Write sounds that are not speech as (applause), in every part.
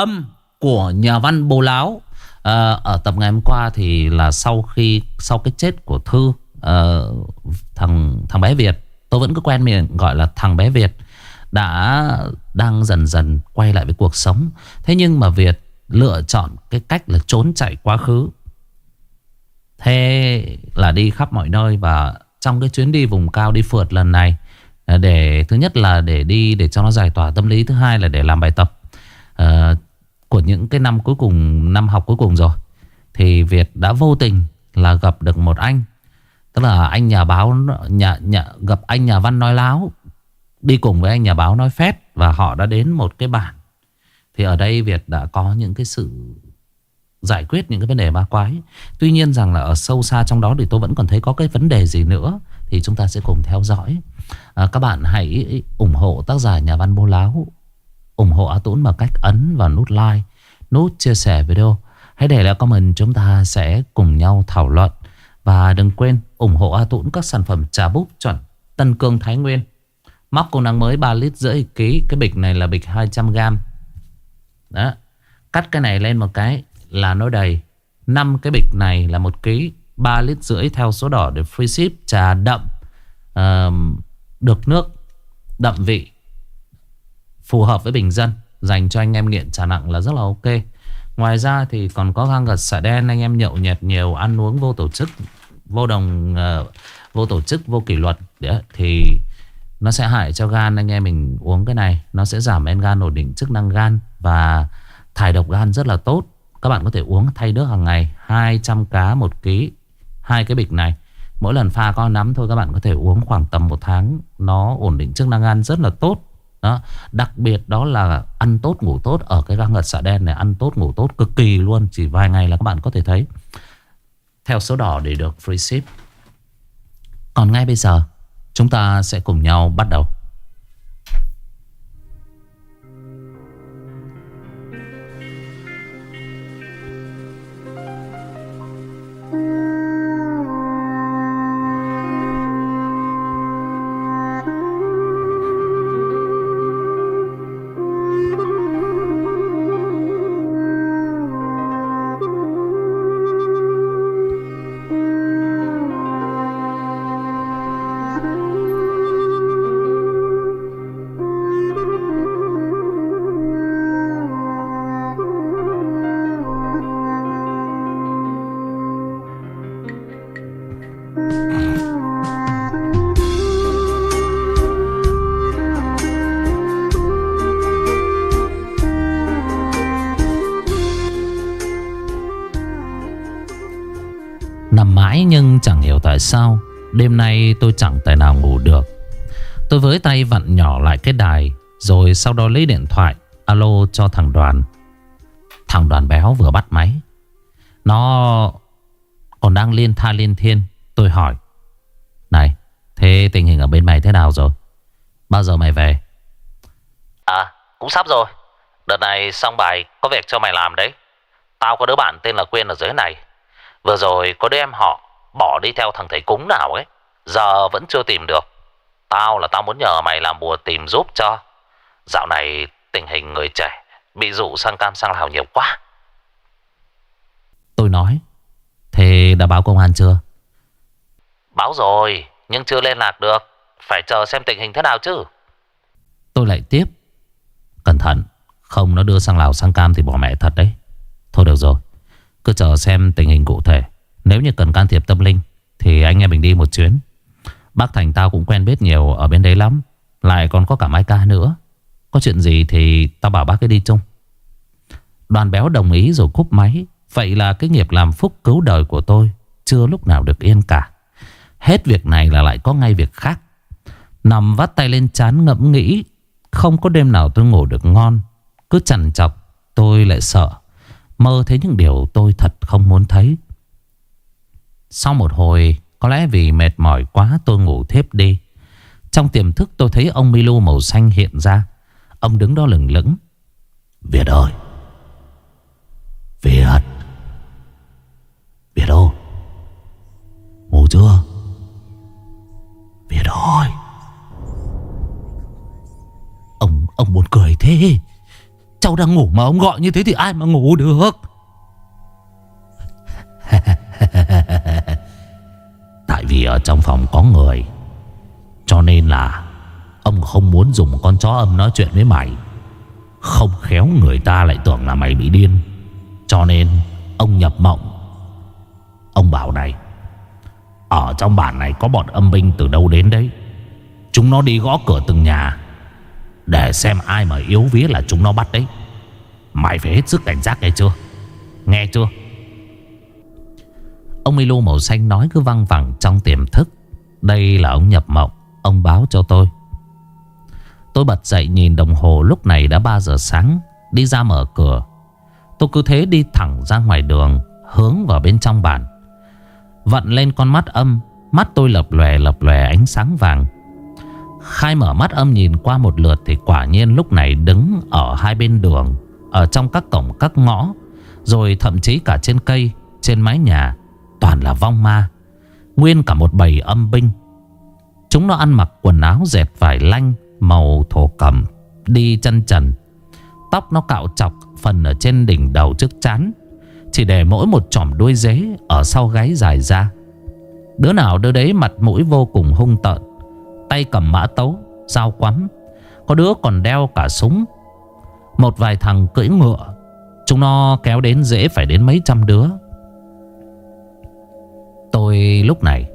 âm của nhà văn Bồ Láo. À, Ở tập ngày hôm qua thì là sau khi Sau cái chết của Thư à, Thằng thằng bé Việt Tôi vẫn cứ quen miệng gọi là thằng bé Việt Đã đang dần dần quay lại với cuộc sống. Thế nhưng mà Việt lựa chọn cái cách là trốn chạy quá khứ. Thế là đi khắp mọi nơi Và trong cái chuyến đi vùng cao đi phượt lần này ờ, Để thứ nhất là để đi để cho nó giải tỏa tâm lý Thứ hai là để làm bài tập. Uh, của những cái năm cuối cùng Năm học cuối cùng rồi. Thì Việt đã vô tình là gặp được một anh Tức là anh nhà báo nhà, nhà, Gặp anh nhà văn nói láo Đi cùng với anh nhà báo nói phét Và họ đã đến một cái bản. Thì ở đây Việt đã có những cái sự Giải quyết những cái vấn đề ma quái. Tuy nhiên rằng là ở sâu xa trong đó Thì tôi vẫn còn thấy có cái vấn đề gì nữa Thì chúng ta sẽ cùng theo dõi. À, Các bạn hãy ủng hộ tác giả nhà văn bô láo ủng hộ A Tũng bằng cách ấn vào nút like, nút chia sẻ video. Hãy để lại comment chúng ta sẽ cùng nhau thảo luận. Và đừng quên ủng hộ A Tũng các sản phẩm trà búp chuẩn Tân Cương Thái Nguyên. Móc công năng mới 3 lít rưỡi ký. Cái bịch này là bịch 200g. Đó. Cắt cái này lên một cái là nó đầy. 5 cái bịch này là một ký 3 lít rưỡi theo số đỏ để free ship trà đậm. Uh, được nước đậm vị phù hợp với bình dân dành cho anh em nghiện trà nặng là rất là ok. Ngoài ra thì còn có gan gật xả đen anh em nhậu nhẹt nhiều ăn uống vô tổ chức, vô đồng uh, vô tổ chức, vô kỷ luật đấy, thì nó sẽ hại cho gan anh em mình uống cái này, nó sẽ giảm men gan ổn định chức năng gan và thải độc gan rất là tốt. Các bạn có thể uống thay nước hàng ngày 200 cá một ký hai cái bịch này Mỗi lần pha con nắm thôi các bạn có thể uống khoảng tầm một tháng Nó ổn định chức năng gan rất là tốt đó. Đặc biệt đó là ăn tốt ngủ tốt Ở cái răng ngật xạ đen này, ăn tốt ngủ tốt cực kỳ luôn, Chỉ vài ngày là các bạn có thể thấy Theo số đỏ để được free ship Còn ngay bây giờ, Chúng ta sẽ cùng nhau bắt đầu sao? Đêm nay tôi chẳng tài nào ngủ được. Tôi với tay vặn nhỏ lại cái đài, Rồi sau đó lấy điện thoại, Alo cho thằng đoàn. Thằng đoàn béo vừa bắt máy. Nó còn đang liên tha liên thiên, Tôi hỏi. Này, thế tình hình ở bên mày thế nào rồi? Bao giờ mày về? À cũng sắp rồi. Đợt này xong bài có việc cho mày làm đấy. Tao có đứa bạn tên là Quyên ở dưới này. Vừa rồi có đứa em họ. Bỏ đi theo thằng thầy cúng nào ấy. Giờ vẫn chưa tìm được. Tao là tao muốn nhờ mày làm bùa tìm giúp cho. Dạo này tình hình người trẻ Bị dụ sang cam sang lào nhiều quá. Tôi nói Thế đã báo công an chưa? Báo rồi Nhưng chưa liên lạc được. Phải chờ xem tình hình thế nào chứ. Tôi lại tiếp Cẩn thận Không nó đưa sang Lào sang Cam thì bỏ mẹ thật đấy. Thôi được rồi Cứ chờ xem tình hình cụ thể nếu như cần can thiệp tâm linh, Thì anh em mình đi một chuyến. Bác Thành tao cũng quen biết nhiều ở bên đấy lắm, Lại còn có cả Mai Ca nữa. Có chuyện gì thì tao bảo bác ấy đi chung. Đoàn béo đồng ý rồi cúp máy. Vậy là cái nghiệp làm phúc cứu đời của tôi Chưa lúc nào được yên cả. Hết việc này là lại có ngay việc khác. Nằm vắt tay lên chán ngẫm nghĩ, Không có đêm nào tôi ngủ được ngon. Cứ chằn chọc, tôi lại sợ. Mơ thấy những điều tôi thật không muốn thấy sau một hồi, Có lẽ vì mệt mỏi quá tôi ngủ thiếp đi. Trong tiềm thức tôi thấy ông Milu màu xanh hiện ra. Ông đứng đó lửng lững Việt ơi! Việt! Việt ơi! Ngủ chưa? Việt ơi! Ông ông buồn cười thế. Cháu đang ngủ mà ông gọi như thế thì ai mà ngủ được? (laughs) Tại vì ở trong phòng có người. Cho nên là Ông không muốn dùng con chó âm nói chuyện với mày. Không khéo người ta lại tưởng là mày bị điên. Cho nên Ông nhập mộng. Ông bảo này, Ở trong bản này có bọn âm binh từ đâu đến đấy? Chúng nó đi gõ cửa từng nhà, Để xem ai mà yếu vía là chúng nó bắt đấy. Mày phải hết sức cảnh giác nghe chưa? Nghe chưa? Ông Milo màu xanh nói cứ văng vẳng trong tiềm thức. Đây là ông nhập mộng, Ông báo cho tôi. Tôi bật dậy nhìn đồng hồ lúc này đã 3 giờ sáng, Đi ra mở cửa. Tôi cứ thế đi thẳng ra ngoài đường, Hướng vào bên trong bản Vận lên con mắt âm, Mắt tôi lập lòe lập lòe ánh sáng vàng. Khai mở mắt âm nhìn qua một lượt Thì quả nhiên lúc này đứng ở hai bên đường, Ở trong các cổng các ngõ, Rồi thậm chí cả trên cây, Trên mái nhà. Toàn là vong ma, Nguyên cả một bầy âm binh. Chúng nó ăn mặc quần áo dệt vải lanh, Màu thổ cẩm, Đi chân trần. Tóc nó cạo chọc phần ở trên đỉnh đầu trước chán Chỉ để mỗi một chỏm đuôi dế Ở sau gáy dài ra. Đứa nào đứa đấy mặt mũi vô cùng hung tợn, Tay cầm mã tấu, Dao quắm. Có đứa còn đeo cả súng. Một vài thằng cưỡi ngựa, Chúng nó kéo đến dễ phải đến mấy trăm đứa. Tôi lúc này.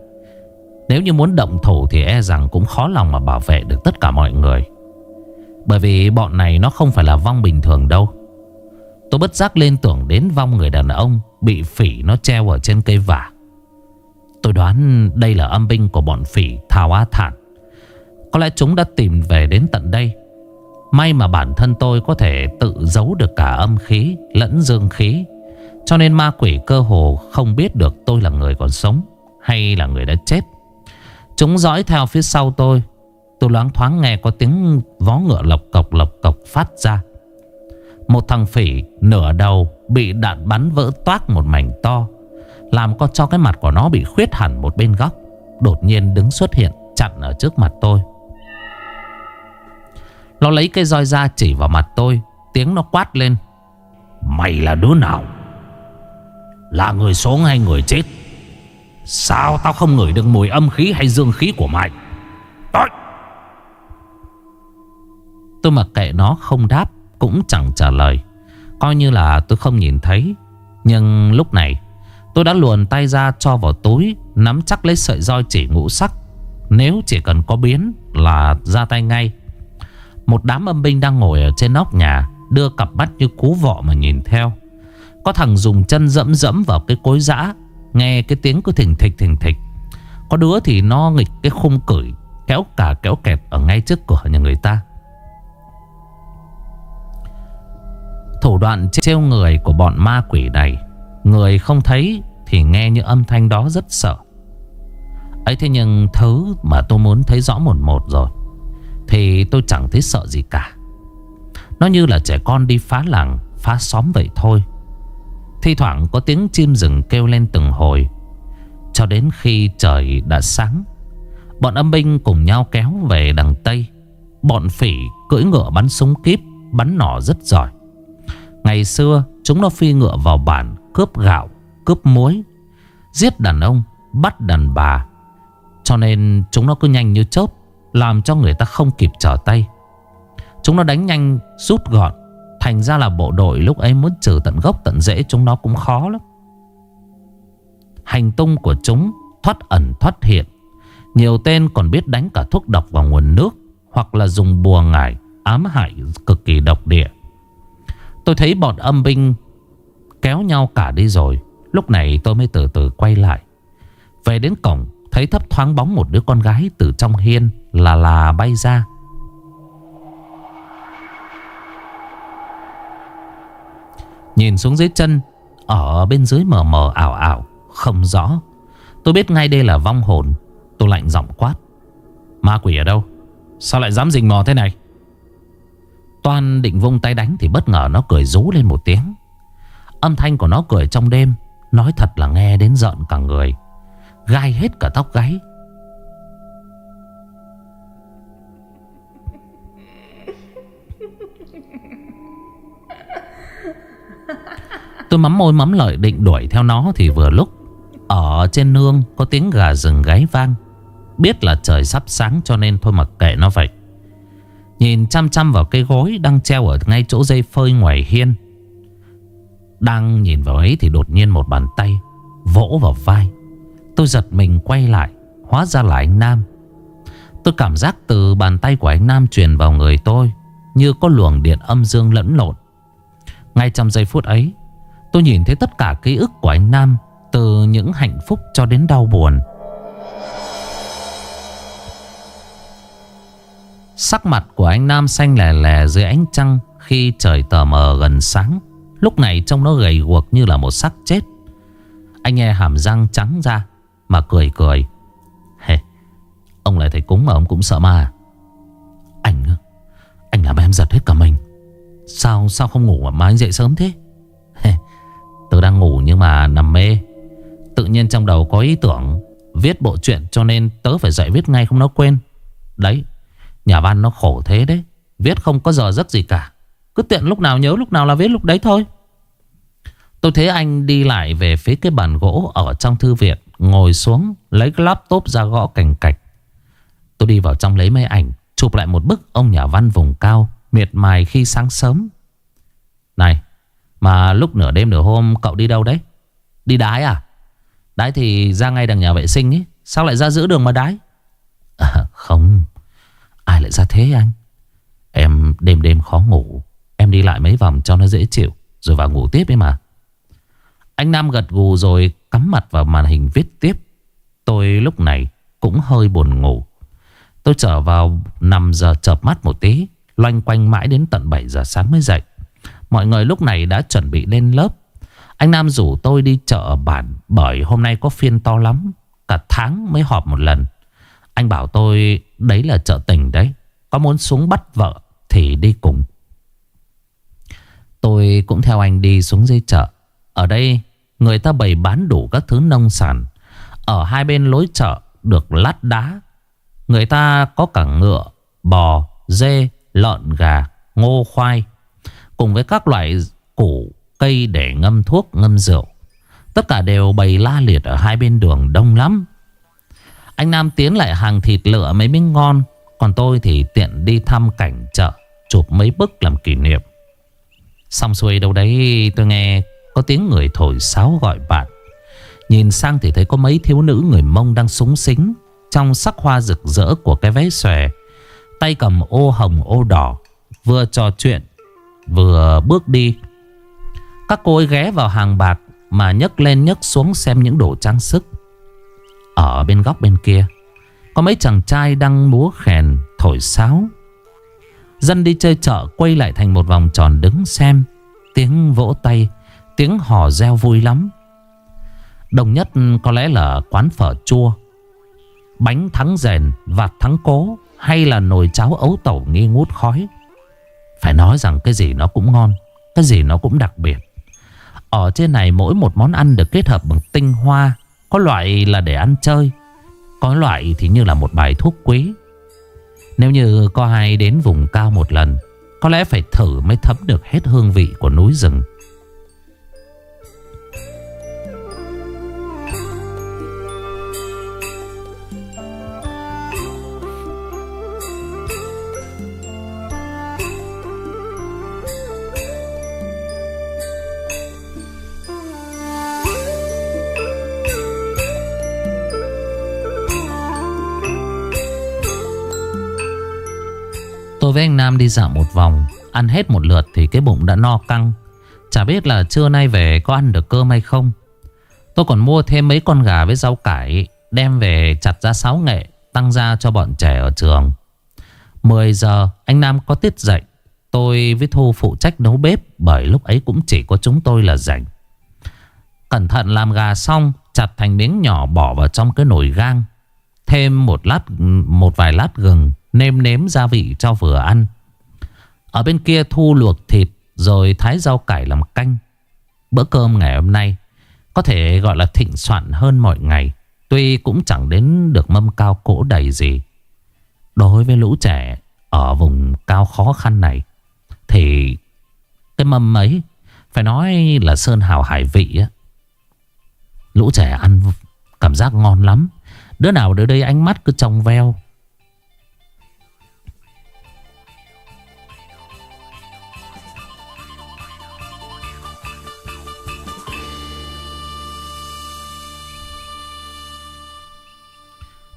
Nếu như muốn động thủ Thì e rằng cũng khó lòng mà bảo vệ được tất cả mọi người. Bởi vì bọn này nó không phải là vong bình thường đâu. Tôi bất giác lên tưởng đến vong người đàn ông Bị phỉ nó treo ở trên cây vả. Tôi đoán đây là âm binh của bọn phỉ Thảo Á Thản. Có lẽ chúng đã tìm về đến tận đây. May mà bản thân tôi có thể tự giấu được cả âm khí lẫn dương khí. Cho nên ma quỷ cơ hồ không biết được tôi là người còn sống Hay là người đã chết. Chúng dõi theo phía sau tôi. Tôi loáng thoáng nghe có tiếng vó ngựa lộc cộc lộc cộc phát ra. Một thằng phỉ nửa đầu bị đạn bắn vỡ toác một mảnh to, Làm có cho cái mặt của nó bị khuyết hẳn một bên góc. Đột nhiên đứng xuất hiện, chặn ở trước mặt tôi. Nó lấy cây roi ra chỉ vào mặt tôi, Tiếng nó quát lên. Mày là đứa nào? Là người sống hay người chết? Sao tao không ngửi được mùi âm khí hay dương khí của mày? Tôi Tôi mặc kệ nó, không đáp, cũng chẳng trả lời. Coi như là tôi không nhìn thấy. Nhưng lúc này, Tôi đã luồn tay ra cho vào túi, Nắm chắc lấy sợi roi chỉ ngũ sắc. Nếu chỉ cần có biến là ra tay ngay. Một đám âm binh đang ngồi ở trên nóc nhà, Đưa cặp mắt như cú vọ mà nhìn theo. Có thằng dùng chân dẫm dẫm vào cái cối giã, Nghe cái tiếng cứ thình thịch thình thịch. Có đứa thì nó nghịch cái khung cửi Kéo cả kéo kẹp ở ngay trước cửa nhà người ta. Thủ đoạn trêu người của bọn ma quỷ này, Người không thấy Thì nghe những âm thanh đó rất sợ. Ấy thế nhưng thứ mà tôi muốn thấy rõ một một rồi, Thì tôi chẳng thấy sợ gì cả. Nó như là trẻ con đi phá làng, Phá xóm vậy thôi. Thi thoảng có tiếng chim rừng kêu lên từng hồi. Cho đến khi trời đã sáng Bọn âm binh cùng nhau kéo về đằng Tây. Bọn phỉ cưỡi ngựa bắn súng kíp Bắn nỏ rất giỏi. Ngày xưa chúng nó phi ngựa vào bản Cướp gạo, cướp muối Giết đàn ông, bắt đàn bà. Cho nên chúng nó cứ nhanh như chớp Làm cho người ta không kịp trở tay. Chúng nó đánh nhanh, rút gọn Thành ra là bộ đội lúc ấy muốn trừ tận gốc tận rễ Chúng nó cũng khó lắm Hành tung của chúng thoát ẩn thoát hiện Nhiều tên còn biết đánh cả thuốc độc vào nguồn nước Hoặc là dùng bùa ngải ám hại cực kỳ độc địa Tôi thấy bọn âm binh kéo nhau cả đi rồi. Lúc này tôi mới từ từ quay lại. Về đến cổng, thấy thấp thoáng bóng một đứa con gái từ trong hiên là là bay ra. Nhìn xuống dưới chân, ở bên dưới mờ mờ ảo ảo, không rõ. Tôi biết ngay đây là vong hồn. Tôi lạnh giọng quát. Ma quỷ ở đâu? Sao lại dám rình mò thế này? toàn định vung tay đánh thì bất ngờ nó cười rú lên một tiếng. Âm thanh của nó cười trong đêm, nói thật là nghe đến giận cả người. Gai hết cả tóc gáy. Tôi mắm môi mắm lợi định đuổi theo nó Thì vừa lúc, Ở trên nương có tiếng gà rừng gáy vang. Biết là trời sắp sáng cho nên thôi mặc kệ nó vậy. Nhìn chăm chăm vào cây gối Đang treo ở ngay chỗ dây phơi ngoài hiên. Đang nhìn vào ấy thì đột nhiên một bàn tay Vỗ vào vai. Tôi giật mình quay lại, Hóa ra là anh Nam. Tôi cảm giác từ bàn tay của anh Nam truyền vào người tôi, Như có luồng điện âm dương lẫn lộn. Ngay trong giây phút ấy Tôi nhìn thấy tất cả ký ức của anh Nam Từ những hạnh phúc cho đến đau buồn. Sắc mặt của anh Nam xanh lè lè dưới ánh trăng Khi trời tờ mờ gần sáng. Lúc này trông nó gầy guộc như là một xác chết. Anh nghe hàm răng trắng ra Mà cười cười. Hey, Ông lại thấy cúng mà ông cũng sợ ma? À? Anh Anh làm em giật hết cả mình. Sao sao không ngủ mà anh dậy sớm thế? Tớ đang ngủ nhưng mà nằm mê. Tự nhiên trong đầu có ý tưởng Viết bộ truyện cho nên tớ phải dậy viết ngay không nó quên. Đấy, Nhà văn nó khổ thế đấy. Viết không có giờ giấc gì cả. Cứ tiện lúc nào nhớ lúc nào là viết lúc đấy thôi. Tôi thấy anh đi lại về phía cái bàn gỗ ở trong thư viện, Ngồi xuống, lấy cái laptop ra gõ cành cạch. Tôi đi vào trong lấy máy ảnh, Chụp lại một bức ông nhà văn vùng cao, Miệt mài khi sáng sớm. Này mà lúc nửa đêm nửa hôm cậu đi đâu đấy? Đi đái à? Đái thì ra ngay đằng nhà vệ sinh ấy. Sao lại ra giữa đường mà đái? À, Không. Ai lại ra thế anh? Em đêm đêm khó ngủ. Em đi lại mấy vòng cho nó dễ chịu Rồi vào ngủ tiếp ấy mà. Anh Nam gật gù rồi cắm mặt vào màn hình viết tiếp. Tôi lúc này cũng hơi buồn ngủ. Tôi trở vào 5 giờ chợp mắt một tí Loanh quanh mãi đến tận 7 giờ sáng mới dậy. Mọi người lúc này đã chuẩn bị lên lớp. Anh Nam rủ tôi đi chợ bản Bởi hôm nay có phiên to lắm Cả tháng mới họp một lần. Anh bảo tôi đấy là chợ tỉnh đấy Có muốn xuống bắt vợ thì đi cùng. Tôi cũng theo anh đi xuống dây chợ. Ở đây người ta bày bán đủ các thứ nông sản. Ở hai bên lối chợ được lát đá. Người ta có cả ngựa, bò, dê, lợn, gà, ngô, khoai. Cùng với các loại củ, cây để ngâm thuốc, ngâm rượu. Tất cả đều bày la liệt ở hai bên đường đông lắm. Anh Nam tiến lại hàng thịt lựa mấy miếng ngon Còn tôi thì tiện đi thăm cảnh chợ Chụp mấy bức làm kỷ niệm. Xong xuôi đâu đấy tôi nghe có tiếng người thổi sáo gọi bạn. Nhìn sang thì thấy có mấy thiếu nữ người mông đang súng xính Trong sắc hoa rực rỡ của cái váy xòe. Tay cầm ô hồng ô đỏ Vừa trò chuyện Vừa bước đi. Các cô ấy ghé vào hàng bạc Mà nhấc lên nhấc xuống xem những đồ trang sức. Ở bên góc bên kia, Có mấy chàng trai đang múa khèn Thổi sáo. Dân đi chơi chợ quay lại thành một vòng tròn đứng xem. Tiếng vỗ tay, Tiếng hò reo vui lắm. Đồng nhất có lẽ là quán phở chua. Bánh thắng rèn Vạt thắng cố Hay là nồi cháo ấu tẩu nghi ngút khói. Phải nói rằng cái gì nó cũng ngon, Cái gì nó cũng đặc biệt. Ở trên này mỗi một món ăn được kết hợp bằng tinh hoa, Có loại là để ăn chơi, Có loại thì như là một bài thuốc quý. Nếu như có ai đến vùng cao một lần, Có lẽ phải thử mới thấm được hết hương vị của núi rừng. Với anh Nam đi dạo một vòng, Ăn hết một lượt thì cái bụng đã no căng. Chả biết là trưa nay về có ăn được cơm hay không. Tôi còn mua thêm mấy con gà với rau cải, Đem về chặt ra sáo nghệ, Tăng ra cho bọn trẻ ở trường. 10 giờ, anh Nam có tiết dậy Tôi với Thu phụ trách nấu bếp, Bởi lúc ấy cũng chỉ có chúng tôi là rảnh. Cẩn thận làm gà xong, Chặt thành miếng nhỏ bỏ vào trong cái nồi gang. Thêm một lát, một vài lát gừng. Nêm nếm gia vị cho vừa ăn. Ở bên kia Thu luộc thịt Rồi thái rau cải làm canh. Bữa cơm ngày hôm nay Có thể gọi là thịnh soạn hơn mọi ngày, Tuy cũng chẳng đến được mâm cao cỗ đầy gì. Đối với lũ trẻ Ở vùng cao khó khăn này, Thì Cái mâm ấy Phải nói là sơn hào hải vị á. Lũ trẻ ăn cảm giác ngon lắm. Đứa nào đứa đây ánh mắt cứ trong veo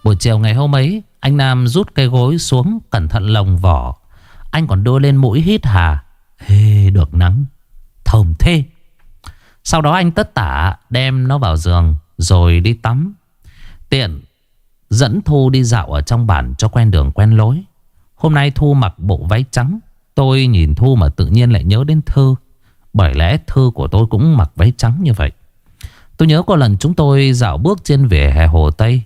Buổi chiều ngày hôm ấy, Anh Nam rút cây gối xuống Cẩn thận lồng vỏ. Anh còn đưa lên mũi hít hà. Hê, được nắng. Thơm thê Sau đó anh tất tả, đem nó vào giường, Rồi đi tắm. Tiện, dẫn Thu đi dạo ở trong bản cho quen đường, quen lối. Hôm nay Thu mặc bộ váy trắng. Tôi nhìn Thu mà tự nhiên lại nhớ đến Thư. Bởi lẽ Thư của tôi cũng mặc váy trắng như vậy. Tôi nhớ có lần chúng tôi dạo bước trên vỉa hè Hồ Tây.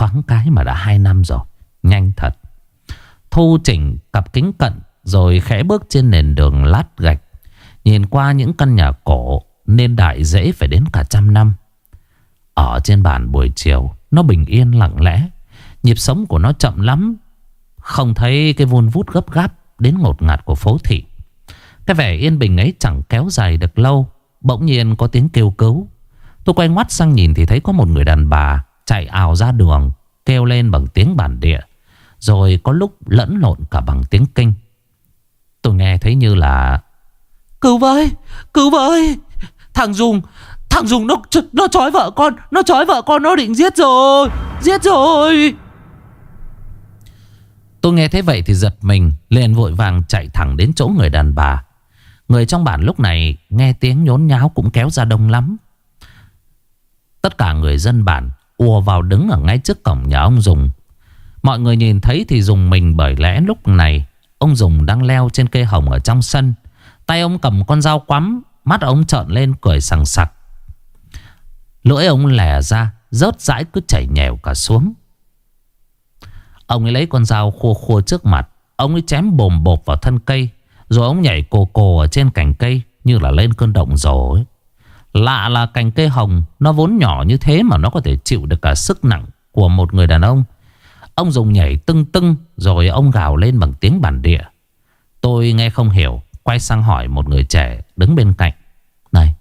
Thoáng cái mà đã 2 năm rồi. Nhanh thật. Thu chỉnh cặp kính cận Rồi khẽ bước trên nền đường lát gạch. Nhìn qua những căn nhà cổ Nên đại dễ phải đến cả trăm năm. Ở trên bàn buổi chiều, Nó bình yên lặng lẽ. Nhịp sống của nó chậm lắm. Không thấy cái vun vút gấp gáp Đến ngột ngạt của phố thị. Cái vẻ yên bình ấy chẳng kéo dài được lâu. Bỗng nhiên có tiếng kêu cứu. Tôi quay ngoắt sang nhìn thì thấy có một người đàn bà Chạy ảo ra đường, Kêu lên bằng tiếng bản địa, Rồi có lúc lẫn lộn cả bằng tiếng kinh. Tôi nghe thấy như là, Cứu với Cứu với, Thằng Dùng Thằng Dùng nó nó trói vợ con, Nó trói vợ con, nó định giết rồi Giết rồi. Tôi nghe thấy vậy thì giật mình, liền vội vàng chạy thẳng đến chỗ người đàn bà. Người trong bản lúc này Nghe tiếng nhốn nháo cũng kéo ra đông lắm. Tất cả người dân bản ùa vào đứng ở ngay trước cổng nhà ông Dùng. Mọi người nhìn thấy thì dùng mình bởi lẽ lúc này ông Dùng đang leo trên cây hồng ở trong sân. Tay ông cầm con dao quắm, mắt ông trợn lên cười sằng sặc. Lưỡi ông lẻ ra, rớt rãi cứ chảy nhèo cả xuống. Ông ấy lấy con dao khua khua trước mặt, ông ấy chém bồm bột vào thân cây, rồi ông nhảy cồ cồ ở trên cành cây như là lên cơn động rồi. Lạ là cành cây hồng Nó vốn nhỏ như thế mà nó có thể chịu được cả sức nặng Của một người đàn ông. Ông dùng nhảy tưng tưng Rồi ông gào lên bằng tiếng bản địa. Tôi nghe không hiểu, Quay sang hỏi một người trẻ đứng bên cạnh. Này,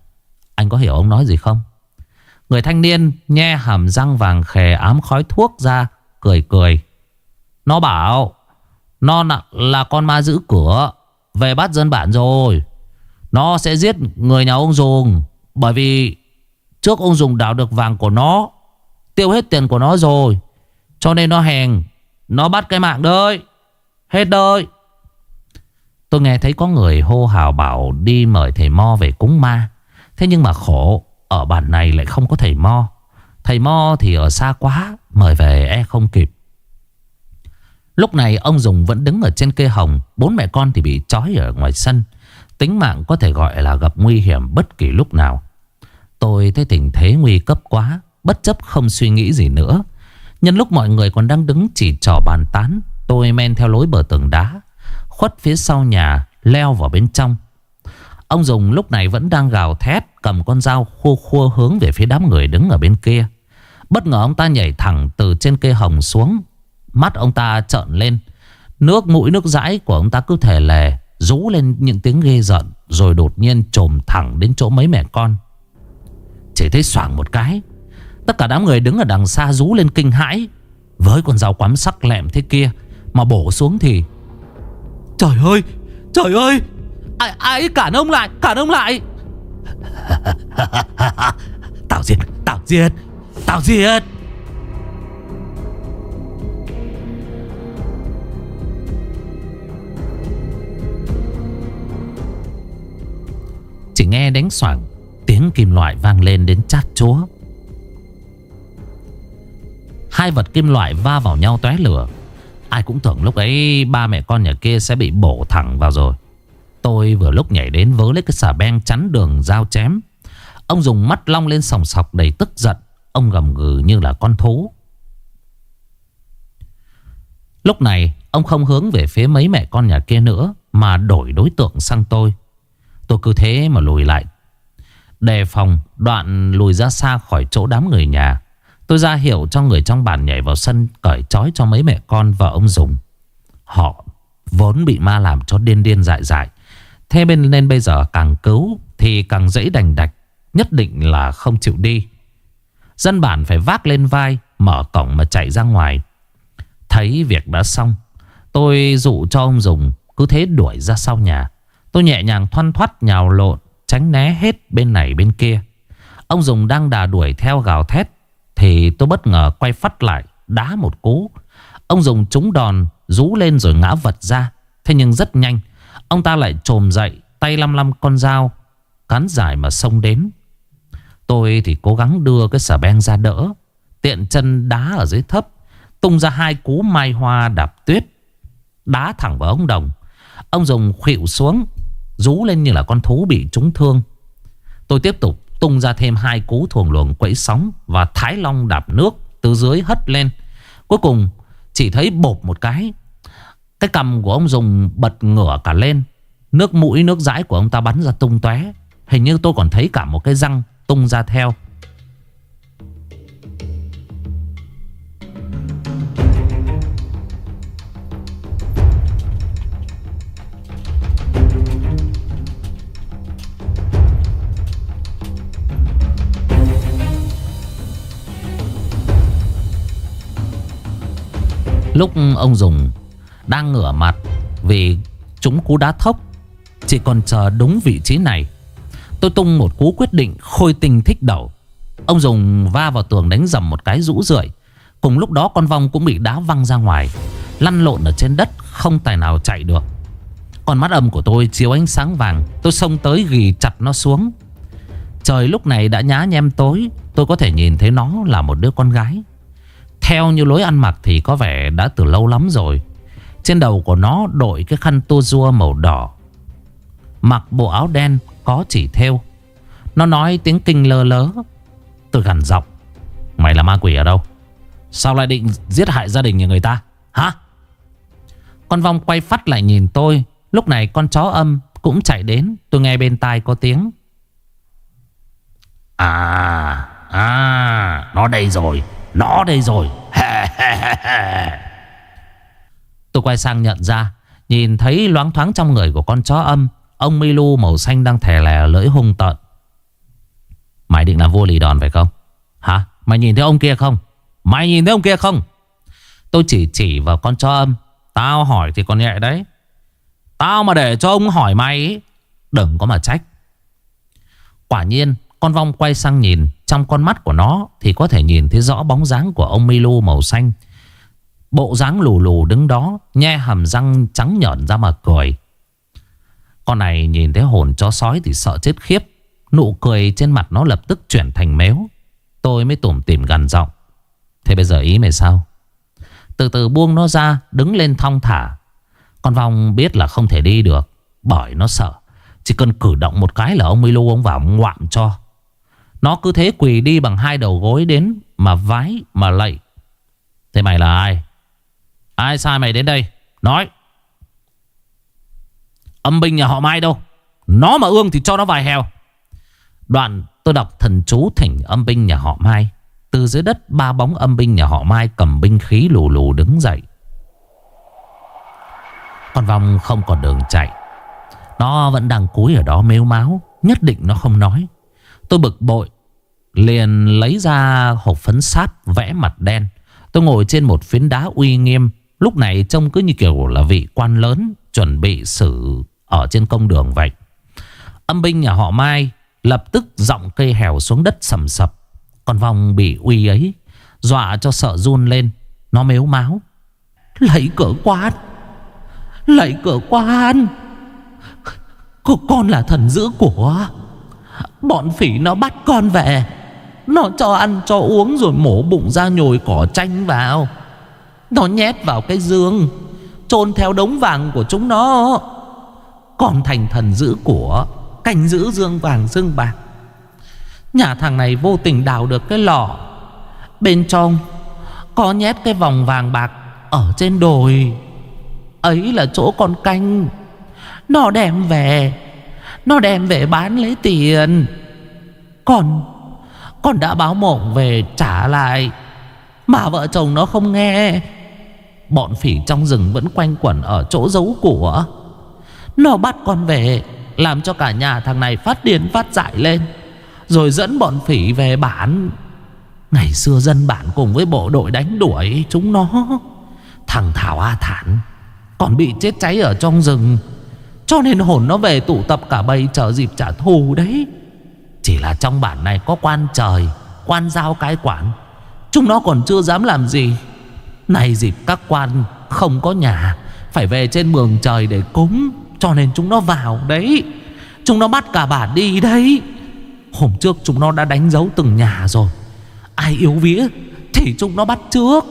anh có hiểu ông nói gì không? Người thanh niên Nhe hàm răng vàng khè ám khói thuốc ra, Cười cười. Nó bảo, Nó là con ma giữ cửa, Về bắt dân bản rồi. Nó sẽ giết người nhà ông dùng bởi vì trước ông dùng đào được vàng của nó, Tiêu hết tiền của nó rồi, Cho nên nó hèn, Nó bắt cái mạng đời Hết đời Tôi nghe thấy có người hô hào bảo Đi mời thầy Mo về cúng ma. Thế nhưng mà khổ, Ở bản này lại không có thầy Mo. Thầy Mo thì ở xa quá, Mời về e không kịp. Lúc này ông Dùng vẫn đứng ở trên cây hồng, Bốn mẹ con thì bị trói ở ngoài sân. Tính mạng có thể gọi là gặp nguy hiểm bất kỳ lúc nào. Tôi thấy tình thế nguy cấp quá, Bất chấp không suy nghĩ gì nữa. Nhân lúc mọi người còn đang đứng chỉ trò bàn tán, Tôi men theo lối bờ tường đá, Khuất phía sau nhà, Leo vào bên trong. Ông Dùng lúc này vẫn đang gào thét, Cầm con dao khua khua hướng về phía đám người đứng ở bên kia. Bất ngờ ông ta nhảy thẳng từ trên cây hồng xuống, Mắt ông ta trợn lên. Nước mũi nước dãi của ông ta cứ thể lè, Rú lên những tiếng ghê giận Rồi đột nhiên trồm thẳng đến chỗ mấy mẹ con chỉ thấy xoảng một cái. Tất cả đám người đứng ở đằng xa rú lên kinh hãi. Với con dao quắm sắc lẹm thế kia Mà bổ xuống thì Trời ơi! Trời ơi! Ai, ai cản ông lại Cản ông lại? (laughs) Tao giết Tao giết Tao giết Chỉ nghe đánh soảng Tiếng kim loại vang lên đến chát chúa. Hai vật kim loại va vào nhau tóe lửa. Ai cũng tưởng lúc ấy ba mẹ con nhà kia sẽ bị bổ thẳng vào rồi. Tôi vừa lúc nhảy đến vớ lấy cái xà beng chắn đường dao chém. Ông dùng mắt long lên sòng sọc đầy tức giận. Ông gầm gừ như là con thú. Lúc này, ông không hướng về phía mấy mẹ con nhà kia nữa, Mà đổi đối tượng sang tôi. Tôi cứ thế mà lùi lại Đề phòng đoạn lùi ra xa khỏi chỗ đám người nhà. Tôi ra hiệu cho người trong bản nhảy vào sân Cởi trói cho mấy mẹ con và ông Dùng Họ vốn bị ma làm cho điên điên dại dại. Thế bên, nên bây giờ càng cứu Thì càng dễ đành đạch, Nhất định là không chịu đi. Dân bản phải vác lên vai, Mở cổng mà chạy ra ngoài. Thấy việc đã xong, Tôi dụ cho ông dùng Cứ thế đuổi ra sau nhà. Tôi nhẹ nhàng thoăn thoắt nhào lộn Tránh né hết bên này bên kia. Ông dùng đang đà đuổi theo gào thét, Thì tôi bất ngờ quay phát lại Đá một cú. Ông dùng trúng đòn, Rú lên rồi ngã vật ra. Thế nhưng rất nhanh, Ông ta lại trồm dậy, Tay lăm lăm con dao, Cán dài mà xông đến. Tôi thì cố gắng đưa cái xà beng ra đỡ, Tiện chân đá ở dưới thấp, Tung ra hai cú mai hoa đạp tuyết, Đá thẳng vào ông đồng. Ông dùng khuỵu xuống Rú lên như là con thú bị trúng thương. Tôi tiếp tục tung ra thêm hai cú thuồng luồng quẫy sóng Và thái long đạp nước Từ dưới hất lên. Cuối cùng chỉ thấy bột một cái. Cái cầm của ông dùng bật ngửa cả lên. Nước mũi, nước dãi của ông ta bắn ra tung tóe. Hình như tôi còn thấy cả một cái răng tung ra theo. Lúc ông dùng đang ngửa mặt vì chúng cú đá thốc, chỉ còn chờ đúng vị trí này, Tôi tung một cú quyết định khôi tinh thích đầu. Ông dùng va vào tường đánh dầm một cái rũ rượi. Cùng lúc đó con vong cũng bị đá văng ra ngoài, Lăn lộn ở trên đất, Không tài nào chạy được. Con mắt âm của tôi chiếu ánh sáng vàng, Tôi xông tới ghi chặt nó xuống. Trời lúc này đã nhá nhem tối, Tôi có thể nhìn thấy nó là một đứa con gái. Theo như lối ăn mặc thì có vẻ đã từ lâu lắm rồi. Trên đầu của nó đội cái khăn tua rua màu đỏ. Mặc bộ áo đen có chỉ theo Nó nói tiếng kinh lơ lớ, Tôi gằn giọng. Mày là ma quỷ ở đâu? Sao lại định giết hại gia đình nhà người ta? Hả? Con vong quay phát lại nhìn tôi. Lúc này con chó âm cũng chạy đến. Tôi nghe bên tai có tiếng. À À Nó đây rồi. Nó đây rồi. Tôi quay sang nhận ra, Nhìn thấy loáng thoáng trong người của con chó âm, Ông Milu màu xanh đang thè lè lưỡi hung tợn. Mày định làm vua lì đòn phải không? Hả? Mày nhìn thấy ông kia không? Mày nhìn thấy ông kia không? Tôi chỉ chỉ vào con chó âm. Tao hỏi thì còn nhẹ đấy. Tao mà để cho ông hỏi mày, Đừng có mà trách. Quả nhiên con vong quay sang nhìn, Trong con mắt của nó Thì có thể nhìn thấy rõ bóng dáng của ông Milu màu xanh. Bộ dáng lù lù đứng đó, Nhe hàm răng trắng nhọn ra mà cười. Con này nhìn thấy hồn chó sói thì sợ chết khiếp. Nụ cười trên mặt nó lập tức chuyển thành méo Tôi mới tủm tìm gần giọng. Thế bây giờ ý mày sao? Từ từ buông nó ra, Đứng lên thong thả. Con vong biết là không thể đi được, Bởi nó sợ. Chỉ cần cử động một cái là ông Milo ông vào ngoạm cho. Nó cứ thế quỳ đi bằng hai đầu gối đến Mà vái mà lạy. Thế mày là ai? Ai sai mày đến đây? Nói. Âm binh nhà họ Mai đâu? Nó mà ương thì cho nó vài heo Đoạn tôi đọc thần chú thỉnh âm binh nhà họ Mai. Từ dưới đất ba bóng âm binh nhà họ Mai cầm binh khí lù lù đứng dậy. Con vòng không còn đường chạy. Nó vẫn đang cúi ở đó mếu máu, Nhất định nó không nói. Tôi bực bội. Liền lấy ra hộp phấn sáp vẽ mặt đen. Tôi ngồi trên một phiến đá uy nghiêm. Lúc này trông cứ như kiểu là vị quan lớn Chuẩn bị xử ở trên công đường vậy. Âm binh nhà họ Mai Lập tức giọng cây hèo xuống đất sầm sập. Còn vòng bị uy ấy, Dọa cho sợ run lên. Nó mếu máu. Lấy cửa quan Lấy cửa quan Con là thần giữ của Bọn phỉ nó bắt con về. Nó cho ăn, cho uống rồi mổ bụng ra nhồi cỏ chanh vào. Nó nhét vào cái giường chôn theo đống vàng của chúng nó. Còn thành thần giữ của, Canh giữ dương vàng, dương bạc. Nhà thằng này vô tình đào được cái lọ Bên trong Có nhét cái vòng vàng bạc Ở trên đồi. Ấy là chỗ con canh. Nó đem về nó đem về bán lấy tiền. Con, Con đã báo mộng về trả lại. Mà vợ chồng nó không nghe. Bọn phỉ trong rừng vẫn quanh quẩn Ở chỗ giấu của. Nó bắt con về Làm cho cả nhà thằng này phát điên phát dại lên Rồi dẫn bọn phỉ về bản Ngày xưa dân bản cùng với bộ đội đánh đuổi chúng nó. Thằng Thảo A Thản Còn bị chết cháy ở trong rừng. Cho nên hồn nó về tụ tập cả bầy chờ dịp trả thù đấy. Chỉ là trong bản này có quan trời, Quan giao cái quản. Chúng nó còn chưa dám làm gì. Này dịp các quan, không có nhà, Phải về trên mường trời để cúng. Cho nên chúng nó vào đấy. Chúng nó bắt cả bản đi đấy. Hôm trước chúng nó đã đánh dấu từng nhà rồi. Ai yếu vía, Thì chúng nó bắt trước.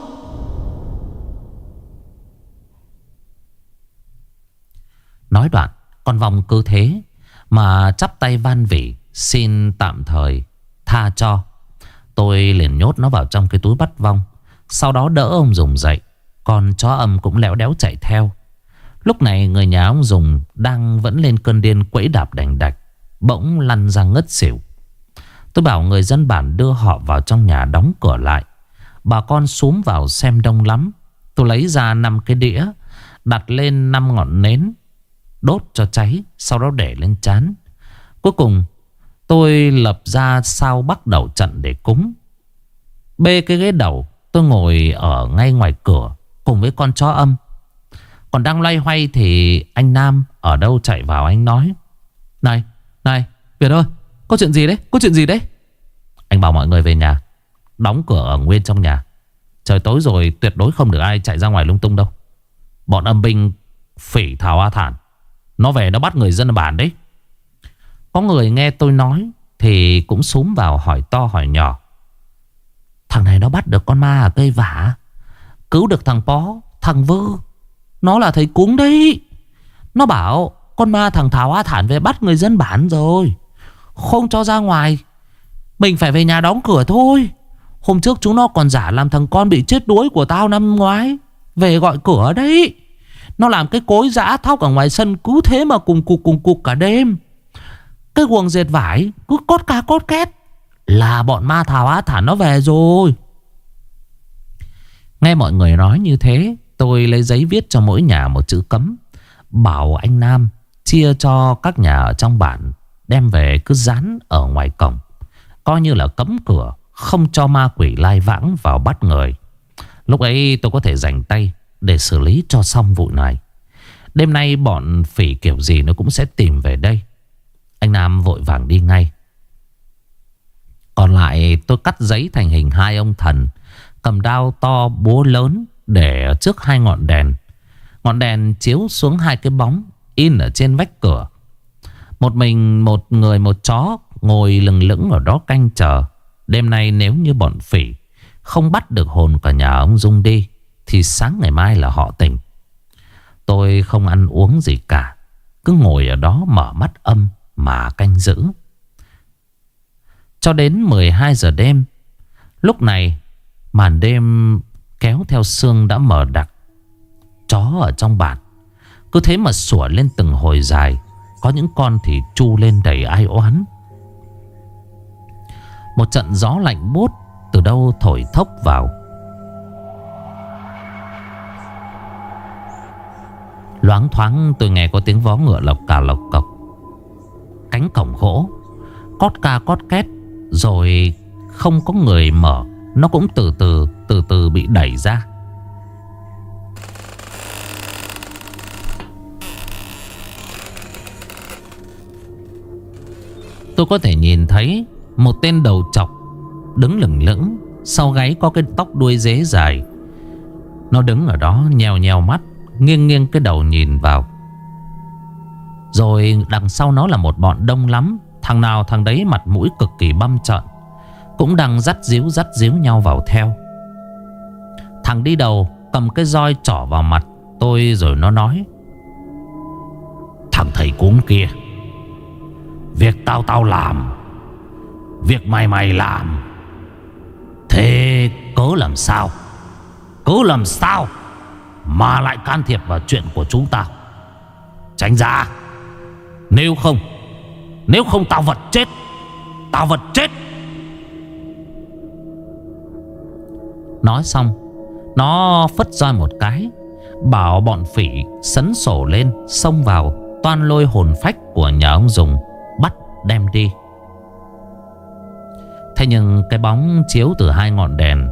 Nói đoạn, Con vòng cứ thế, Mà chắp tay van vỉ, Xin tạm thời, tha cho. Tôi liền nhốt nó vào trong cái túi bắt vong. Sau đó đỡ ông Dùng dậy, Còn chó âm cũng lẽo đéo chạy theo. Lúc này người nhà ông Dùng Đang vẫn lên cơn điên quẫy đạp đành đạch, Bỗng lăn ra ngất xỉu. Tôi bảo người dân bản đưa họ vào trong nhà đóng cửa lại. Bà con xuống vào xem đông lắm. Tôi lấy ra 5 cái đĩa, Đặt lên 5 ngọn nến Đốt cho cháy Sau đó để lên chán. Cuối cùng tôi lập ra sao bắt đầu trận để cúng. Bê cái ghế đầu Tôi ngồi ở ngay ngoài cửa Cùng với con chó âm. Còn đang loay hoay thì anh Nam Ở đâu chạy vào anh nói Này, này, Việt ơi có chuyện gì đấy? Có chuyện gì đấy? Anh bảo mọi người về nhà Đóng cửa ở nguyên trong nhà. Trời tối rồi tuyệt đối không được ai chạy ra ngoài lung tung đâu. Bọn âm binh Phỉ thảo A Thản. Nó về nó bắt người dân bản đấy. Có người nghe tôi nói Thì cũng xuống vào hỏi to hỏi nhỏ. Thằng này nó bắt được con ma ở cây vả. Cứu được thằng Pó, Thằng Vư. Nó là thầy cúng đấy. Nó bảo con ma thằng Thảo A Thản về bắt người dân bản rồi. Không cho ra ngoài. Mình phải về nhà đóng cửa thôi. Hôm trước chúng nó còn giả làm thằng con bị chết đuối của tao năm ngoái. Về gọi cửa đấy. Nó làm cái cối giã thóc ở ngoài sân Cứ thế mà cùng cục cùng cục cả đêm. Cái quần dệt vải Cứ cốt ca cốt két. Là bọn ma thảo á, thả nó về rồi. Nghe mọi người nói như thế, Tôi lấy giấy viết cho mỗi nhà một chữ cấm. Bảo anh Nam Chia cho các nhà ở trong bản, Đem về cứ dán ở ngoài cổng. Coi như là cấm cửa, Không cho ma quỷ lai vãng vào bắt người. Lúc ấy tôi có thể dành tay để xử lý cho xong vụ này. Đêm nay bọn phỉ kiểu gì Nó cũng sẽ tìm về đây. Anh Nam vội vàng đi ngay. Còn lại tôi cắt giấy thành hình hai ông thần, Cầm đao to búa lớn Để trước hai ngọn đèn. Ngọn đèn chiếu xuống hai cái bóng In ở trên vách cửa. Một mình một người một chó Ngồi lừng lững ở đó canh chờ. Đêm nay nếu như bọn phỉ Không bắt được hồn cả nhà ông Dung đi thì sáng ngày mai là họ tỉnh. Tôi không ăn uống gì cả, Cứ ngồi ở đó mở mắt âm Mà canh giữ. Cho đến 12 giờ đêm, Lúc này Màn đêm kéo theo sương đã mở đặc. Chó ở trong bản Cứ thế mà sủa lên từng hồi dài, có những con thì chu lên đầy ai oán. Một trận gió lạnh bút Từ đâu thổi thốc vào. Loáng thoáng tôi nghe có tiếng vó ngựa lộc cả lộc cọc Cánh cổng gỗ, Cót ca cót két, Rồi không có người mở, Nó cũng từ từ từ từ bị đẩy ra. Tôi có thể nhìn thấy Một tên đầu chọc Đứng lửng lững Sau gáy có cái tóc đuôi dế dài. Nó đứng ở đó nhèo nhèo mắt Nghiêng nghiêng cái đầu nhìn vào. Rồi đằng sau nó là một bọn đông lắm. Thằng nào thằng đấy mặt mũi cực kỳ băm trợn, Cũng đang dắt díu dắt díu nhau vào theo. Thằng đi đầu cầm cái roi trỏ vào mặt tôi rồi nó nói, Thằng thầy cúng kia, Việc tao tao làm, Việc mày mày làm, Thế cố làm sao? Cố làm sao? Mà lại can thiệp vào chuyện của chúng ta. Tránh ra. Nếu không Nếu không tao vật chết, Tao vật chết. Nói xong, Nó phất roi một cái, Bảo bọn phỉ sấn sổ lên, Xông vào, Toan lôi hồn phách của nhà ông Dùng, Bắt, đem đi. Thế nhưng cái bóng chiếu từ hai ngọn đèn,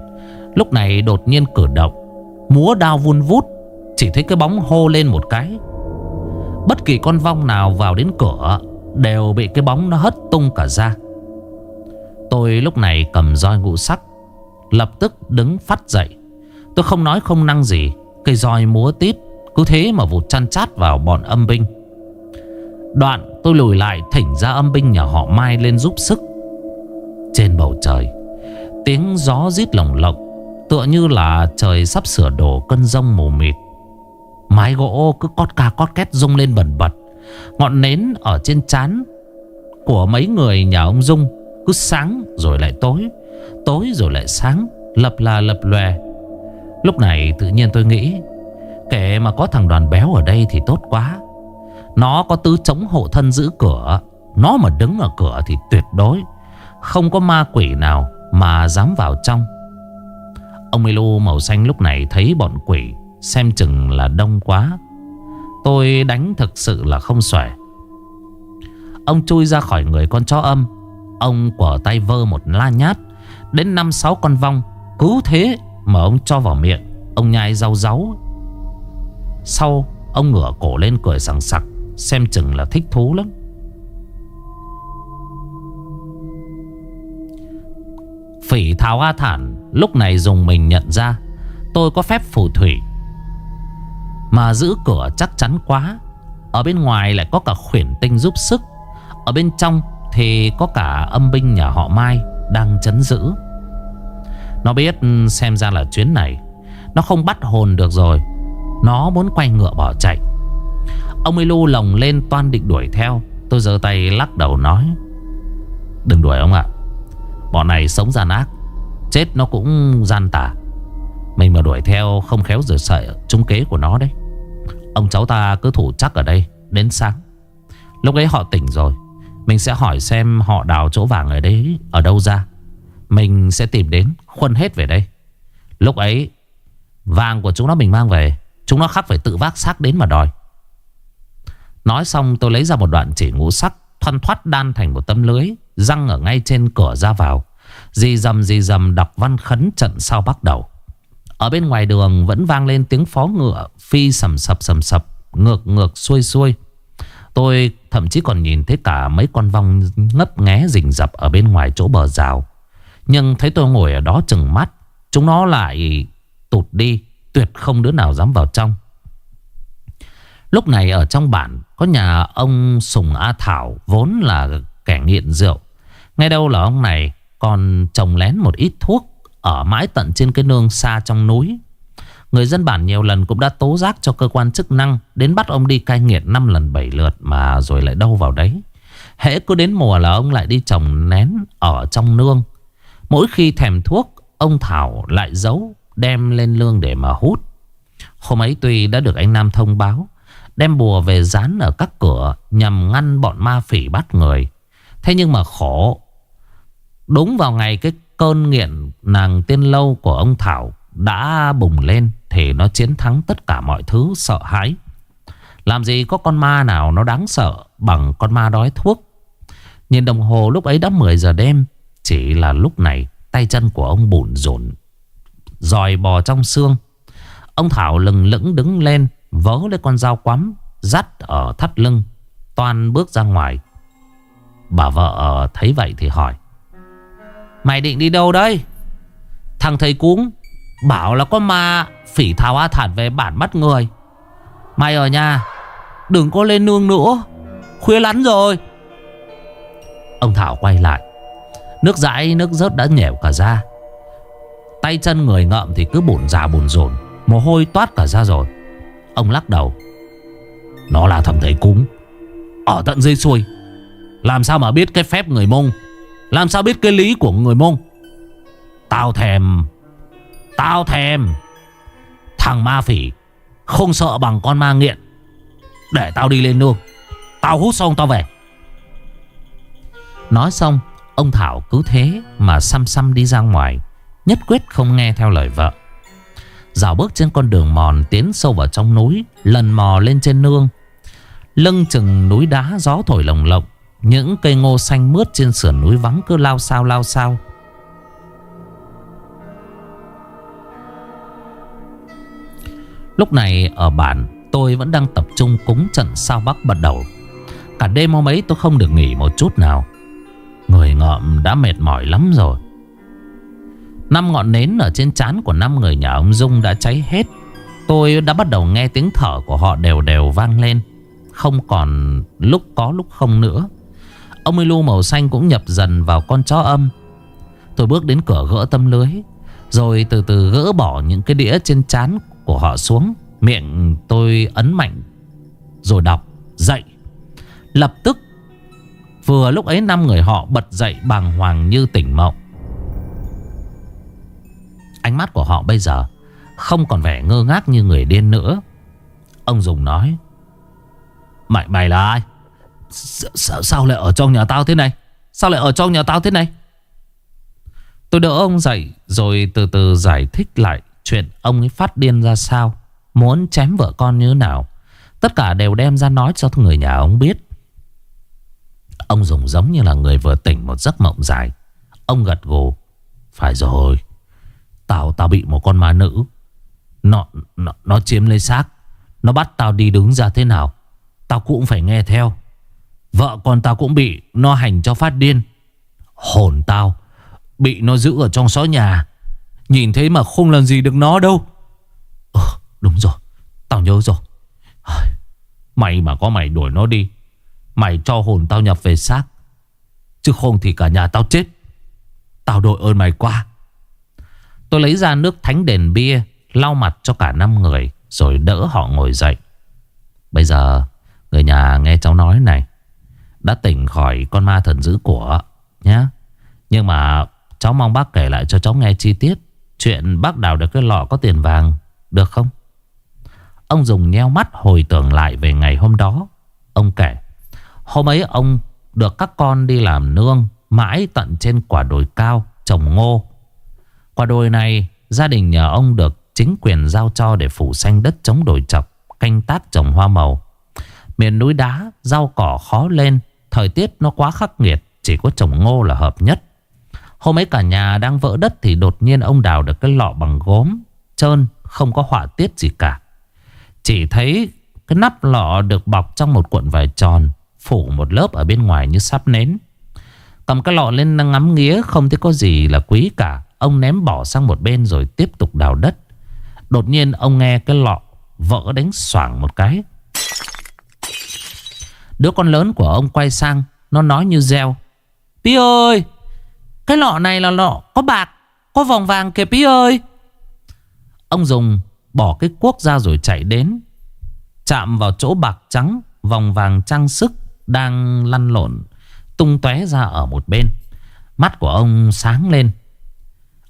Lúc này đột nhiên cử động Múa đao vun vút, Chỉ thấy cái bóng hô lên một cái. Bất kỳ con vong nào vào đến cửa Đều bị cái bóng nó hất tung cả ra. Tôi lúc này cầm roi ngũ sắc, Lập tức đứng phát dậy. Tôi không nói không năng gì, Cây roi múa tít, Cứ thế mà vụt chăn chát vào bọn âm binh. Đoạn tôi lùi lại thỉnh ra âm binh nhà họ Mai lên giúp sức. Trên bầu trời, Tiếng gió rít lồng lộng Tựa như là trời sắp sửa đổ cơn rông mù mịt. Mái gỗ cứ cót ca cót két rung lên bẩn bật. Ngọn nến ở trên chán Của mấy người nhà ông Dung Cứ sáng rồi lại tối Tối rồi lại sáng, Lập là lập lòe. Lúc này tự nhiên tôi nghĩ, Kể mà có thằng đoàn béo ở đây thì tốt quá. Nó có tứ chống hộ thân giữ cửa, Nó mà đứng ở cửa thì tuyệt đối Không có ma quỷ nào Mà dám vào trong. Ông Milu màu xanh lúc này thấy bọn quỷ, Xem chừng là đông quá. Tôi đánh thực sự là không xòe Ông chui ra khỏi người con chó âm. Ông quở tay vơ một la nhát. Đến năm sáu con vong. Cứ thế mà ông cho vào miệng, Ông nhai rau ráu Sau, ông ngửa cổ lên cười sẵn sặc, Xem chừng là thích thú lắm. Phỉ tháo A Thản, Lúc này dùng mình nhận ra, Tôi có phép phù thủy. Mà giữ cửa chắc chắn quá, Ở bên ngoài lại có cả khuyển tinh giúp sức, Ở bên trong thì có cả âm binh nhà họ Mai Đang chấn giữ. Nó biết ừ, xem ra là chuyến này, Nó không bắt hồn được rồi, Nó muốn quay ngựa bỏ chạy. Ông Milu lồng lên toan định đuổi theo, Tôi giơ tay lắc đầu nói, Đừng đuổi ông ạ Bọn này sống gian ác, Chết nó cũng gian tà. Mình mà đuổi theo không khéo rồi sợi Trung kế của nó đấy. Ông cháu ta cứ thủ chắc ở đây Đến sáng. Lúc ấy họ tỉnh rồi, Mình sẽ hỏi xem họ đào chỗ vàng ở đấy Ở đâu ra. Mình sẽ tìm đến khuân hết về đây. Lúc ấy, Vàng của chúng nó mình mang về, Chúng nó khắc phải tự vác xác đến mà đòi. Nói xong tôi lấy ra một đoạn chỉ ngũ sắc Thoăn thoát đan thành một tấm lưới Răng ở ngay trên cửa ra vào Dì dầm dì dầm đọc văn khấn trận sau bắt đầu Ở bên ngoài đường vẫn vang lên tiếng phó ngựa Phi sầm sập sầm sập Ngược ngược xuôi xuôi Tôi thậm chí còn nhìn thấy cả mấy con vong ngấp nghé rình rập ở bên ngoài chỗ bờ rào. Nhưng thấy tôi ngồi ở đó chừng mắt, chúng nó lại tụt đi, tuyệt không đứa nào dám vào trong. Lúc này ở trong bản, có nhà ông Sùng A Thảo vốn là kẻ nghiện rượu. Ngay đâu là ông này, còn trồng lén một ít thuốc ở mãi tận trên cái nương xa trong núi. Người dân bản nhiều lần cũng đã tố giác cho cơ quan chức năng Đến bắt ông đi cai nghiện 5 lần 7 lượt Mà rồi lại đâu vào đấy Hễ cứ đến mùa là ông lại đi trồng nén Ở trong nương Mỗi khi thèm thuốc, Ông Thảo lại giấu, Đem lên lương để mà hút Hôm ấy tuy đã được anh Nam thông báo Đem bùa về dán ở các cửa Nhằm ngăn bọn ma phỉ bắt người Thế nhưng mà khổ Đúng vào ngày cái cơn nghiện nàng tiên lâu của ông Thảo đã bùng lên thì nó chiến thắng tất cả mọi thứ sợ hãi. Làm gì có con ma nào nó đáng sợ bằng con ma đói thuốc. Nhìn đồng hồ lúc ấy đã 10 giờ đêm. Chỉ là lúc này tay chân của ông bùn rộn. Dòi bò trong xương. Ông Thảo lừng lững đứng lên. Vớ lấy con dao quắm. Dắt ở thắt lưng. Toan bước ra ngoài. Bà vợ ờ, thấy vậy thì hỏi. Mày định đi đâu đây? Thằng thầy cúng Bảo là có ma phỉ thảo A Thản về bản bắt người Mày ở nhà, Đừng có lên nương nữa, Khuya lắm rồi Ông Thảo quay lại, Nước dãi, nước rớt đã nhẻo cả ra Tay chân người ngợm thì cứ bùn già bùn rồn Mồ hôi toát cả ra rồi Ông lắc đầu. Nó là thằng thầy cúng. Ở tận dây xuôi. Làm sao mà biết cái phép người mông? Làm sao biết cái lý của người mông? Tao thèm. Tao thèm. Thằng ma phỉ Không sợ bằng con ma nghiện. Để tao đi lên nương Tao hút xong tao về. Nói xong, Ông Thảo cứ thế mà xăm xăm đi ra ngoài, Nhất quyết không nghe theo lời vợ. Dạo bước trên con đường mòn Tiến sâu vào trong núi, Lần mò lên trên nương. Lưng chừng núi đá, gió thổi lồng lộng, Những cây ngô xanh mướt trên sườn núi vắng cứ lao sao lao sao Lúc này, ở bản, tôi vẫn đang tập trung cúng trận sao bắc bắt đầu. Cả đêm hôm ấy tôi không được nghỉ một chút nào. Người ngợm đã mệt mỏi lắm rồi. Năm ngọn nến ở trên trán của năm người nhà ông Dung đã cháy hết. Tôi đã bắt đầu nghe tiếng thở của họ đều đều vang lên. Không còn lúc có lúc không nữa. Ông Milu màu xanh cũng nhập dần vào con chó âm. Tôi bước đến cửa gỡ tâm lưới, Rồi từ từ gỡ bỏ những cái đĩa trên trán của họ xuống. Miệng tôi ấn mạnh, Rồi đọc, Dậy. Lập tức, Vừa lúc ấy năm người họ bật dậy bàng hoàng như tỉnh mộng. Ánh mắt của họ bây giờ Không còn vẻ ngơ ngác như người điên nữa. Ông Dùng nói Mày mày là ai? Sao, sao lại ở trong nhà tao thế này? Sao lại ở trong nhà tao thế này? Tôi đỡ ông dậy Rồi từ từ giải thích lại Chuyện ông ấy phát điên ra sao Muốn chém vợ con như thế nào. Tất cả đều đem ra nói cho người nhà ông biết. Ông dùng giống như là người vừa tỉnh một giấc mộng dài. Ông gật gù Phải rồi Tao tao bị một con ma nữ. Nó nó, nó chiếm lấy xác. Nó bắt tao đi đứng ra thế nào Tao cũng phải nghe theo. Vợ con tao cũng bị Nó hành cho phát điên. Hồn tao Bị nó giữ ở trong xó nhà. Nhìn thấy mà không làm gì được nó đâu. Ờ đúng rồi Tao nhớ rồi. Mày mà có mày đuổi nó đi Mày cho hồn tao nhập về xác. Chứ không thì cả nhà tao chết. Tao đội ơn mày qua Tôi lấy ra nước thánh đền bia, Lau mặt cho cả năm người, Rồi đỡ họ ngồi dậy. Bây giờ, Người nhà nghe cháu nói này, Đã tỉnh khỏi con ma thần dữ của, nhá. Nhưng mà cháu mong bác kể lại cho cháu nghe chi tiết Chuyện bác đào được cái lọ có tiền vàng, Được không? Ông dùng nheo mắt hồi tưởng lại về ngày hôm đó. Ông kể, Hôm ấy ông được các con đi làm nương Mãi tận trên quả đồi cao, Trồng ngô. Qua đồi này, gia đình nhờ ông được Chính quyền giao cho để phủ xanh đất chống đồi chọc, Canh tác trồng hoa màu. Miền núi đá, Rau cỏ khó lên, Thời tiết nó quá khắc nghiệt, Chỉ có trồng ngô là hợp nhất. Hôm ấy cả nhà đang vỡ đất Thì đột nhiên ông đào được cái lọ bằng gốm, Trơn, không có họa tiết gì cả. Chỉ thấy cái nắp lọ được bọc trong một cuộn vải tròn, Phủ một lớp ở bên ngoài như sắp nến. Cầm cái lọ lên ngắm nghía, Không thấy có gì là quý cả. Ông ném bỏ sang một bên rồi tiếp tục đào đất Đột nhiên ông nghe cái lọ Vỡ đánh xoảng một cái Đứa con lớn của ông quay sang, Nó nói như reo Pi ơi, Cái lọ này là lọ có bạc, Có vòng vàng kìa Pi ơi Ông dùng bỏ cái cuốc ra rồi chạy đến, Chạm vào chỗ bạc trắng, Vòng vàng trang sức đang lăn lộn, tung tóe ra ở một bên. Mắt của ông sáng lên.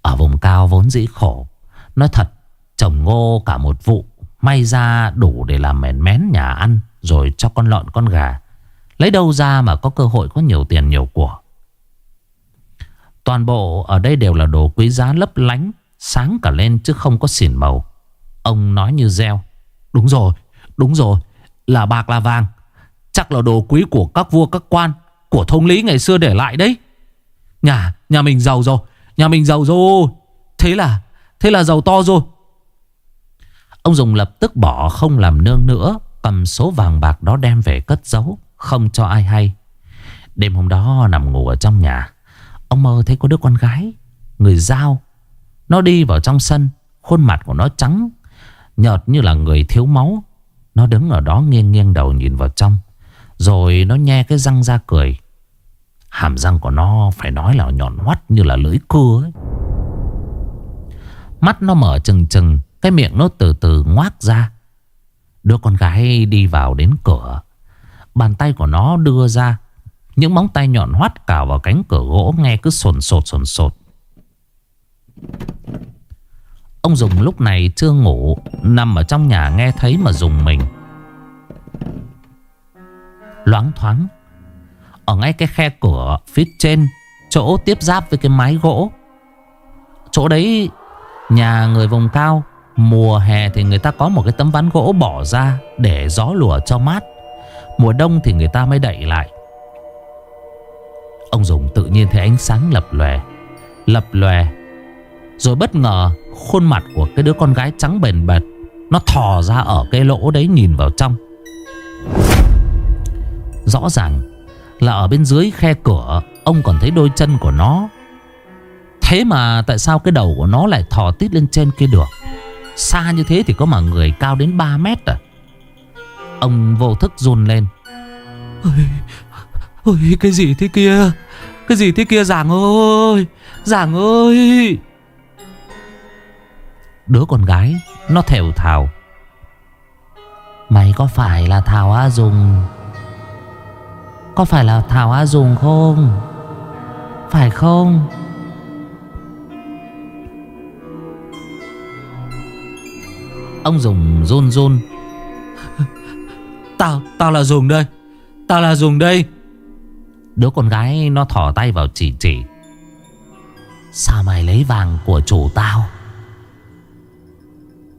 Ở vùng cao vốn dĩ khổ. Nói thật, trồng ngô cả một vụ. May ra đủ để làm mèn mén nhà ăn. Rồi cho con lợn con gà. Lấy đâu ra mà có cơ hội có nhiều tiền nhiều của. Toàn bộ ở đây đều là đồ quý giá lấp lánh. Sáng cả lên chứ không có xỉn màu. Ông nói như reo. Đúng rồi, đúng rồi. Là bạc là vàng. Chắc là đồ quý của các vua các quan Của thông lý ngày xưa để lại đấy Nhà, nhà mình giàu rồi Nhà mình giàu rồi. Thế là, thế là giàu to rồi. Ông Dùng lập tức bỏ không làm nương nữa Cầm số vàng bạc đó đem về cất giấu Không cho ai hay. Đêm hôm đó nằm ngủ ở trong nhà Ông mơ thấy có đứa con gái Người giao Nó đi vào trong sân Khuôn mặt của nó trắng Nhợt như là người thiếu máu. Nó đứng ở đó nghiêng nghiêng đầu nhìn vào trong rồi nó nhe cái răng ra cười. Hàm răng của nó phải nói là nhọn hoắt như là lưỡi cưa ấy. Mắt nó mở trừng trừng, Cái miệng nó từ từ ngoác ra. Đứa con gái đi vào đến cửa. Bàn tay của nó đưa ra, Những móng tay nhọn hoắt cào vào cánh cửa gỗ Nghe cứ sồn sột sồn sột. Ông Dùng lúc này chưa ngủ, Nằm ở trong nhà nghe thấy mà dùng mình. Loáng thoáng ở ngay cái khe cửa phía trên, Chỗ tiếp giáp với cái mái gỗ. Chỗ đấy, Nhà người vùng cao, Mùa hè thì người ta có một cái tấm ván gỗ bỏ ra Để gió lùa cho mát. Mùa đông thì người ta mới đậy lại. Ông Dùng tự nhiên thấy ánh sáng lập lòe Lập lòe, Rồi bất ngờ khuôn mặt của cái đứa con gái trắng bền bệt, Nó thò ra ở cái lỗ đấy nhìn vào trong. Rõ ràng là ở bên dưới khe cửa Ông còn thấy đôi chân của nó. Thế mà tại sao cái đầu của nó lại thò tít lên trên kia được? Xa như thế thì có mà người cao đến 3 mét à? Ông vô thức run lên. Ôi, ôi cái gì thế kia? Cái gì thế kia Giảng ơi Giảng ơi. Đứa con gái Nó thều thào. Mày có phải là Thảo A Dùng Có phải là Thảo A Dùng không? Phải không? Ông Dùng run run. Tao, tao là Dùng đây. Tao là Dùng đây. Đứa con gái nó thỏ tay vào chỉ chỉ. Sao mày lấy vàng của chủ tao?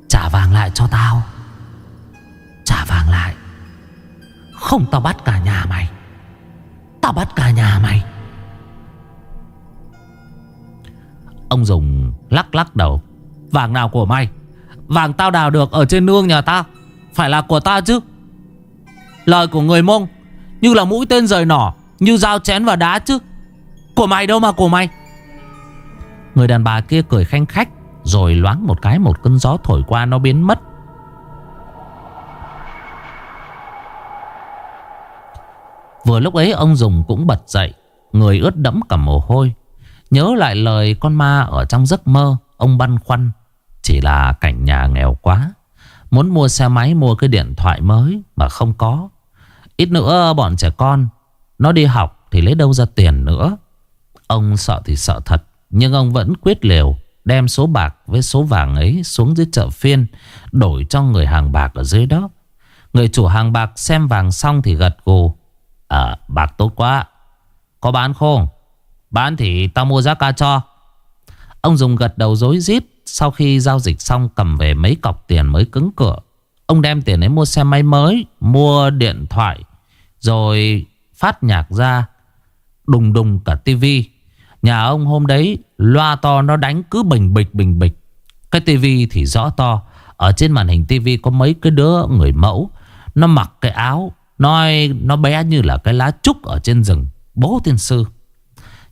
Trả vàng lại cho tao. Trả vàng lại. Không tao bắt cả nhà mày Tao bắt cả nhà mày. Ông Dùng lắc lắc đầu. Vàng nào của mày? Vàng tao đào được ở trên nương nhà tao Phải là của tao chứ. Lời của người mông, Như là mũi tên rời nỏ, Như dao chén vào đá chứ. Của mày đâu mà của mày? Người đàn bà kia cười khanh khách, Rồi loáng một cái một cơn gió thổi qua nó biến mất. Vừa lúc ấy ông Dùng cũng bật dậy, Người ướt đẫm cả mồ hôi. Nhớ lại lời con ma ở trong giấc mơ, Ông băn khoăn, Chỉ là cảnh nhà nghèo quá. Muốn mua xe máy, mua cái điện thoại mới Mà không có. Ít nữa bọn trẻ con, Nó đi học thì lấy đâu ra tiền nữa. Ông sợ thì sợ thật, Nhưng ông vẫn quyết liều, Đem số bạc với số vàng ấy xuống dưới chợ phiên, Đổi cho người hàng bạc ở dưới đó. Người chủ hàng bạc xem vàng xong thì gật gù. À bạc tốt quá. Có bán không? Bán thì tao mua giá ca cho. Ông dùng gật đầu dối rít, Sau khi giao dịch xong cầm về mấy cọc tiền mới cứng cửa. Ông đem tiền ấy mua xe máy mới, Mua điện thoại, Rồi phát nhạc ra, Đùng đùng cả tivi Nhà ông hôm đấy, Loa to nó đánh cứ bình bịch bình bịch. Cái tivi thì rõ to. Ở trên màn hình tivi có mấy cái đứa người mẫu, Nó mặc cái áo Nói nó bé như là cái lá trúc ở trên rừng. Bố tiên sư.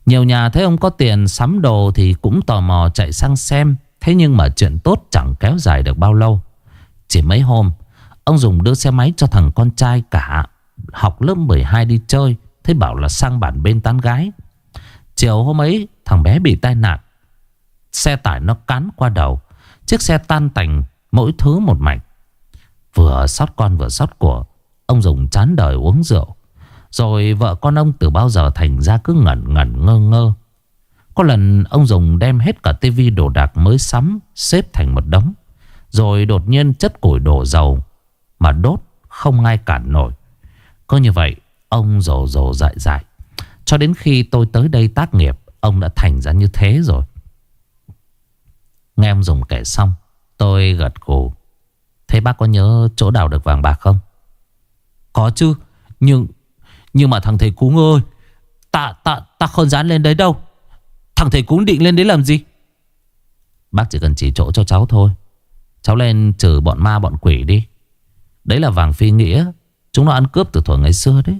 Nhiều nhà thấy ông có tiền sắm đồ Thì cũng tò mò chạy sang xem. Thế nhưng mà chuyện tốt chẳng kéo dài được bao lâu. Chỉ mấy hôm, Ông dùng đưa xe máy cho thằng con trai cả, Học lớp 12 đi chơi. Thế bảo là sang bản bên tán gái. Chiều hôm ấy, thằng bé bị tai nạn. Xe tải nó cán qua đầu. Chiếc xe tan tành, Mỗi thứ một mảnh. Vừa sót con vừa sót của. Ông dùng chán đời uống rượu. Rồi vợ con ông từ bao giờ thành ra cứ ngẩn ngẩn ngơ ngơ. Có lần ông dùng đem hết cả tivi đồ đạc mới sắm, Xếp thành một đống. Rồi đột nhiên chất củi đổ dầu, Mà đốt không ai cản nổi. Có như vậy, Ông rồ rồ dại dại. Cho đến khi tôi tới đây tác nghiệp, Ông đã thành ra như thế rồi. Nghe ông dùng kể xong, Tôi gật gù. Thế bác có nhớ chỗ đào được vàng bạc không? Có chứ, Nhưng Nhưng mà thằng thầy cúng ơi, Ta ta ta không dám lên đấy đâu. Thằng thầy cúng định lên đấy làm gì? Bác chỉ cần chỉ chỗ cho cháu thôi. Cháu lên trừ bọn ma, bọn quỷ đi. Đấy là vàng phi nghĩa. Chúng nó ăn cướp từ thuở ngày xưa đấy.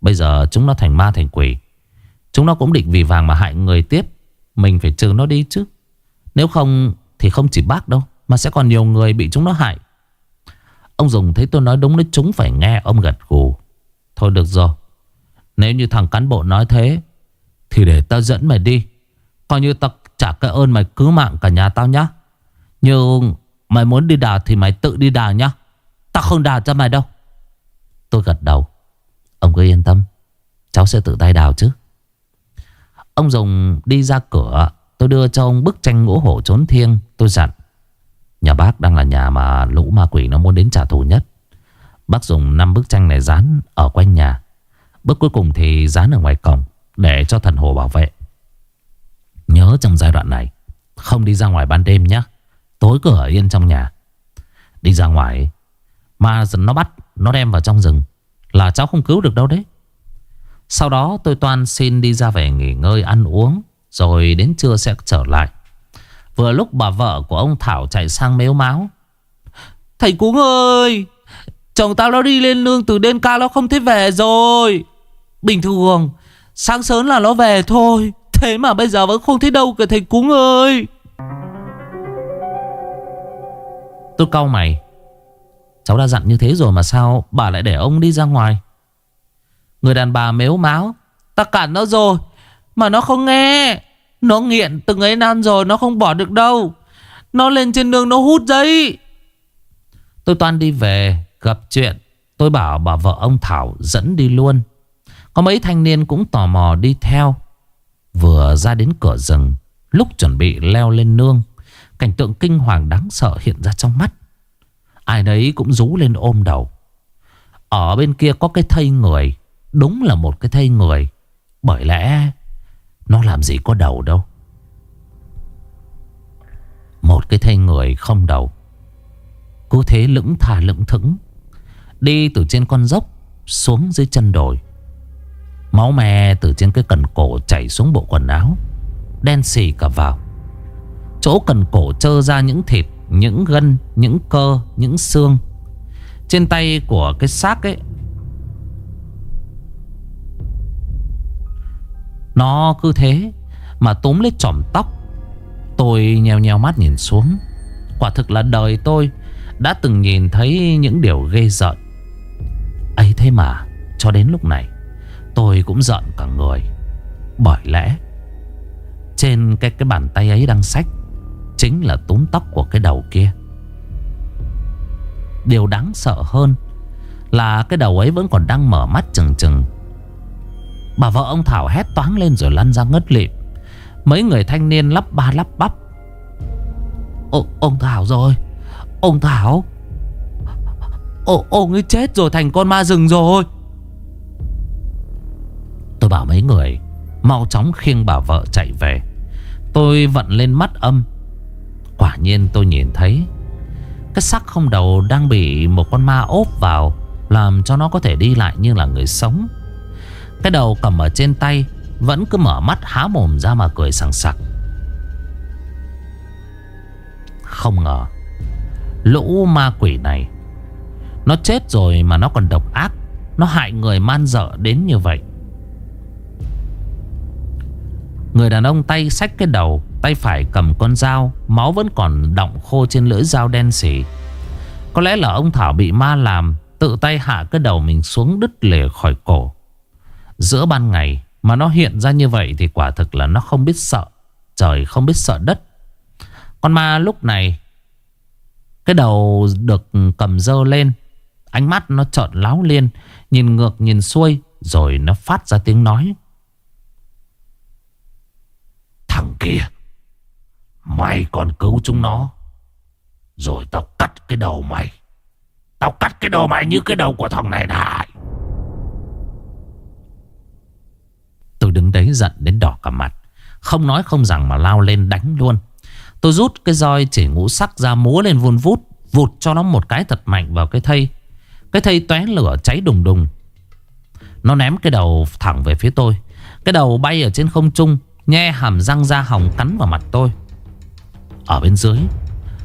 Bây giờ chúng nó thành ma, thành quỷ. Chúng nó cũng định vì vàng mà hại người tiếp. Mình phải trừ nó đi chứ. Nếu không thì không chỉ bác đâu, Mà sẽ còn nhiều người bị chúng nó hại. Ông Dùng thấy tôi nói đúng nó chúng phải nghe Ông gật gù. Thôi được rồi. Nếu như thằng cán bộ nói thế, Thì để tao dẫn mày đi. Coi như tao trả cái ơn mày cứu mạng cả nhà tao nhá. Nhưng mày muốn đi đào thì mày tự đi đào nhá. Tao không đào cho mày đâu. Tôi gật đầu. Ông cứ yên tâm. Cháu sẽ tự tay đào chứ. Ông Dùng đi ra cửa. Tôi đưa cho ông bức tranh ngũ hổ trốn thiêng. Tôi dặn. Nhà bác đang là nhà mà lũ ma quỷ nó muốn đến trả thù nhất. Bác dùng 5 bức tranh này dán ở quanh nhà. Bước cuối cùng thì dán ở ngoài cổng Để cho thần hồ bảo vệ. Nhớ trong giai đoạn này, Không đi ra ngoài ban đêm nhé. Tối cửa yên trong nhà. Đi ra ngoài Ma nó bắt, Nó đem vào trong rừng. Là cháu không cứu được đâu đấy. Sau đó tôi toan xin đi ra về nghỉ ngơi ăn uống, Rồi đến trưa sẽ trở lại. Vừa lúc bà vợ của ông Thảo chạy sang mếu máu. Thầy Cúng ơi, Chồng tao nó đi lên nương từ đêm ca nó không thấy về rồi. Bình thường, Sáng sớm là nó về thôi. Thế mà bây giờ vẫn không thấy đâu cả thầy Cúng ơi. Tôi cau mày. Cháu đã dặn như thế rồi mà sao Bà lại để ông đi ra ngoài? Người đàn bà mếu máu Ta cản nó rồi, Mà nó không nghe. Nó nghiện từng ấy năm rồi, Nó không bỏ được đâu. Nó lên trên đường nó hút giấy. Tôi toàn đi về, Gặp chuyện. Tôi bảo bà vợ ông Thảo dẫn đi luôn. Có mấy thanh niên cũng tò mò đi theo. Vừa ra đến cửa rừng, Lúc chuẩn bị leo lên nương, Cảnh tượng kinh hoàng đáng sợ hiện ra trong mắt. Ai đấy cũng rú lên ôm đầu. Ở bên kia có cái thây người, Đúng là một cái thây người. Bởi lẽ nó làm gì có đầu đâu. Một cái thây người không đầu. Cứ thế lững thà lững thững. Đi từ trên con dốc Xuống dưới chân đồi. Máu me từ trên cái cần cổ chảy xuống bộ quần áo. Đen xì cả vào. Chỗ cần cổ trơ ra những thịt Những gân, những cơ, những xương. Trên tay của cái xác ấy Nó cứ thế Mà túm lấy trỏm tóc. Tôi nheo nheo mắt nhìn xuống. Quả thực là đời tôi Đã từng nhìn thấy những điều ghê giận ấy thế mà, Cho đến lúc này, Tôi cũng giận cả người. Bởi lẽ, Trên cái cái bàn tay ấy đang sách Chính là túm tóc của cái đầu kia. Điều đáng sợ hơn Là cái đầu ấy vẫn còn đang mở mắt chừng chừng. Bà vợ ông Thảo hét toáng lên rồi lăn ra ngất lịm. Mấy người thanh niên lắp ba lắp bắp. Ô, Ông Thảo rồi. Ông Thảo. Ô, Ông ấy chết rồi thành con ma rừng rồi. Tôi bảo mấy người Mau chóng khiêng bà vợ chạy về. Tôi vận lên mắt âm. Quả nhiên tôi nhìn thấy Cái xác không đầu đang bị một con ma ốp vào Làm cho nó có thể đi lại như là người sống. Cái đầu cầm ở trên tay, Vẫn cứ mở mắt há mồm ra mà cười sảng sặc. Không ngờ, Lũ ma quỷ này, Nó chết rồi mà nó còn độc ác, Nó hại người man dợ đến như vậy. Người đàn ông tay xách cái đầu, Tay phải cầm con dao, Máu vẫn còn đọng khô trên lưỡi dao đen xỉ Có lẽ là ông Thảo bị ma làm, Tự tay hạ cái đầu mình xuống đứt lìa khỏi cổ. Giữa ban ngày Mà nó hiện ra như vậy Thì quả thực là nó không biết sợ. Trời không biết sợ đất. Con ma lúc này, Cái đầu được cầm dơ lên, Ánh mắt nó trợn láo liên, Nhìn ngược, nhìn xuôi, Rồi nó phát ra tiếng nói. Thằng kia, Mày còn cứu chúng nó. Rồi tao cắt cái đầu mày. Tao cắt cái đầu mày như cái đầu của thằng này này. Tôi đứng đấy giận đến đỏ cả mặt. Không nói không rằng mà lao lên đánh luôn. Tôi rút cái roi chỉ ngũ sắc ra múa lên vun vút, Vụt cho nó một cái thật mạnh vào cái thây. Cái thây tóe lửa cháy đùng đùng. Nó ném cái đầu thẳng về phía tôi. Cái đầu bay ở trên không trung, Nhe hàm răng ra hòng cắn vào mặt tôi. Ở bên dưới,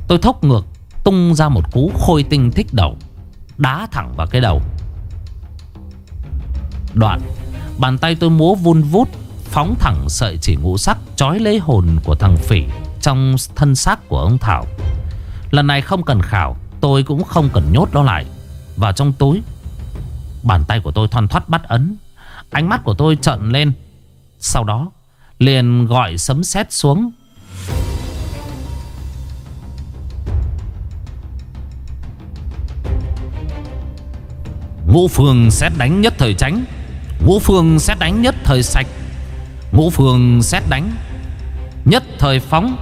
Tôi thốc ngược, Tung ra một cú khôi tinh thích đầu, Đá thẳng vào cái đầu. Đoạn. Bàn tay tôi múa vun vút, Phóng thẳng sợi chỉ ngũ sắc Chói lấy hồn của thằng phỉ Trong thân xác của ông Thảo. Lần này không cần khảo, Tôi cũng không cần nhốt nó lại. Vào trong túi, Bàn tay của tôi thoăn thoát bắt ấn, Ánh mắt của tôi trợn lên. Sau đó, Liền gọi sấm sét xuống. Ngũ phương xét đánh nhất thời tránh. Ngũ phương xét đánh nhất thời sạch. Ngũ phương xét đánh Nhất thời phóng.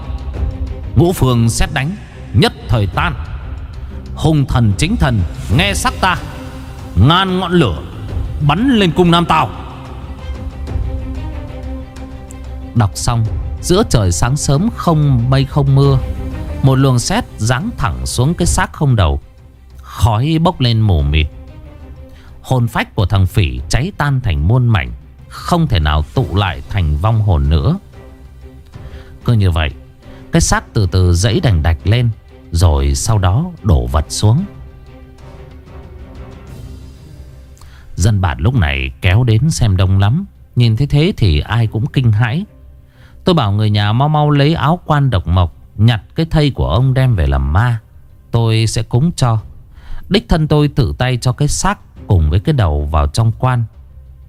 Ngũ phương xét đánh Nhất thời tan. Hùng thần chính thần, Nghe sắc ta. Ngàn ngọn lửa Bắn lên cung Nam Tàu Đọc xong, Giữa trời sáng sớm không mây không mưa, Một luồng sét giáng thẳng xuống cái xác không đầu. Khói bốc lên mù mịt. Hồn phách của thằng phỉ cháy tan thành muôn mảnh, Không thể nào tụ lại thành vong hồn nữa. Cứ như vậy, Cái xác từ từ dãy đành đạch lên, Rồi sau đó đổ vật xuống. Dân bản lúc này kéo đến xem đông lắm, Nhìn thấy thế thì ai cũng kinh hãi. Tôi bảo người nhà mau mau lấy áo quan độc mộc, Nhặt cái thây của ông đem về làm ma. Tôi sẽ cúng cho. Đích thân tôi tự tay cho cái xác Cùng với cái đầu vào trong quan.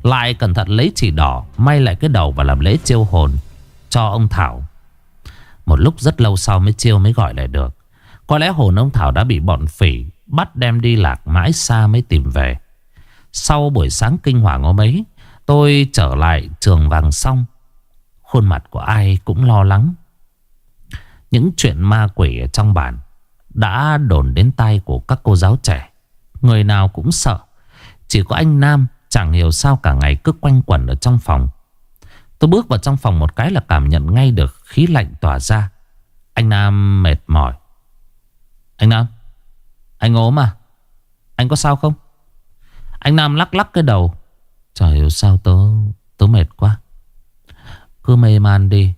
Lại cẩn thận lấy chỉ đỏ, May lại cái đầu và làm lễ chiêu hồn Cho ông Thảo. Một lúc rất lâu sau mới chiêu mới gọi lại được. Có lẽ hồn ông Thảo đã bị bọn phỉ Bắt đem đi lạc mãi xa mới tìm về. Sau buổi sáng kinh hoàng hôm ấy, Tôi trở lại trường vàng xong. Khuôn mặt của ai cũng lo lắng. Những chuyện ma quỷ ở trong bản Đã đồn đến tay của các cô giáo trẻ. Người nào cũng sợ. Chỉ có anh Nam chẳng hiểu sao cả ngày cứ quanh quẩn ở trong phòng. Tôi bước vào trong phòng một cái là cảm nhận ngay được khí lạnh tỏa ra. Anh Nam mệt mỏi. Anh Nam, Anh ốm à? Anh có sao không? Anh Nam lắc lắc cái đầu. Trời ơi sao tớ Tớ mệt quá. Cứ mê man đi.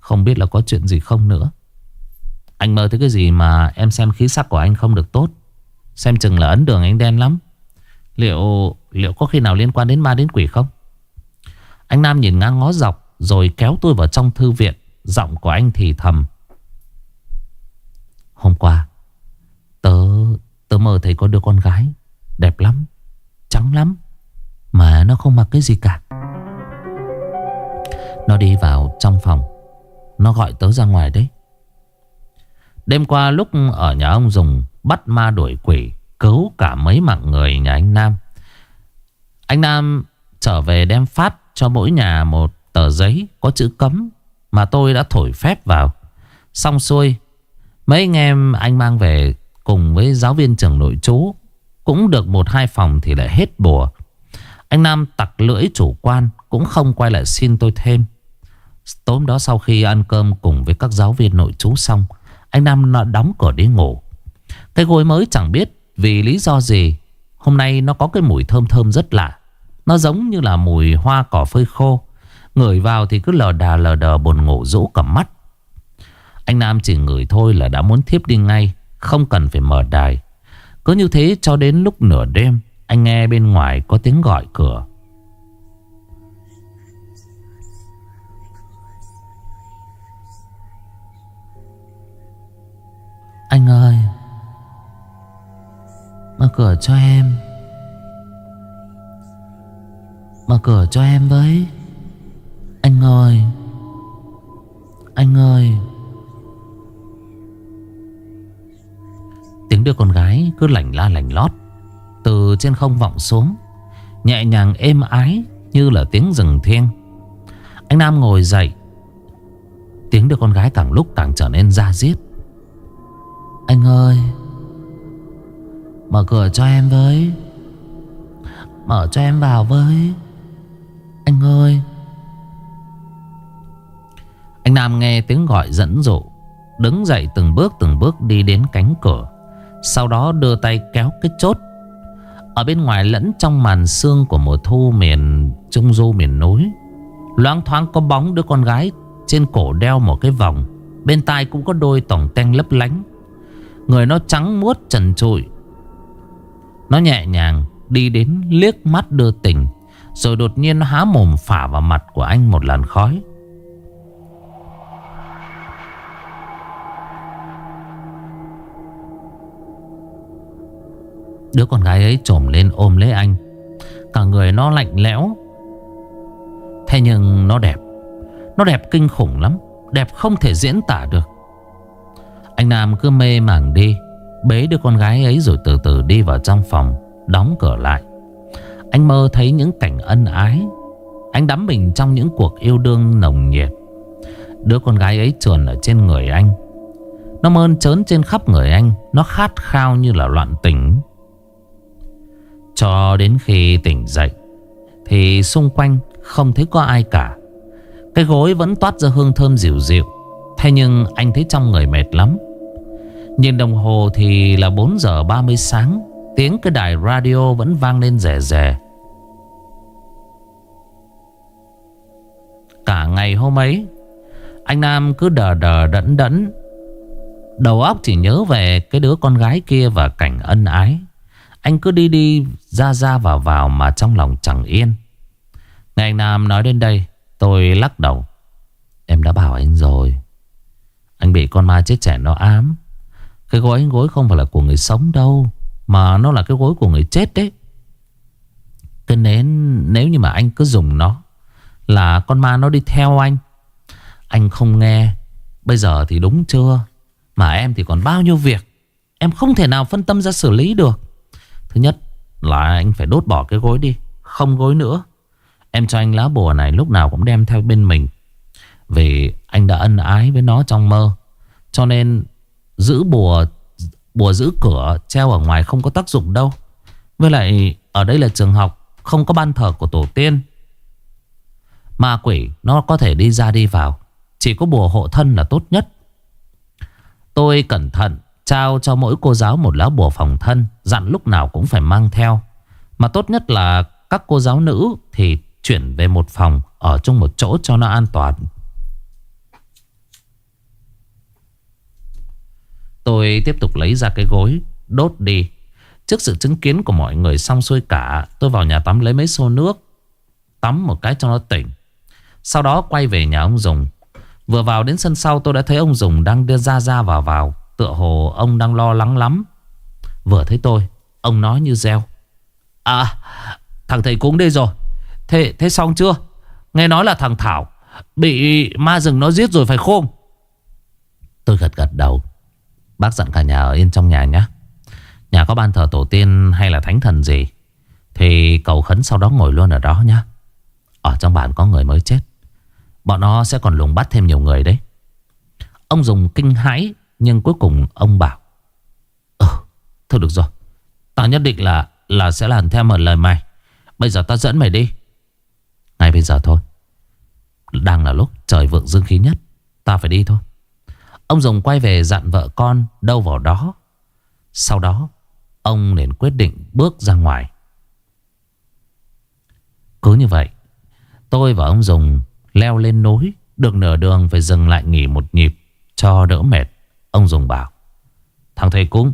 Không biết là có chuyện gì không nữa. Anh mơ thấy cái gì mà Em xem khí sắc của anh không được tốt. Xem chừng là ấn đường anh đen lắm. Liệu liệu có khi nào liên quan đến ma đến quỷ không? Anh Nam nhìn ngang ngó dọc, Rồi kéo tôi vào trong thư viện. Giọng của anh thì thầm. Hôm qua, Tớ Tớ mơ thấy có đứa con gái. Đẹp lắm, Trắng lắm, mà nó không mặc cái gì cả. Nó đi vào trong phòng. Nó gọi tớ ra ngoài đấy. Đêm qua lúc ở nhà ông Dùng Bắt ma đuổi quỷ Cứu cả mấy mạng người nhà anh Nam. Anh Nam trở về đem phát cho mỗi nhà một tờ giấy có chữ cấm Mà tôi đã thổi phép vào. Xong xuôi, Mấy anh em anh mang về cùng với giáo viên trường nội trú Cũng được một hai phòng thì lại hết bùa. Anh Nam tặc lưỡi chủ quan Cũng không quay lại xin tôi thêm. Tối đó sau khi ăn cơm cùng với các giáo viên nội trú xong, Anh Nam đóng cửa đi ngủ. Cái gối mới chẳng biết vì lý do gì? Hôm nay nó có cái mùi thơm thơm rất lạ. Nó giống như là mùi hoa cỏ phơi khô. Ngửi vào thì cứ lờ đà lờ đờ buồn ngủ rũ cầm mắt. Anh Nam chỉ ngửi thôi là đã muốn thiếp đi ngay, Không cần phải mở đài. Cứ như thế cho đến lúc nửa đêm, anh nghe bên ngoài có tiếng gọi cửa. Anh ơi! Mở cửa cho em. Mở cửa cho em với. Anh ơi. Anh ơi. Tiếng đứa con gái cứ lảnh la lảnh lót, từ trên không vọng xuống, Nhẹ nhàng êm ái Như là tiếng rừng thiêng. Anh Nam ngồi dậy. Tiếng đứa con gái càng lúc càng trở nên ra diết. Anh ơi. Mở cửa cho em với. Mở cho em vào với. Anh ơi. Anh Nam nghe tiếng gọi dẫn dụ Đứng dậy từng bước từng bước đi đến cánh cửa, Sau đó đưa tay kéo cái chốt. Ở bên ngoài lẫn trong màn sương của mùa thu miền Trung Du miền núi, Loáng thoáng có bóng đứa con gái Trên cổ đeo một cái vòng, Bên tai cũng có đôi tổng teng lấp lánh. Người nó trắng muốt trần trụi nó nhẹ nhàng đi đến liếc mắt đưa tình, Rồi đột nhiên nó há mồm phả vào mặt của anh một làn khói. Đứa con gái ấy trồm lên ôm lấy anh. Cả người nó lạnh lẽo. Thế nhưng nó đẹp. Nó đẹp kinh khủng lắm. Đẹp không thể diễn tả được. Anh Nam cứ mê màng đi. Bế đứa con gái ấy rồi từ từ đi vào trong phòng, Đóng cửa lại. Anh mơ thấy những cảnh ân ái. Anh đắm mình trong những cuộc yêu đương nồng nhiệt. Đứa con gái ấy trườn ở trên người anh. Nó mơn trớn trên khắp người anh, Nó khát khao như là loạn tỉnh. Cho đến khi tỉnh dậy, Thì xung quanh không thấy có ai cả. Cái gối vẫn toát ra hương thơm dịu dịu. Thế nhưng anh thấy trong người mệt lắm. Nhìn đồng hồ thì là 4 giờ 30 sáng. Tiếng cái đài radio vẫn vang lên rè rè. Cả ngày hôm ấy, Anh Nam cứ đờ đờ đẫn đẫn. Đầu óc chỉ nhớ về cái đứa con gái kia và cảnh ân ái. Anh cứ đi đi, ra ra vào vào mà trong lòng chẳng yên. Ngày anh Nam nói đến đây, Tôi lắc đầu. Em đã bảo anh rồi. Anh bị con ma chết trẻ nó ám. Cái gối anh gối không phải là của người sống đâu, Mà nó là cái gối của người chết đấy. Cái nến Nếu như mà anh cứ dùng nó, Là con ma nó đi theo anh. Anh không nghe, Bây giờ thì đúng chưa? Mà em thì còn bao nhiêu việc, Em không thể nào phân tâm ra xử lý được. Thứ nhất là anh phải đốt bỏ cái gối đi, Không gối nữa. Em cho anh lá bùa này lúc nào cũng đem theo bên mình, Vì anh đã ân ái với nó trong mơ. Cho nên giữ bùa Bùa giữ cửa treo ở ngoài không có tác dụng đâu. Với lại, ở đây là trường học, Không có ban thờ của tổ tiên. Ma quỷ, nó có thể đi ra đi vào. Chỉ có bùa hộ thân là tốt nhất. Tôi cẩn thận Trao cho mỗi cô giáo một lá bùa phòng thân, Dặn lúc nào cũng phải mang theo. Mà tốt nhất là các cô giáo nữ Thì chuyển về một phòng Ở chung một chỗ cho nó an toàn. Tôi tiếp tục lấy ra cái gối Đốt đi. Trước sự chứng kiến của mọi người xong xuôi cả Tôi vào nhà tắm lấy mấy xô nước Tắm một cái cho nó tỉnh. Sau đó quay về nhà ông Dùng. Vừa vào đến sân sau tôi đã thấy ông Dùng đang đưa ra ra vào vào Tựa hồ ông đang lo lắng lắm. Vừa thấy tôi Ông nói như reo. À thằng thầy cúng đây rồi. Thế, thế xong chưa? Nghe nói là thằng Thảo Bị ma rừng nó giết rồi phải không? Tôi gật gật đầu. Bác dặn cả nhà ở yên trong nhà nhé. Nhà có ban thờ tổ tiên hay là thánh thần gì, Thì cầu khấn sau đó ngồi luôn ở đó nhé. Ở trong bản có người mới chết. Bọn nó sẽ còn lùng bắt thêm nhiều người đấy. Ông dùng kinh hãi, Nhưng cuối cùng ông bảo Ừ thôi được rồi. Tao nhất định là là sẽ làm theo một lời mày. Bây giờ tao dẫn mày đi. Ngay bây giờ thôi. Đang là lúc trời vượng dương khí nhất ta phải đi thôi. Ông Dùng quay về dặn vợ con đâu vào đó. Sau đó Ông liền quyết định bước ra ngoài. Cứ như vậy Tôi và ông Dùng leo lên núi Được nửa đường phải dừng lại nghỉ một nhịp Cho đỡ mệt Ông Dùng bảo. Thằng thầy cúng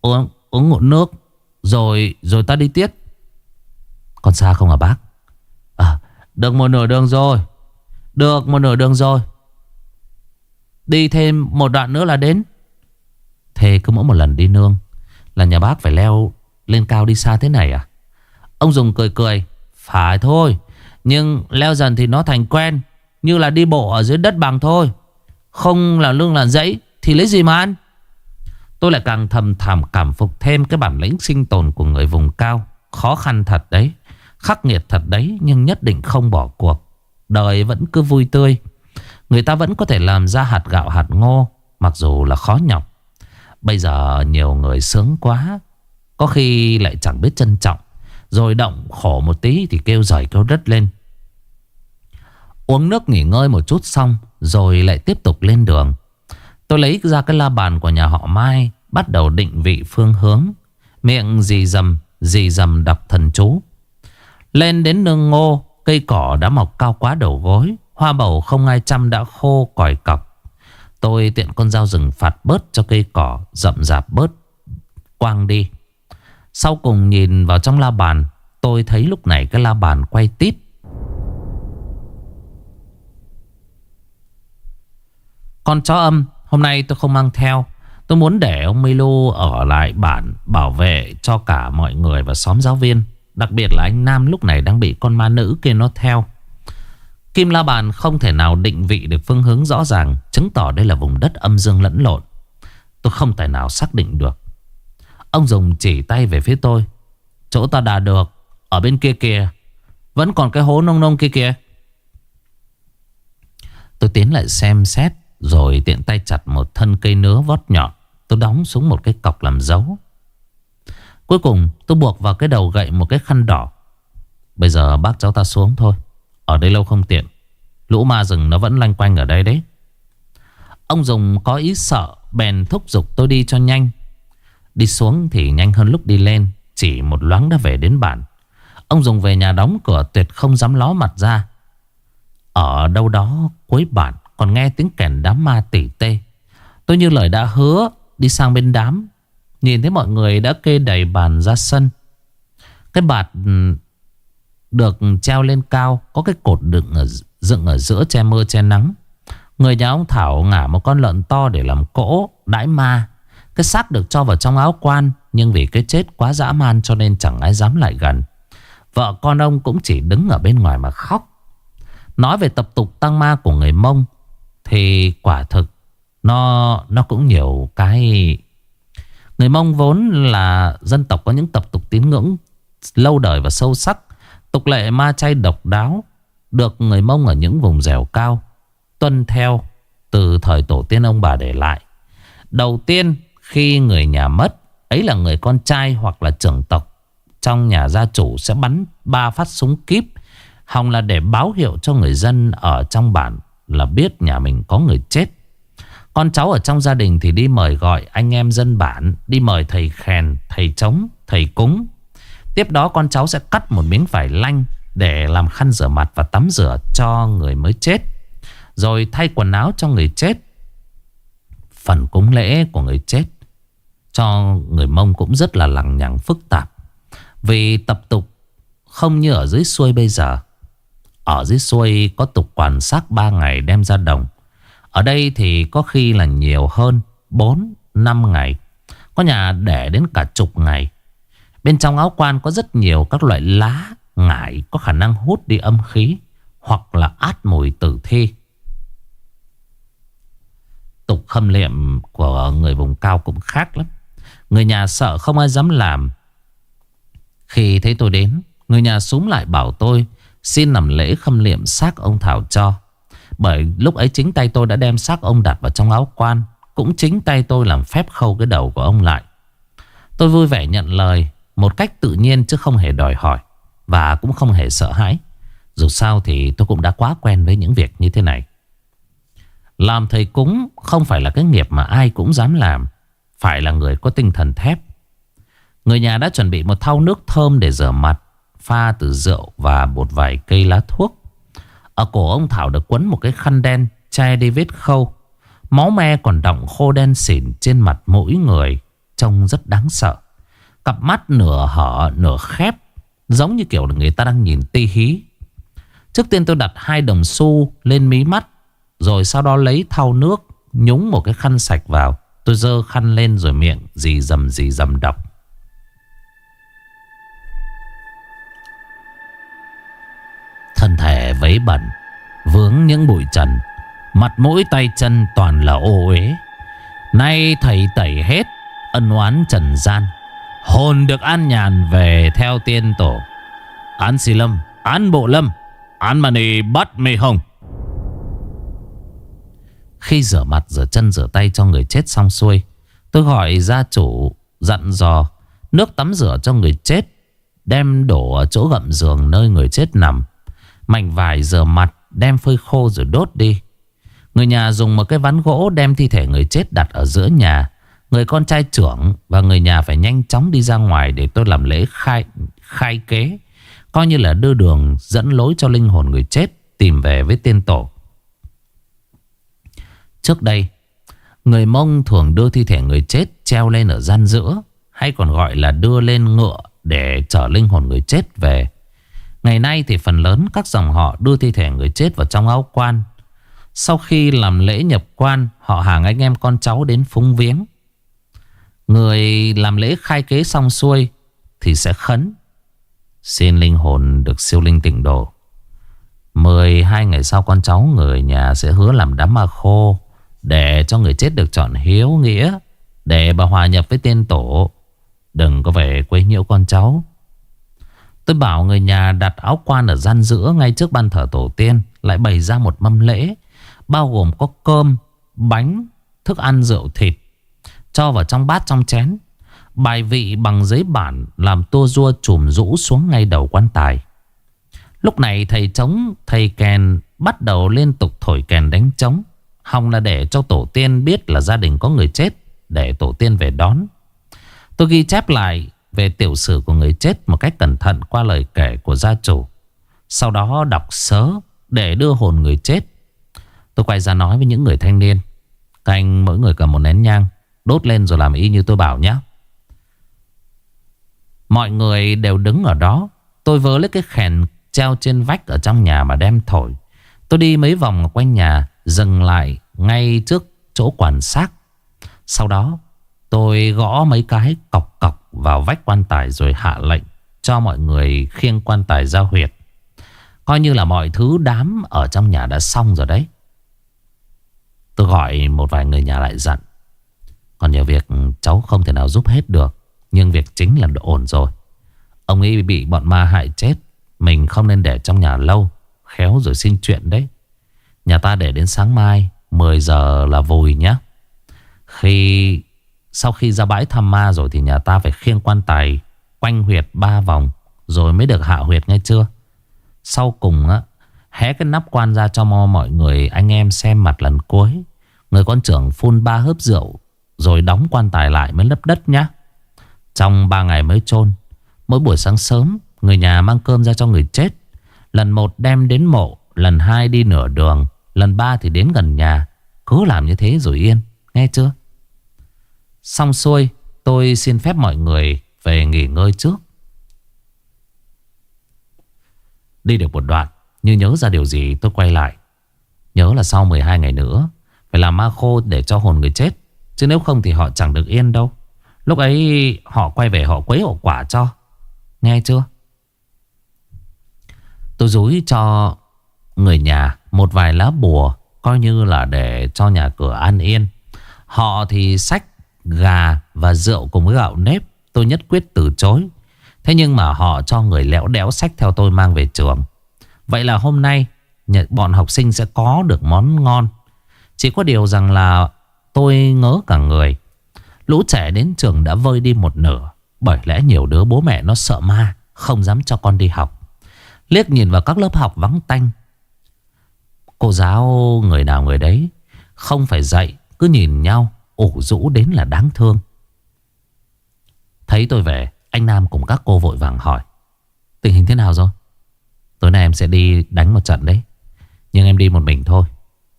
Uống, uống ngụm nước Rồi rồi ta đi tiếp. Còn xa không hả bác? À được một nửa đường rồi Được một nửa đường rồi. Đi thêm một đoạn nữa là đến. Thế cứ mỗi một lần đi nương, Là nhà bác phải leo lên cao đi xa thế này à? Ông Dùng cười cười, Phải thôi, Nhưng leo dần thì nó thành quen, Như là đi bộ ở dưới đất bằng thôi. Không là lưng là dãy, Thì lấy gì mà ăn? Tôi lại càng thầm thầm cảm phục thêm Cái bản lĩnh sinh tồn của người vùng cao. Khó khăn thật đấy, Khắc nghiệt thật đấy, Nhưng nhất định không bỏ cuộc. Đời vẫn cứ vui tươi. Người ta vẫn có thể làm ra hạt gạo, hạt ngô, Mặc dù là khó nhọc. Bây giờ nhiều người sướng quá, Có khi lại chẳng biết trân trọng. Rồi động khổ một tí Thì kêu giời kêu đất lên. Uống nước nghỉ ngơi một chút xong, Rồi lại tiếp tục lên đường. Tôi lấy ra cái la bàn của nhà họ Mai, Bắt đầu định vị phương hướng. Miệng dì dầm Dì dầm đọc thần chú. Lên đến nương ngô, Cây cỏ đã mọc cao quá đầu gối. Hoa bầu không ai chăm đã khô còi cọc. Tôi tiện con dao rừng phạt bớt cho cây cỏ Rậm rạp bớt Quang đi. Sau cùng nhìn vào trong la bàn, Tôi thấy lúc này cái la bàn quay tít. Con chó âm, Hôm nay tôi không mang theo. Tôi muốn để ông Milo ở lại bản Bảo vệ cho cả mọi người và xóm giáo viên. Đặc biệt là anh Nam lúc này đang bị con ma nữ kia nó theo. Kim La Bàn không thể nào định vị được phương hướng rõ ràng, Chứng tỏ đây là vùng đất âm dương lẫn lộn. Tôi không thể nào xác định được. Ông dùng chỉ tay về phía tôi. Chỗ ta đã được, Ở bên kia kìa. Vẫn còn cái hố nông nông kia kìa. Tôi tiến lại xem xét, Rồi tiện tay chặt một thân cây nứa vót nhọn. Tôi đóng xuống một cái cọc làm dấu. Cuối cùng, tôi buộc vào cái đầu gậy một cái khăn đỏ. Bây giờ bác cháu ta xuống thôi ở đây lâu không tiện. Lũ ma rừng nó vẫn lanh quanh ở đây đấy. Ông Dùng có ý sợ Bèn thúc giục tôi đi cho nhanh. Đi xuống thì nhanh hơn lúc đi lên, Chỉ một loáng đã về đến bản. Ông dùng về nhà đóng cửa tuyệt không dám ló mặt ra. Ở đâu đó cuối bản Còn nghe tiếng kèn đám ma tỉ tê. Tôi như lời đã hứa, Đi sang bên đám. Nhìn thấy mọi người đã kê đầy bàn ra sân. Cái bạt ừ, được treo lên cao Có cái cột đựng ở, dựng ở giữa che mưa che nắng. Người nhà ông Thảo ngả một con lợn to để làm cỗ Đãi ma. Cái xác được cho vào trong áo quan Nhưng vì cái chết quá dã man cho nên chẳng ai dám lại gần. Vợ con ông cũng chỉ đứng ở bên ngoài mà khóc. Nói về tập tục tăng ma của người Mông Thì quả thực Nó nó cũng nhiều cái. Người Mông vốn là dân tộc có những tập tục tín ngưỡng lâu đời và sâu sắc. Tục lệ ma chay độc đáo được người Mông ở những vùng dẻo cao tuân theo từ thời tổ tiên ông bà để lại. Đầu tiên khi người nhà mất, ấy là người con trai hoặc là trưởng tộc trong nhà gia chủ sẽ bắn ba phát súng kíp. Hòng là để báo hiệu cho người dân ở trong bản là biết nhà mình có người chết. Con cháu ở trong gia đình thì đi mời gọi anh em dân bản, đi mời thầy khèn, thầy trống, thầy cúng. Tiếp đó con cháu sẽ cắt một miếng vải lanh để làm khăn rửa mặt và tắm rửa cho người mới chết. Rồi thay quần áo cho người chết. Phần cúng lễ của người chết cho người Mông cũng rất là lằng nhằng phức tạp. Vì tập tục không như ở dưới xuôi bây giờ. Ở dưới xuôi có tục quản xác 3 ngày đem ra đồng. Ở đây thì có khi là nhiều hơn 4, 5 ngày Có nhà để đến cả chục ngày Bên trong áo quan có rất nhiều các loại lá Ngải có khả năng hút đi âm khí Hoặc là át mùi tử thi. Tục khâm liệm của người vùng cao cũng khác lắm. Người nhà sợ không ai dám làm. Khi thấy tôi đến, Người nhà súng lại bảo tôi Xin làm lễ khâm liệm xác ông Thảo cho. Bởi lúc ấy chính tay tôi đã đem xác ông đặt vào trong áo quan, Cũng chính tay tôi làm phép khâu cái đầu của ông lại. Tôi vui vẻ nhận lời. Một cách tự nhiên chứ không hề đòi hỏi Và cũng không hề sợ hãi. Dù sao thì tôi cũng đã quá quen với những việc như thế này. Làm thầy cúng không phải là cái nghiệp mà ai cũng dám làm, Phải là người có tinh thần thép. Người nhà đã chuẩn bị một thau nước thơm để rửa mặt, Pha từ rượu và một vài cây lá thuốc. Ở cổ ông Thảo được quấn một cái khăn đen Che đi vết khâu. Máu me còn đọng khô đen xỉn trên mặt mỗi người, Trông rất đáng sợ. Cặp mắt nửa hở, nửa khép, Giống như kiểu là người ta đang nhìn ti hí. Trước tiên tôi đặt hai đồng xu lên mí mắt, Rồi sau đó lấy thau nước, Nhúng một cái khăn sạch vào. Tôi dơ khăn lên rồi miệng Dì dầm dì dầm đọc. Thân thể vấy bẩn, Vướng những bụi trần, Mặt mũi tay chân toàn là ô uế. Nay thầy tẩy hết, Ân oán trần gian. Hồn được an nhàn về theo tiên tổ Án xì lâm, Án bộ lâm, Án mà nì bắt mê hồng Khi rửa mặt, rửa chân, rửa tay cho người chết xong xuôi, Tôi gọi gia chủ Dặn dò, Nước tắm rửa cho người chết, Đem đổ ở chỗ gậm giường nơi người chết nằm Mảnh vải rửa mặt, đem phơi khô rồi đốt đi. Người nhà dùng một cái ván gỗ đem thi thể người chết đặt ở giữa nhà. Người con trai trưởng và người nhà phải nhanh chóng đi ra ngoài để tôi làm lễ khai, khai kế. Coi như là đưa đường dẫn lối cho linh hồn người chết tìm về với tiên tổ. Trước đây, người Mông thường đưa thi thể người chết treo lên ở gian giữa hay còn gọi là đưa lên ngựa để chở linh hồn người chết về. Ngày nay thì phần lớn các dòng họ đưa thi thể người chết vào trong áo quan. Sau khi làm lễ nhập quan, họ hàng anh em con cháu đến phúng viếng. Người làm lễ khai kế xong xuôi thì sẽ khấn. Xin linh hồn được siêu linh tịnh độ. 12 ngày sau con cháu người nhà sẽ hứa làm đám ma khô để cho người chết được chọn hiếu nghĩa để bà hòa nhập với tiên tổ. Đừng có về quấy nhiễu con cháu. Tôi bảo người nhà đặt áo quan ở gian giữa ngay trước ban thờ tổ tiên. Lại bày ra một mâm lễ. Bao gồm có cơm, bánh, thức ăn rượu thịt. Cho vào trong bát trong chén. Bài vị bằng giấy bản làm tua rua chùm rũ xuống ngay đầu quan tài. Lúc này thầy trống, thầy kèn bắt đầu liên tục thổi kèn đánh trống. Hòng là để cho tổ tiên biết là gia đình có người chết. Để tổ tiên về đón. Tôi ghi chép lại về tiểu sử của người chết một cách cẩn thận qua lời kể của gia chủ. Sau đó đọc sớ để đưa hồn người chết. Tôi quay ra nói với những người thanh niên. Các anh mỗi người cầm một nén nhang, đốt lên rồi làm y như tôi bảo nhé. Mọi người đều đứng ở đó. Tôi vớ lấy cái khèn treo trên vách ở trong nhà mà đem thổi. Tôi đi mấy vòng quanh nhà, dừng lại ngay trước chỗ quan sát. Sau đó tôi gõ mấy cái cọc cọc vào vách quan tài rồi hạ lệnh cho mọi người khiêng quan tài ra huyệt. Coi như là mọi thứ đám ở trong nhà đã xong rồi đấy. Tôi gọi một vài người nhà lại dặn. Còn nhiều việc cháu không thể nào giúp hết được. Nhưng việc chính là ổn rồi. Ông ấy bị bọn ma hại chết. Mình không nên để trong nhà lâu. Khéo rồi xin chuyện đấy. Nhà ta để đến sáng mai 10 giờ là vùi nhé. Khi, sau khi ra bãi thăm ma rồi thì nhà ta phải khiêng quan tài quanh huyệt ba vòng, rồi mới được hạ huyệt nghe chưa? Sau cùng á, hé cái nắp quan ra cho mọi người anh em xem mặt lần cuối. Người con trưởng phun ba hớp rượu rồi đóng quan tài lại mới lấp đất nhá. Trong ba ngày mới chôn, Mỗi buổi sáng sớm, Người nhà mang cơm ra cho người chết. Lần một đem đến mộ, Lần hai đi nửa đường, Lần ba thì đến gần nhà. Cứ làm như thế rồi yên, Nghe chưa? Xong xuôi, Tôi xin phép mọi người Về nghỉ ngơi trước. Đi được một đoạn, Như nhớ ra điều gì tôi quay lại. Nhớ là sau 12 ngày nữa, Phải làm ma khô để cho hồn người chết. Chứ nếu không thì họ chẳng được yên đâu. Lúc ấy họ quay về họ quấy hậu quả cho. Nghe chưa? Tôi rúi cho người nhà một vài lá bùa Coi như là để cho nhà cửa an yên. Họ thì sách gà và rượu cùng với gạo nếp. Tôi nhất quyết từ chối. Thế nhưng mà họ cho người lẽo đéo sách theo tôi mang về trường. Vậy là hôm nay Bọn học sinh sẽ có được món ngon. Chỉ có điều rằng là Tôi ngớ cả người. Lũ trẻ đến trường đã vơi đi một nửa, Bởi lẽ nhiều đứa bố mẹ nó sợ ma, Không dám cho con đi học. Liếc nhìn vào các lớp học vắng tanh. Cô giáo người nào người đấy, Không phải dạy, Cứ nhìn nhau, ủ rũ đến là đáng thương. Thấy tôi về, Anh Nam cùng các cô vội vàng hỏi, Tình hình thế nào rồi? Tối nay em sẽ đi đánh một trận đấy. Nhưng em đi một mình thôi.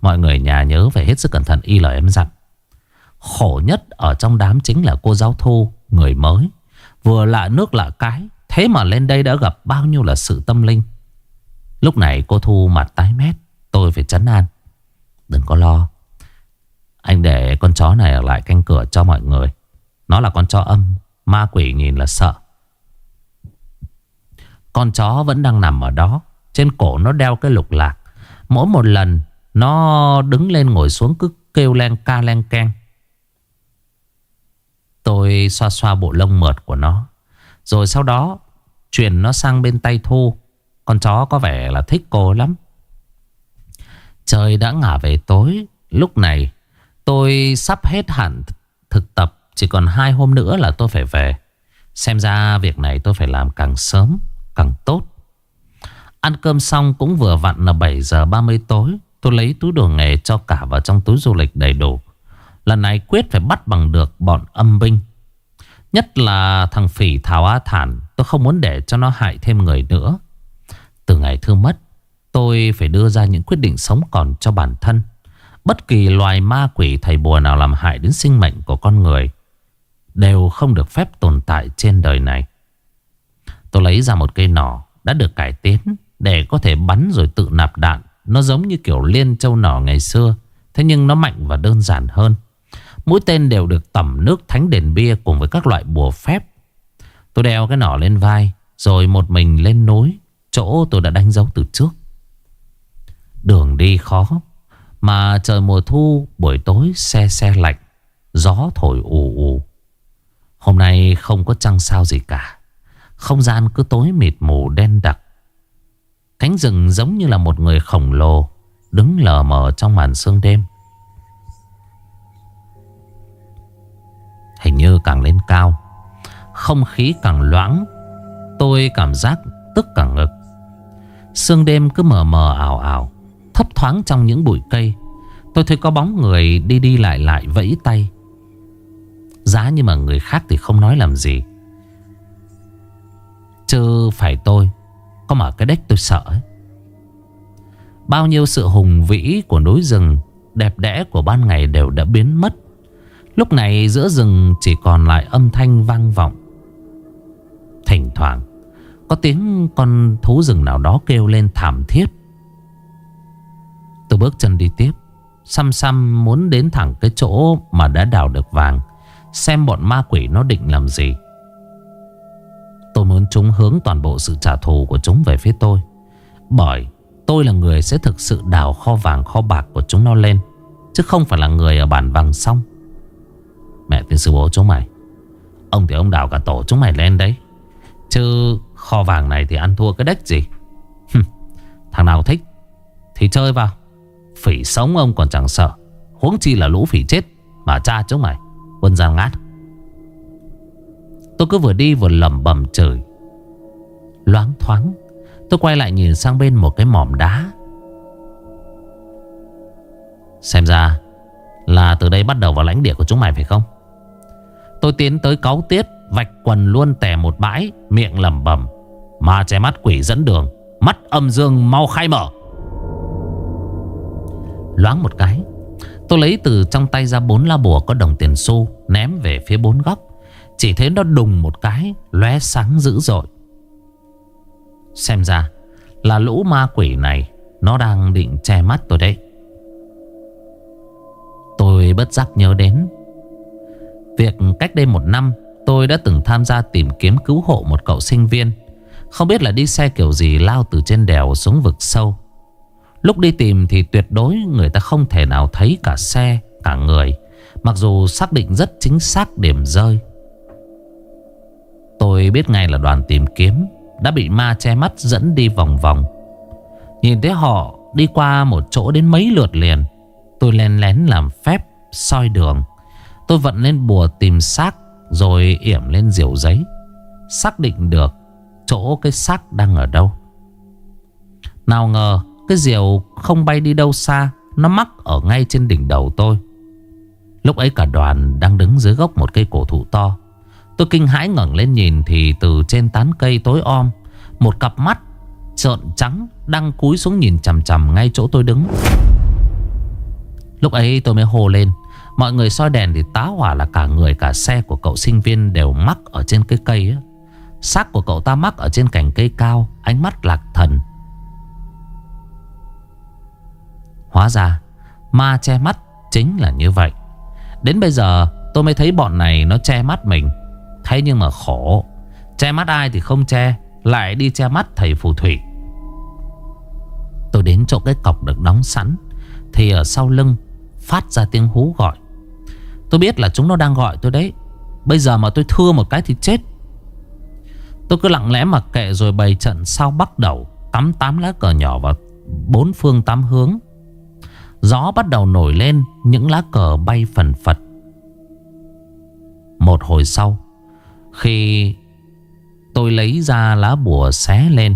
Mọi người nhà nhớ phải hết sức cẩn thận y lời em dặn. Khổ nhất ở trong đám chính là cô giáo thu, Người mới. Vừa lạ nước lạ cái, Thế mà lên đây đã gặp bao nhiêu là sự tâm linh. Lúc này cô Thu mặt tái mét, Tôi phải chấn an. Đừng có lo. Anh để con chó này ở lại canh cửa cho mọi người. Nó là con chó âm, Ma quỷ nhìn là sợ. Con chó vẫn đang nằm ở đó, Trên cổ nó đeo cái lục lạc. Mỗi một lần, Nó đứng lên ngồi xuống cứ kêu len ca len keng. Tôi xoa xoa bộ lông mượt của nó. Rồi sau đó, Chuyển nó sang bên tay Thu. Con chó có vẻ là thích cô lắm. Trời đã ngả về tối. Lúc này, tôi sắp hết hẳn thực tập. Chỉ còn hai hôm nữa là tôi phải về. Xem ra việc này tôi phải làm càng sớm, Càng tốt. Ăn cơm xong cũng vừa vặn là 7 giờ 30 tối. Tôi lấy túi đồ nghề cho cả vào trong túi du lịch đầy đủ. Lần này quyết phải bắt bằng được bọn âm binh. Nhất là thằng phỉ Thảo Á Thản, Tôi không muốn để cho nó hại thêm người nữa. Từ ngày thương mất, Tôi phải đưa ra những quyết định sống còn cho bản thân. Bất kỳ loài ma quỷ, thầy bùa nào làm hại đến sinh mệnh của con người Đều không được phép tồn tại trên đời này. Tôi lấy ra một cây nỏ đã được cải tiến Để có thể bắn rồi tự nạp đạn. Nó giống như kiểu liên châu nỏ ngày xưa, Thế nhưng nó mạnh và đơn giản hơn. Mũi tên đều được tẩm nước thánh đền bia cùng với các loại bùa phép. Tôi đeo cái nỏ lên vai, rồi một mình lên núi, chỗ tôi đã đánh dấu từ trước. Đường đi khó, mà trời mùa thu buổi tối xe xe lạnh, gió thổi ù ù. Hôm nay không có trăng sao gì cả, không gian cứ tối mịt mù đen đặc. Cánh rừng giống như là một người khổng lồ đứng lờ mờ trong màn sương đêm. Hình như càng lên cao. Không khí càng loãng, Tôi cảm giác tức cả ngực. Sương đêm cứ mờ mờ ảo ảo, Thấp thoáng trong những bụi cây. Tôi thấy có bóng người đi đi lại lại vẫy tay. Giá như mà người khác thì không nói làm gì. Chứ phải tôi, Có mở cái đếch tôi sợ ấy. Bao nhiêu sự hùng vĩ của núi rừng Đẹp đẽ của ban ngày đều đã biến mất. Lúc này giữa rừng chỉ còn lại âm thanh vang vọng. Thỉnh thoảng, Có tiếng con thú rừng nào đó kêu lên thảm thiết. Tôi bước chân đi tiếp, Xăm xăm muốn đến thẳng cái chỗ mà đã đào được vàng, Xem bọn ma quỷ nó định làm gì. Tôi muốn chúng hướng toàn bộ sự trả thù của chúng về phía tôi, Bởi tôi là người sẽ thực sự đào kho vàng kho bạc của chúng nó lên, Chứ không phải là người ở bản vàng xong. Mẹ tiên sư bố chúng mày. Ông thì ông đào cả tổ chúng mày lên đấy. Chứ kho vàng này thì ăn thua cái đếch gì? Thằng nào thích Thì chơi vào. Phỉ sống ông còn chẳng sợ. Huống chi là lũ phỉ chết Mà cha chúng mày, Quân gian ngát. Tôi cứ vừa đi vừa lầm bầm trời Loáng thoáng, Tôi quay lại nhìn sang bên một cái mỏm đá. Xem ra Là từ đây bắt đầu vào lãnh địa của chúng mày phải không? Tôi tiến tới cáu tiết, Vạch quần luôn tè một bãi, Miệng lầm bầm Mà che mắt quỷ dẫn đường, Mắt âm dương mau khai mở. Loáng một cái, Tôi lấy từ trong tay ra bốn la bùa có đồng tiền xu, Ném về phía bốn góc. Chỉ thấy nó đùng một cái, lóe sáng dữ dội. Xem ra Là lũ ma quỷ này, Nó đang định che mắt tôi đấy. Tôi bất giác nhớ đến Việc cách đây một năm Tôi đã từng tham gia tìm kiếm cứu hộ một cậu sinh viên. Không biết là đi xe kiểu gì lao từ trên đèo xuống vực sâu. Lúc đi tìm thì tuyệt đối người ta không thể nào thấy cả xe, cả người Mặc dù xác định rất chính xác điểm rơi. Tôi biết ngay là đoàn tìm kiếm Đã bị ma che mắt dẫn đi vòng vòng. Nhìn thấy họ đi qua một chỗ đến mấy lượt liền Tôi len lén làm phép soi đường. Tôi vận lên bùa tìm xác, Rồi yểm lên diều giấy. Xác định được chỗ cái xác đang ở đâu. Nào ngờ, cái diều không bay đi đâu xa, Nó mắc ở ngay trên đỉnh đầu tôi. Lúc ấy cả đoàn đang đứng dưới gốc một cây cổ thụ to. Tôi kinh hãi ngẩng lên nhìn Thì từ trên tán cây tối om, Một cặp mắt trợn trắng Đang cúi xuống nhìn chằm chằm ngay chỗ tôi đứng. Lúc ấy tôi mới hô lên Mọi người soi đèn thì tá hỏa là cả người, cả xe của cậu sinh viên đều mắc ở trên cái cây ấy. Xác của cậu ta mắc ở trên cành cây cao, Ánh mắt lạc thần. Hóa ra, ma che mắt chính là như vậy. Đến bây giờ, tôi mới thấy bọn này nó che mắt mình. Thế nhưng mà khổ, Che mắt ai thì không che, Lại đi che mắt thầy phù thủy. Tôi đến chỗ cái cọc được đóng sẵn, Thì ở sau lưng Phát ra tiếng hú gọi. Tôi biết là chúng nó đang gọi tôi đấy. Bây giờ mà tôi thưa một cái thì chết. Tôi cứ lặng lẽ mặc kệ rồi bày trận sau bắt đầu Cắm tám lá cờ nhỏ vào bốn phương tám hướng. Gió bắt đầu nổi lên, Những lá cờ bay phần phật. Một hồi sau, Khi tôi lấy ra lá bùa xé lên,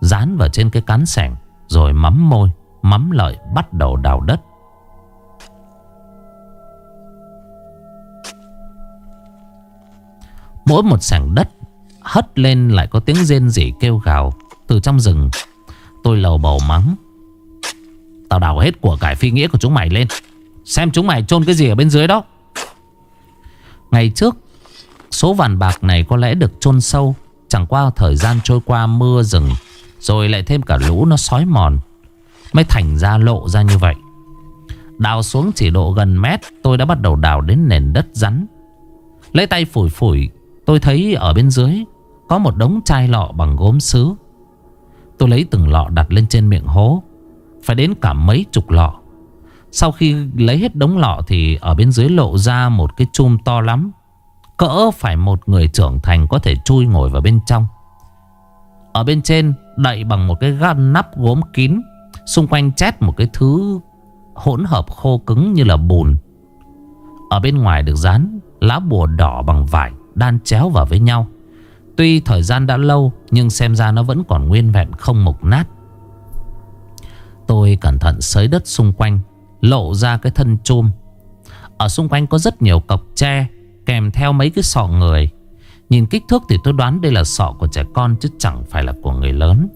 Dán vào trên cái cán sẻng, Rồi mắm môi, Mắm lợi bắt đầu đào đất. Mỗi một sảng đất Hất lên lại có tiếng rên rỉ kêu gào Từ trong rừng. Tôi lầu bầu mắng. Tao đào hết của cải phi nghĩa của chúng mày lên. Xem chúng mày chôn cái gì ở bên dưới đó. Ngày trước, Số vàng bạc này có lẽ được chôn sâu. Chẳng qua thời gian trôi qua mưa rừng, Rồi lại thêm cả lũ nó sói mòn, Mới thành ra lộ ra như vậy. Đào xuống chỉ độ gần mét, Tôi đã bắt đầu đào đến nền đất rắn. Lấy tay phủi phủi Tôi thấy ở bên dưới Có một đống chai lọ bằng gốm sứ. Tôi lấy từng lọ đặt lên trên miệng hố, phải đến cả mấy chục lọ. Sau khi lấy hết đống lọ Thì ở bên dưới lộ ra một cái chum to lắm. Cỡ phải một người trưởng thành Có thể chui ngồi vào bên trong. Ở bên trên Đậy bằng một cái gan nắp gốm kín, Xung quanh chét một cái thứ Hỗn hợp khô cứng như là bùn. Ở bên ngoài được dán Lá bùa đỏ bằng vải. Đan chéo vào với nhau. Tuy thời gian đã lâu, Nhưng xem ra nó vẫn còn nguyên vẹn không mục nát. Tôi cẩn thận xới đất xung quanh, Lộ ra cái thân chôm Ở xung quanh có rất nhiều cọc tre, Kèm theo mấy cái sọ người. Nhìn kích thước thì tôi đoán đây là sọ của trẻ con, Chứ chẳng phải là của người lớn.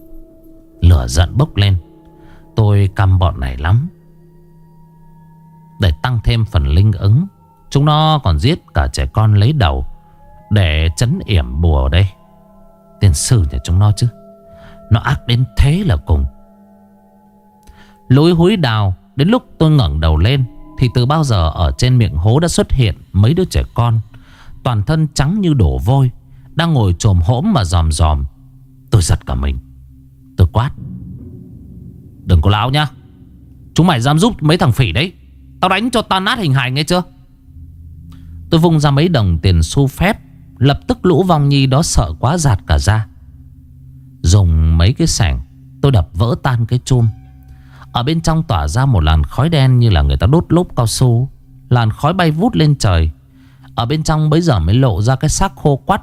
Lửa giận bốc lên. Tôi căm bọn này lắm. Để tăng thêm phần linh ứng, Chúng nó còn giết cả trẻ con lấy đầu. Để chấn yểm bùa đây. Tiền sử nhà chúng nó chứ. Nó ác đến thế là cùng. Lối húi đào, Đến lúc tôi ngẩng đầu lên, Thì từ bao giờ ở trên miệng hố đã xuất hiện Mấy đứa trẻ con. Toàn thân trắng như đổ vôi, Đang ngồi trồm hỗm mà dòm dòm Tôi giật cả mình. Tôi quát. Đừng có láo nhá. Chúng mày dám giúp mấy thằng phỉ đấy. Tao đánh cho tan nát hình hài nghe chưa? Tôi vung ra mấy đồng tiền xu phép Lập tức lũ vong nhi đó sợ quá giạt cả ra. Dùng mấy cái sẻng Tôi đập vỡ tan cái chum. Ở bên trong tỏa ra một làn khói đen Như là người ta đốt lốp cao su. Làn khói bay vút lên trời. Ở bên trong bấy giờ mới lộ ra cái xác khô quắt.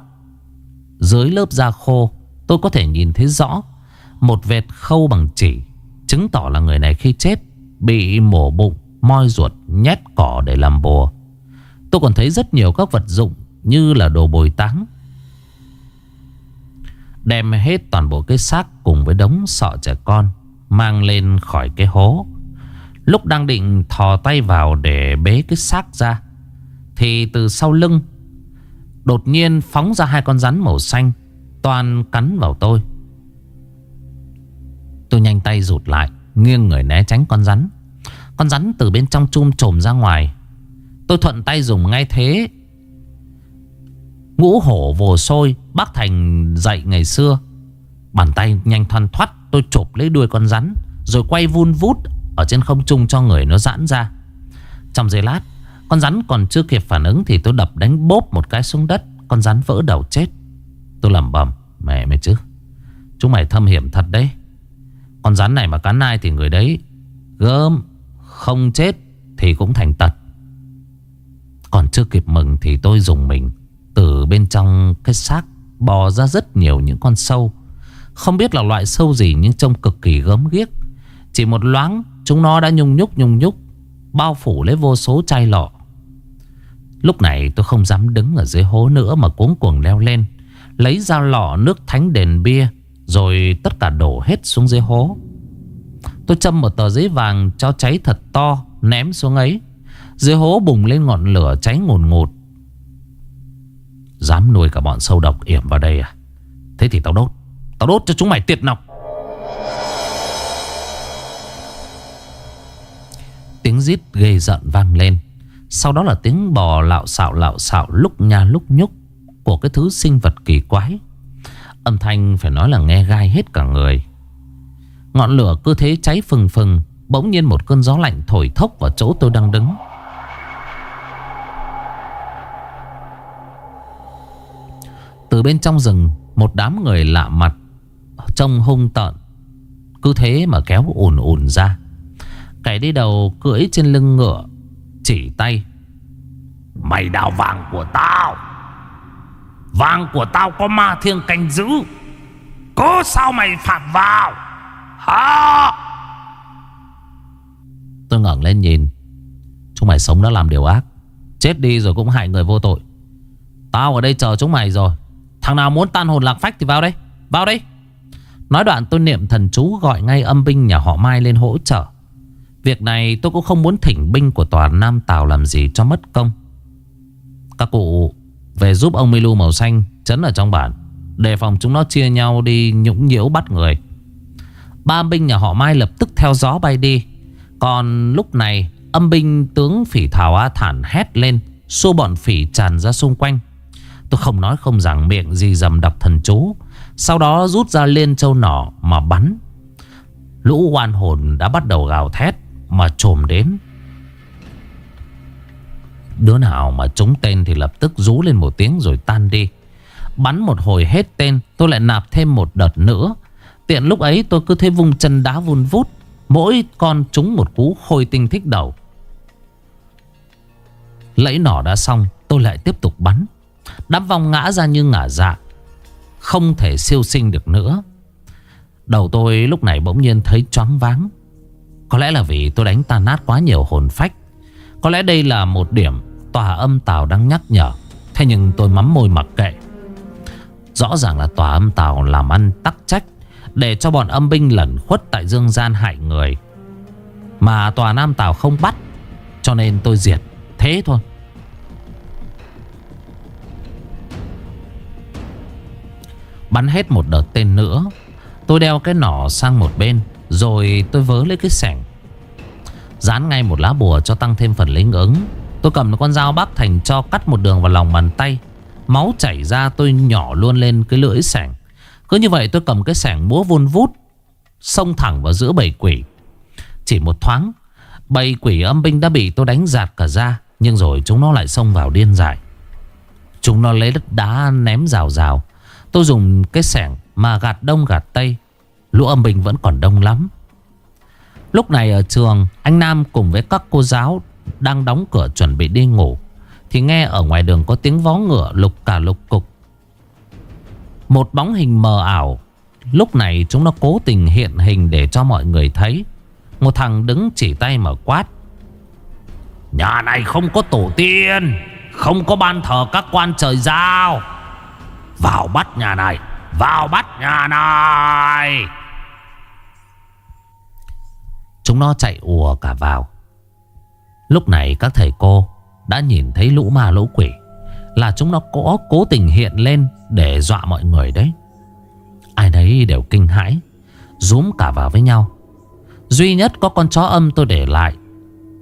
Dưới lớp da khô Tôi có thể nhìn thấy rõ Một vệt khâu bằng chỉ Chứng tỏ là người này khi chết Bị mổ bụng, moi ruột, nhét cỏ để làm bùa. Tôi còn thấy rất nhiều các vật dụng như là đồ bồi táng. Đem hết toàn bộ cái xác Cùng với đống sọ trẻ con Mang lên khỏi cái hố. Lúc đang định thò tay vào Để bế cái xác ra, Thì từ sau lưng Đột nhiên phóng ra hai con rắn màu xanh Toàn cắn vào tôi. Tôi nhanh tay rụt lại, Nghiêng người né tránh con rắn. Con rắn từ bên trong chum trồm ra ngoài. Tôi thuận tay dùng ngay thế Ngũ hổ vồ sôi, Bác Thành dạy ngày xưa. Bàn tay nhanh thoăn thoắt, Tôi chụp lấy đuôi con rắn, Rồi quay vun vút Ở trên không trung cho người nó giãn ra. Trong giây lát, Con rắn còn chưa kịp phản ứng Thì tôi đập đánh bốp một cái xuống đất, Con rắn vỡ đầu chết. Tôi lầm bầm Mẹ mày chứ, Chúng mày thâm hiểm thật đấy. Con rắn này mà cắn ai thì người đấy Gớm, Không chết thì cũng thành tật. Còn chưa kịp mừng thì tôi dùng mình từ bên trong cái xác Bò ra rất nhiều những con sâu. Không biết là loại sâu gì Nhưng trông cực kỳ gớm ghiếc. Chỉ một loáng, Chúng nó đã nhung nhúc nhung nhúc, Bao phủ lấy vô số chai lọ. Lúc này tôi không dám đứng ở dưới hố nữa Mà cuống cuồng leo lên, Lấy ra lọ nước thánh đền bia, Rồi tất cả đổ hết xuống dưới hố. Tôi châm một tờ giấy vàng cho cháy thật to, Ném xuống ấy. Dưới hố bùng lên ngọn lửa cháy ngùn ngụt. Dám nuôi cả bọn sâu độc yểm vào đây à? Thế thì tao đốt. Tao đốt cho chúng mày tiệt nọc. Tiếng rít ghê giận vang lên. Sau đó là tiếng bò lạo xạo lạo xạo Lúc nha lúc nhúc Của cái thứ sinh vật kỳ quái. Âm thanh phải nói là nghe gai hết cả người. Ngọn lửa cứ thế cháy phừng phừng, Bỗng nhiên một cơn gió lạnh thổi thốc vào chỗ tôi đang đứng. Từ bên trong rừng Một đám người lạ mặt Trông hung tợn. Cứ thế mà kéo ùn ùn ra. Kẻ đi đầu cưỡi trên lưng ngựa Chỉ tay. Mày đào vàng của tao. Vàng của tao có ma thiêng canh giữ. Có sao mày phạm vào? Hả? Tôi ngẩng lên nhìn. Chúng mày sống đã làm điều ác. Chết đi rồi cũng hại người vô tội. Tao ở đây chờ chúng mày rồi Thằng nào muốn tan hồn lạc phách thì vào đây. Vào đây. Nói đoạn tôi niệm thần chú gọi ngay âm binh nhà họ Mai lên hỗ trợ. Việc này tôi cũng không muốn thỉnh binh của tòa Nam Tào làm gì cho mất công. Các cụ về giúp ông Milu màu xanh chấn ở trong bản, Đề phòng chúng nó chia nhau đi nhũng nhiễu bắt người. Ba binh nhà họ Mai lập tức theo gió bay đi. Còn lúc này, âm binh tướng phỉ thảo A Thản hét lên, Xô bọn phỉ tràn ra xung quanh. Tôi không nói không rằng miệng gì dầm đọc thần chú. Sau đó rút ra liên châu nỏ mà bắn. Lũ oan hồn đã bắt đầu gào thét Mà trồm đến. Đứa nào mà trúng tên thì lập tức rú lên một tiếng rồi tan đi. Bắn một hồi hết tên, Tôi lại nạp thêm một đợt nữa. Tiện lúc ấy tôi cứ thấy vung chân đá vun vút, Mỗi con trúng một cú khôi tinh thích đầu. Lẫy nỏ đã xong, Tôi lại tiếp tục bắn. Đám vong ngã ra như ngả dạ. Không thể siêu sinh được nữa. Đầu tôi lúc này bỗng nhiên thấy choáng váng. Có lẽ là vì tôi đánh tan nát quá nhiều hồn phách. Có lẽ đây là một điểm Tòa âm tào đang nhắc nhở. Thế nhưng tôi mắm môi mặc kệ. Rõ ràng là tòa âm tào làm ăn tắc trách, Để cho bọn âm binh lẩn khuất tại dương gian hại người. Mà tòa Nam tào không bắt, Cho nên tôi diệt. Thế thôi. Bắn hết một đợt tên nữa. Tôi đeo cái nỏ sang một bên, Rồi tôi vớ lấy cái sẻng. Dán ngay một lá bùa cho tăng thêm phần lính ứng Tôi cầm con dao bắc thành cho cắt một đường vào lòng bàn tay. Máu chảy ra, tôi nhỏ luôn lên cái lưỡi sẻng. Cứ như vậy tôi cầm cái sẻng múa vun vút, Xông thẳng vào giữa bầy quỷ. Chỉ một thoáng, Bầy quỷ âm binh đã bị tôi đánh giạt cả ra, Nhưng rồi chúng nó lại xông vào điên dại. Chúng nó lấy đất đá ném rào rào. Tôi dùng cái sẻng mà gạt đông gạt tây. Lũ âm binh vẫn còn đông lắm. Lúc này ở trường, Anh Nam cùng với các cô giáo Đang đóng cửa chuẩn bị đi ngủ. Thì nghe ở ngoài đường có tiếng vó ngựa lục cả lục cục. Một bóng hình mờ ảo. Lúc này chúng nó cố tình hiện hình để cho mọi người thấy. Một thằng đứng chỉ tay mở quát. Nhà này không có tổ tiên, Không có ban thờ các quan trời giao. Vào bắt nhà này. Vào bắt nhà này. Chúng nó chạy ùa cả vào. Lúc này các thầy cô Đã nhìn thấy lũ ma lũ quỷ, Là chúng nó có cố tình hiện lên Để dọa mọi người đấy. Ai đấy đều kinh hãi, Rúm cả vào với nhau. Duy nhất có con chó âm tôi để lại,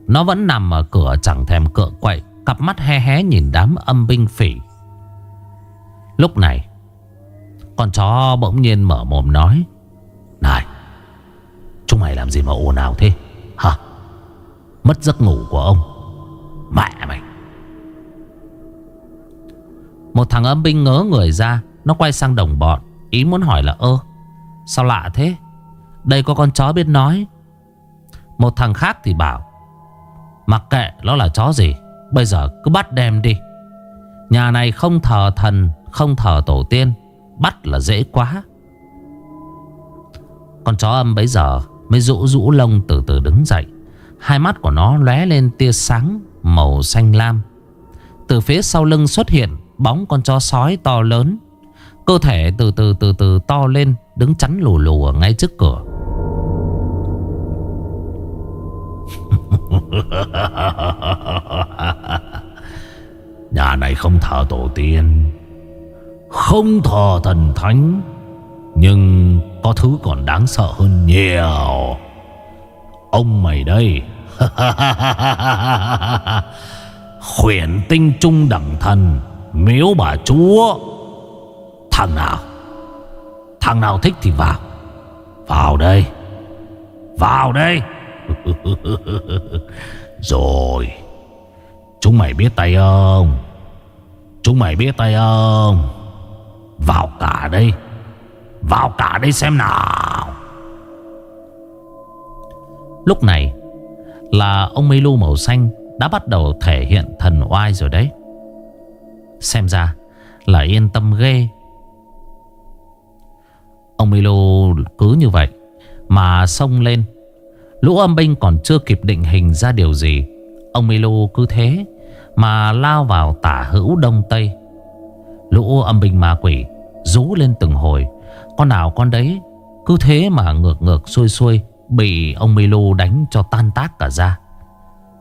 Nó vẫn nằm ở cửa chẳng thèm cựa quậy, Cặp mắt he hé nhìn đám âm binh phỉ. Lúc này, Con chó bỗng nhiên mở mồm nói, Này, Chúng mày làm gì mà ồn ào thế? Hả? Mất giấc ngủ của ông, Mẹ mày. Một thằng âm binh ngớ người ra, Nó quay sang đồng bọn, Ý muốn hỏi là, ơ, Sao lạ thế? Đây có con chó biết nói. Một thằng khác thì bảo, Mặc kệ, nó là chó gì, Bây giờ cứ bắt đem đi. Nhà này không thờ thần không thờ tổ tiên, Bắt là dễ quá. Con chó âm bấy giờ Mới rũ rũ lông từ từ đứng dậy. Hai mắt của nó lóe lên tia sáng Màu xanh lam. Từ phía sau lưng xuất hiện Bóng con chó sói to lớn. Cơ thể từ từ từ từ to lên, Đứng chắn lù lù ở ngay trước cửa. (laughs) Nhà này không thờ tổ tiên. Không thờ thần thánh Nhưng có thứ còn đáng sợ hơn nhiều. Ông mày đây. (laughs) Khuyển tinh trung đẳng thần Miếu bà chúa. Thằng nào? Thằng nào thích thì vào. Vào đây. Vào đây. (laughs) Rồi. Chúng mày biết tay ông, Chúng mày biết tay ông. Vào cả đây. Vào cả đây xem nào. Lúc này Là ông Mây Lu màu xanh Đã bắt đầu thể hiện thần oai rồi đấy. Xem ra Là yên tâm ghê. Ông Milo cứ như vậy Mà xông lên. Lũ âm binh còn chưa kịp định hình ra điều gì, Ông Milo cứ thế Mà lao vào tả hữu đông tây. Lũ âm binh ma quỷ Rú lên từng hồi. Con nào con đấy, Cứ thế mà ngược ngược xuôi xuôi Bị ông Milo đánh cho tan tác cả ra.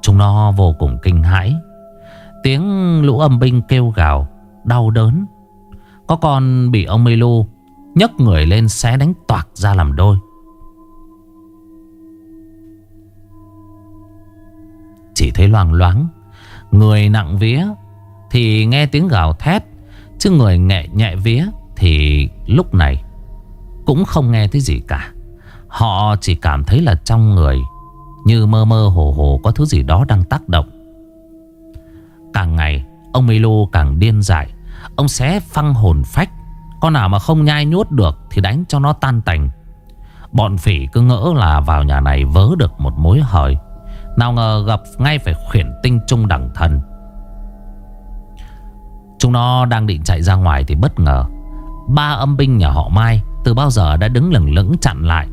Chúng nó vô cùng kinh hãi. Tiếng lũ âm binh kêu gào, Đau đớn. Có con bị ông Milo nhấc người lên xé đánh toạc ra làm đôi. Chỉ thấy loang loáng, Người nặng vía Thì nghe tiếng gào thét Chứ người nhẹ nhẹ vía Thì lúc này Cũng không nghe thấy gì cả. Họ chỉ cảm thấy là trong người Như mơ mơ hồ hồ Có thứ gì đó đang tác động. Càng ngày, Ông Milo càng điên dại. Ông xé phăng hồn phách. Con nào mà không nhai nhốt được Thì đánh cho nó tan tành. Bọn phỉ cứ ngỡ là vào nhà này Vớ được một mối hời. Nào ngờ gặp ngay phải khuyển tinh trung đẳng thần. Chúng nó đang định chạy ra ngoài Thì bất ngờ. Ba âm binh nhà họ Mai Từ bao giờ đã đứng lửng lững chặn lại.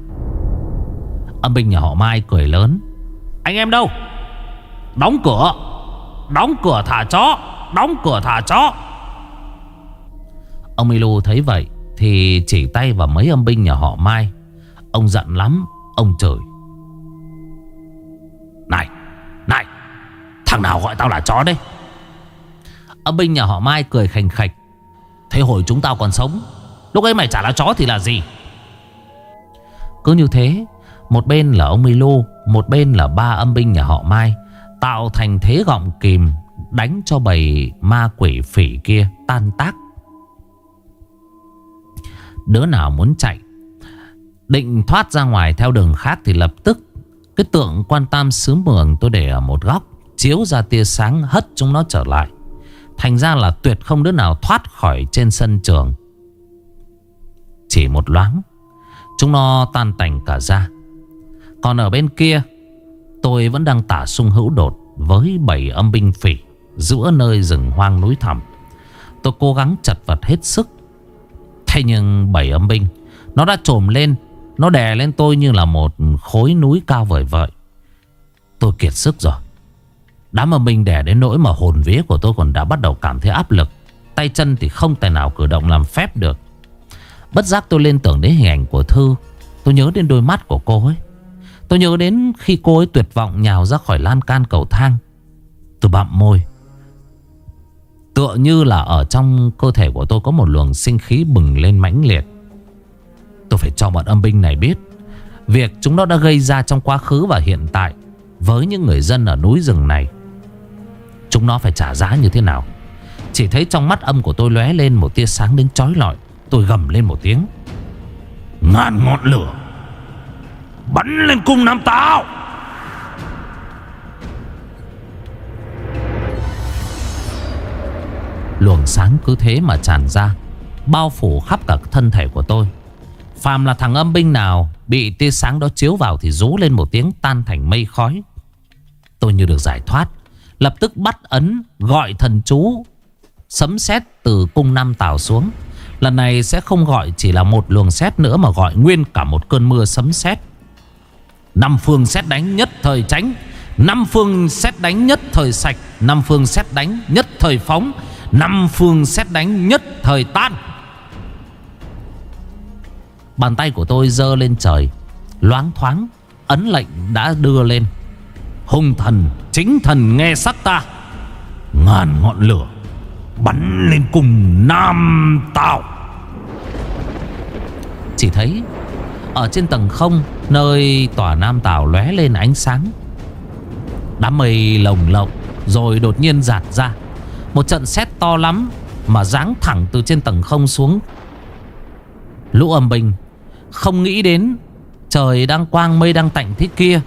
Âm binh nhà họ Mai cười lớn. Anh em đâu? Đóng cửa. Đóng cửa thả chó. Đóng cửa thả chó. Ông Milu thấy vậy Thì chỉ tay vào mấy âm binh nhà họ Mai. Ông giận lắm, Ông chửi. Này Này, Thằng nào gọi tao là chó đấy? Âm binh nhà họ Mai cười khành khạch. Thế hồi chúng tao còn sống, Lúc ấy mày trả là chó thì là gì? Cứ như thế, Một bên là ông Milo Một bên là ba âm binh nhà họ Mai, Tạo thành thế gọng kìm Đánh cho bầy ma quỷ phỉ kia Tan tác. Đứa nào muốn chạy, Định thoát ra ngoài theo đường khác Thì lập tức, Cái tượng quan tam sứ mường tôi để ở một góc, Chiếu ra tia sáng hất chúng nó trở lại. Thành ra là tuyệt không đứa nào thoát khỏi trên sân trường. Chỉ một loáng, Chúng nó tan tành cả ra. Còn ở bên kia, Tôi vẫn đang tả sung hữu đột Với bảy âm binh phỉ Giữa nơi rừng hoang núi thẳm. Tôi cố gắng chật vật hết sức. Thế nhưng bảy âm binh, Nó đã trồm lên, Nó đè lên tôi như là một khối núi cao vời vợi. Tôi kiệt sức rồi. Đám âm minh đè đến nỗi mà hồn vía của tôi còn đã bắt đầu cảm thấy áp lực. Tay chân thì không tài nào cử động làm phép được. Bất giác tôi lên tưởng đến hình ảnh của Thư. Tôi nhớ đến đôi mắt của cô ấy. Tôi nhớ đến khi cô ấy tuyệt vọng nhào ra khỏi lan can cầu thang. Tôi bặm môi. Tựa như là ở trong cơ thể của tôi có một luồng sinh khí bừng lên mãnh liệt. Tôi phải cho bọn âm binh này biết, Việc chúng nó đã gây ra trong quá khứ và hiện tại Với những người dân ở núi rừng này Chúng nó phải trả giá như thế nào? Chỉ thấy trong mắt âm của tôi lóe lên một tia sáng đến chói lọi. Tôi gầm lên một tiếng. Ngàn ngọn lửa. Bắn lên cung Nam Tao Luồng sáng cứ thế mà tràn ra, Bao phủ khắp cả thân thể của tôi. Phàm là thằng âm binh nào Bị tia sáng đó chiếu vào Thì rú lên một tiếng tan thành mây khói. Tôi như được giải thoát. Lập tức bắt ấn gọi thần chú, Sấm sét từ cung Nam Tảo xuống. Lần này sẽ không gọi chỉ là một luồng sét nữa Mà gọi nguyên cả một cơn mưa sấm sét. Năm phương sét đánh nhất thời tránh, Năm phương xét đánh nhất thời sạch, Năm phương xét đánh nhất thời phóng, Năm phương xét đánh nhất thời tan. Bàn tay của tôi dơ lên trời, Loáng thoáng, Ấn lệnh đã đưa lên. Hùng thần, chính thần nghe sắc ta. Ngàn ngọn lửa Bắn lên cùng Nam Tào Chỉ thấy Ở trên tầng không, Nơi tòa Nam Tào lóe lên ánh sáng. Đám mây lồng lộng Rồi đột nhiên giạt ra. Một trận sét to lắm Mà giáng thẳng từ trên tầng không xuống. Lũ âm binh Không nghĩ đến Trời đang quang, mây đang tạnh thế kia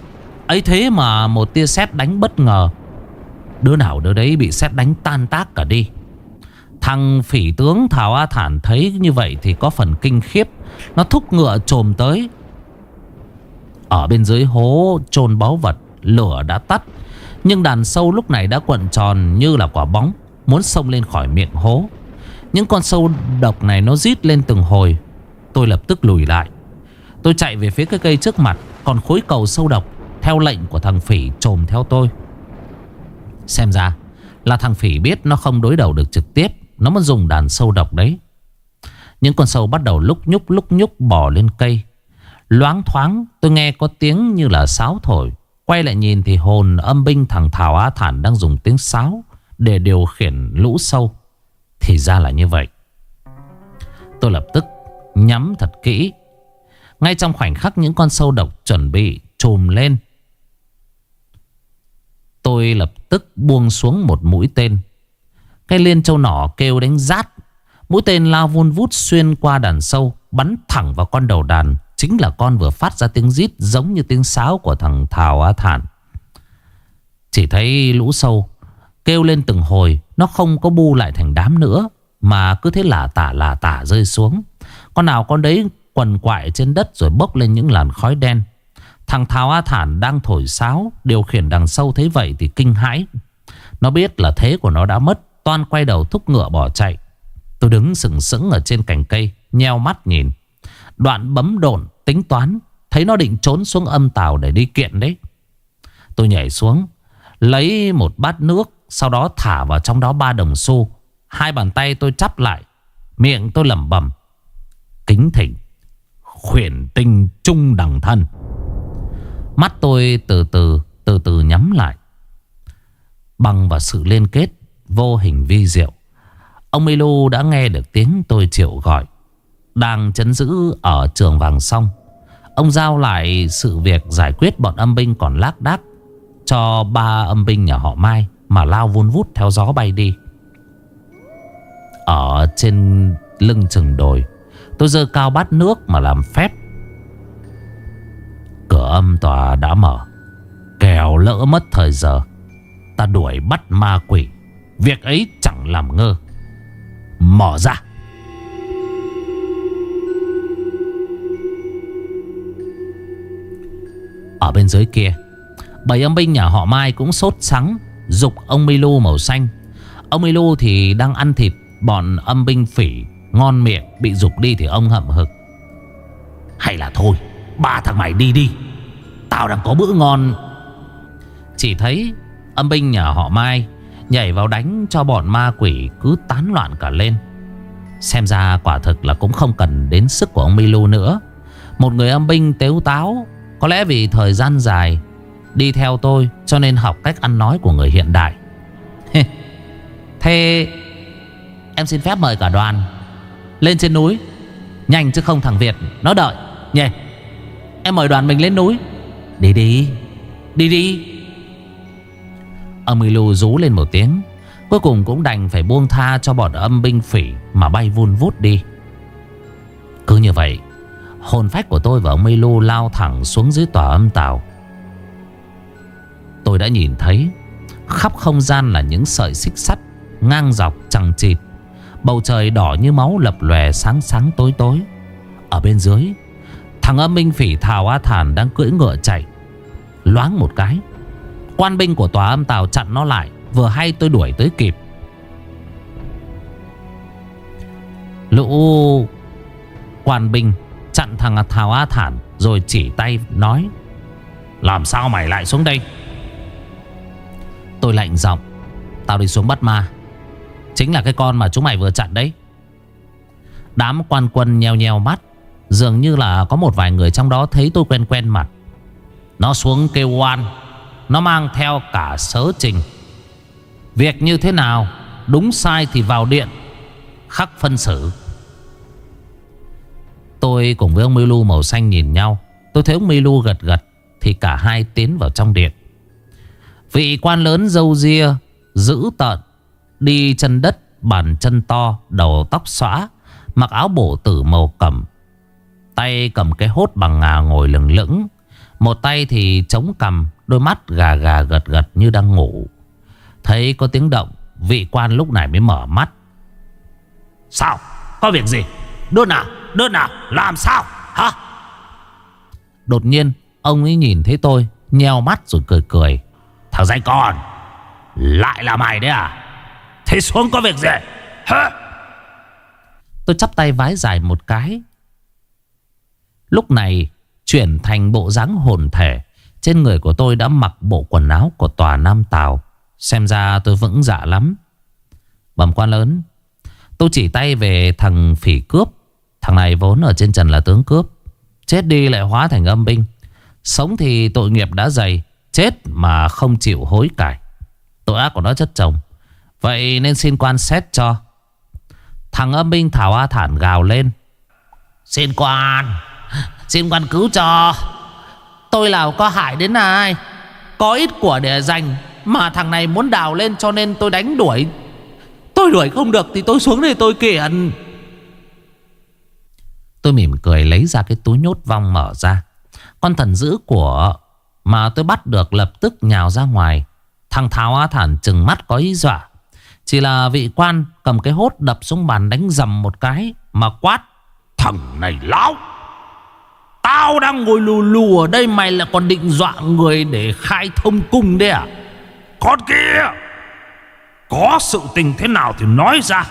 ấy thế mà một tia sét đánh bất ngờ. Đứa nào đứa đấy bị sét đánh tan tác cả đi. Thằng phỉ tướng Thảo A Thản thấy như vậy thì có phần kinh khiếp. Nó thúc ngựa trồm tới. Ở bên dưới hố chôn báu vật, Lửa đã tắt. Nhưng đàn sâu lúc này đã quẩn tròn như là quả bóng, Muốn xông lên khỏi miệng hố. Những con sâu độc này nó rít lên từng hồi. Tôi lập tức lùi lại. Tôi chạy về phía cái cây trước mặt, Còn khối cầu sâu độc. Theo lệnh của thằng phỉ trồm theo tôi. Xem ra Là thằng phỉ biết nó không đối đầu được trực tiếp, Nó mới dùng đàn sâu độc đấy. Những con sâu bắt đầu lúc nhúc lúc nhúc bò lên cây. Loáng thoáng, tôi nghe có tiếng như là sáo thổi. Quay lại nhìn thì hồn âm binh thằng Thảo Á Thản đang dùng tiếng sáo Để điều khiển lũ sâu. Thì ra là như vậy. Tôi lập tức nhắm thật kỹ. Ngay trong khoảnh khắc những con sâu độc chuẩn bị trùm lên Tôi lập tức buông xuống một mũi tên. Cái liên châu nỏ kêu đánh rát. Mũi tên lao vun vút xuyên qua đàn sâu, Bắn thẳng vào con đầu đàn. Chính là con vừa phát ra tiếng rít Giống như tiếng sáo của thằng Thảo Á Thản. Chỉ thấy lũ sâu, Kêu lên từng hồi, Nó không có bu lại thành đám nữa, Mà cứ thế lả tả lả tả rơi xuống. Con nào con đấy quần quại trên đất Rồi bốc lên những làn khói đen. Thằng Thảo A Thản đang thổi sáo, Điều khiển đằng sâu thấy vậy thì kinh hãi. Nó biết là thế của nó đã mất, Toan quay đầu thúc ngựa bỏ chạy. Tôi đứng sừng sững ở trên cành cây, Nheo mắt nhìn. Đoạn bấm đồn tính toán, Thấy nó định trốn xuống âm tàu để đi kiện đấy. Tôi nhảy xuống, Lấy một bát nước, Sau đó thả vào trong đó ba đồng xu. Hai bàn tay tôi chắp lại, Miệng tôi lẩm bẩm. Kính thỉnh, Khuyển tinh trung đẳng thân. Mắt tôi từ từ Từ từ nhắm lại. Bằng vào sự liên kết, Vô hình vi diệu. Ông Milu đã nghe được tiếng tôi triệu gọi. Đang chấn giữ ở trường vàng xong Ông giao lại sự việc giải quyết bọn âm binh còn lác đác Cho ba âm binh nhà họ Mai Mà lao vun vút theo gió bay đi. Ở trên lưng chừng đồi, Tôi dơ cao bát nước mà làm phép Cửa âm tòa đã mở. Kèo lỡ mất thời giờ, Ta đuổi bắt ma quỷ. Việc ấy chẳng làm ngơ. Mở ra. Ở bên dưới kia Bảy âm binh nhà họ Mai cũng sốt sắng, Dục ông Milu màu xanh. Ông Milu thì đang ăn thịt, Bọn âm binh phỉ Ngon miệng bị dục đi thì ông hậm hực. Hay là thôi Ba thằng mày đi đi. Tao đang có bữa ngon. Chỉ thấy âm binh nhà họ Mai Nhảy vào đánh cho bọn ma quỷ Cứ tán loạn cả lên. Xem ra quả thực là cũng không cần đến sức của ông Milu nữa. Một người âm binh tếu táo, Có lẽ vì thời gian dài, Đi theo tôi cho nên học cách ăn nói của người hiện đại. (laughs) Thế Em xin phép mời cả đoàn Lên trên núi. Nhanh chứ không thằng Việt, Nó đợi. Nhỉ Em mời đoàn mình lên núi. Đi đi. Đi đi. Âm Milu rú lên một tiếng. Cuối cùng cũng đành phải buông tha cho bọn âm binh phỉ Mà bay vun vút đi. Cứ như vậy, Hồn phách của tôi và ông Milu lao thẳng xuống dưới tòa âm tàu. Tôi đã nhìn thấy, Khắp không gian là những sợi xích sắt, Ngang dọc chẳng chịt. Bầu trời đỏ như máu lập lòe sáng sáng tối tối. Ở bên dưới Thằng âm minh phỉ Thảo A Thản đang cưỡi ngựa chạy. Loáng một cái, Quan binh của tòa âm tàu chặn nó lại, Vừa hay tôi đuổi tới kịp. Lũ quan binh chặn thằng Thảo A Thản Rồi chỉ tay nói, Làm sao mày lại xuống đây? Tôi lạnh giọng, Tao đi xuống bắt ma. Chính là cái con mà chúng mày vừa chặn đấy. Đám quan quân nheo nheo mắt Dường như là có một vài người trong đó thấy tôi quen quen mặt. Nó xuống kêu oan. Nó mang theo cả sớ trình. Việc như thế nào, Đúng sai thì vào điện. Khắc phân xử. Tôi cùng với ông Milu màu xanh nhìn nhau. Tôi thấy ông Milu gật gật Thì cả hai tiến vào trong điện. Vị quan lớn dâu ria, Giữ tợn, Đi chân đất, bàn chân to, Đầu tóc xõa, Mặc áo bổ tử màu cẩm. Tay cầm cái hốt bằng ngà ngồi lửng lững Một tay thì chống cầm Đôi mắt gà gà gật gật như đang ngủ. Thấy có tiếng động Vị quan lúc này mới mở mắt. Sao? Có việc gì? Đơn nào đơn nào làm sao? Hả? Đột nhiên Ông ấy nhìn thấy tôi Nheo mắt rồi cười cười. Thằng dây con Lại là mày đấy à? Thế xuống có việc gì? Hả? Tôi chắp tay vái dài một cái Lúc này, Chuyển thành bộ dáng hồn thể. Trên người của tôi đã mặc bộ quần áo Của tòa Nam Tào. Xem ra tôi vững dạ lắm. Bẩm quan lớn, Tôi chỉ tay về thằng phỉ cướp. Thằng này vốn ở trên trần là tướng cướp. Chết đi lại hóa thành âm binh. Sống thì tội nghiệp đã dày. Chết mà không chịu hối cải. Tội ác của nó chất chồng. Vậy nên xin quan xét cho. Thằng âm binh Thảo A Thản gào lên. Xin quan! Xin quan cứu cho. Tôi nào có hại đến ai? Có ít của để dành Mà thằng này muốn đào lên cho nên tôi đánh đuổi. Tôi đuổi không được thì tôi xuống đây tôi kiện. Tôi mỉm cười lấy ra cái túi nhốt vong mở ra. Con thần dữ của mà tôi bắt được lập tức nhào ra ngoài. Thằng Tháo Á, Thản chừng mắt có ý dọa. Chỉ là vị quan cầm cái hốt đập xuống bàn đánh dầm một cái Mà quát, Thằng này lão Tao đang ngồi lù lù ở đây, Mày là còn định dọa người để khai thông cung đấy à? Con kia, Có sự tình thế nào thì nói ra.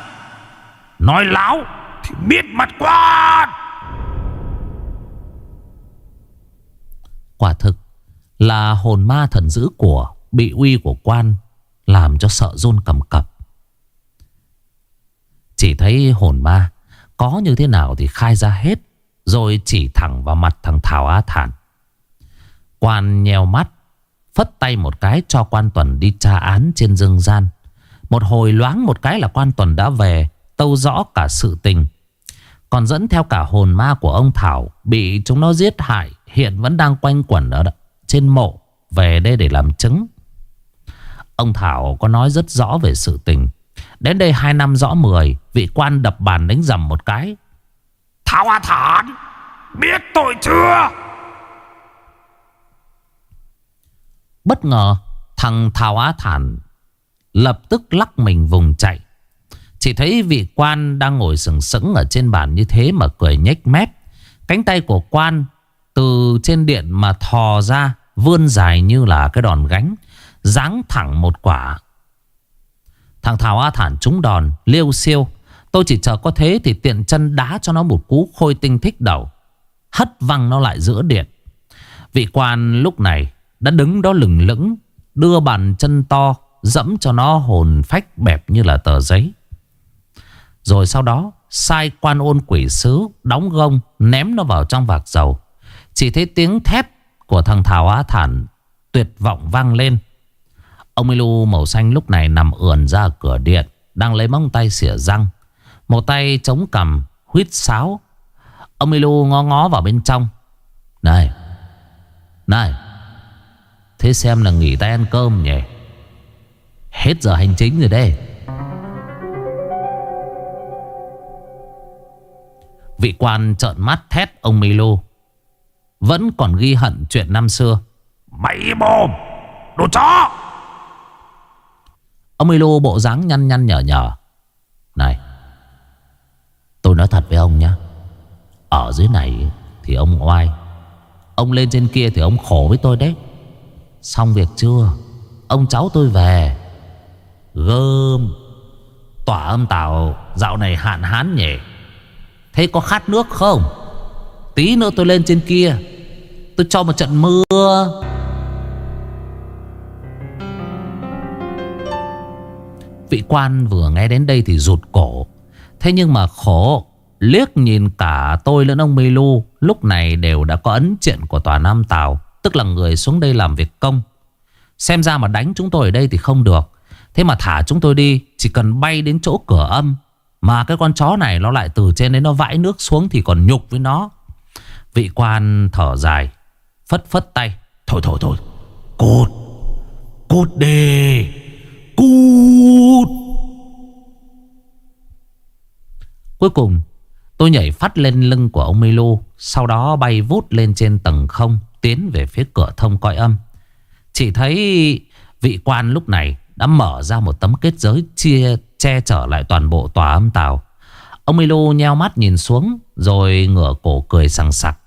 Nói láo Thì biết mặt quan Quả thực Là hồn ma thần dữ của, Bị uy của quan Làm cho sợ run cầm cập. Chỉ thấy hồn ma Có như thế nào thì khai ra hết rồi chỉ thẳng vào mặt thằng Thảo Á Thản. Quan nheo mắt, Phất tay một cái cho quan tuần đi tra án trên dương gian. Một hồi loáng một cái là quan tuần đã về, Tâu rõ cả sự tình. Còn dẫn theo cả hồn ma của ông Thảo Bị chúng nó giết hại, Hiện vẫn đang quanh quẩn ở trên mộ, Về đây để làm chứng. Ông Thảo có nói rất rõ về sự tình. Đến đây hai năm rõ mười, Vị quan đập bàn đánh dầm một cái Thảo Á Thản, Biết tội chưa? Bất ngờ, thằng Thảo Á Thản Lập tức lắc mình vùng chạy. Chỉ thấy vị quan đang ngồi sừng sững Ở trên bàn như thế mà cười nhếch mép. Cánh tay của quan Từ trên điện mà thò ra, Vươn dài như là cái đòn gánh, Giáng thẳng một quả. Thằng Thảo Á Thản trúng đòn, Liêu siêu Tôi chỉ chờ có thế thì tiện chân đá cho nó một cú khôi tinh thích đầu. Hất văng nó lại giữa điện. Vị quan lúc này đã đứng đó lừng lững, Đưa bàn chân to, Dẫm cho nó hồn phách bẹp như là tờ giấy. Rồi sau đó, Sai quan ôn quỷ sứ Đóng gông, ném nó vào trong vạc dầu. Chỉ thấy tiếng thép Của thằng Thảo Á Thản Tuyệt vọng vang lên. Ông Milu màu xanh lúc này nằm ườn ra cửa điện, Đang lấy móng tay xỉa răng. Một tay chống cằm Huyết sáo. Ông Milu ngó ngó vào bên trong. Này Này Thế xem là nghỉ tay ăn cơm nhỉ? Hết giờ hành chính rồi đây. Vị quan trợn mắt thét ông Milo Vẫn còn ghi hận chuyện năm xưa. Mày mồm Đồ chó! Ông Milo bộ dáng nhăn nhăn nhở nhở. Này Tôi nói thật với ông nhé. Ở dưới này thì ông oai. Ông lên trên kia thì ông khổ với tôi đấy. Xong việc chưa? Ông cháu tôi về. Gơm. Tỏa âm tảo Dạo này hạn hán nhỉ? Thế có khát nước không? Tí nữa tôi lên trên kia. Tôi cho một trận mưa. Vị quan vừa nghe đến đây thì rụt cổ. Thế nhưng mà khổ, Liếc nhìn cả tôi lẫn ông Milu, Lúc này đều đã có ấn chuyện của tòa Nam Tào, Tức là người xuống đây làm việc công. Xem ra mà đánh chúng tôi ở đây thì không được. Thế mà thả chúng tôi đi, Chỉ cần bay đến chỗ cửa âm, Mà cái con chó này nó lại từ trên đấy nó vãi nước xuống Thì còn nhục với nó. Vị quan thở dài, Phất phất tay. Thôi thôi thôi, Cút Cút đi, Cút. Cuối cùng, tôi nhảy phát lên lưng của ông Milo, Sau đó bay vút lên trên tầng không, Tiến về phía cửa thông coi âm Chỉ thấy vị quan lúc này đã mở ra một tấm kết giới chia, che chở lại toàn bộ tòa âm tàu. Ông Milo nheo mắt nhìn xuống, rồi ngửa cổ cười sằng sặc.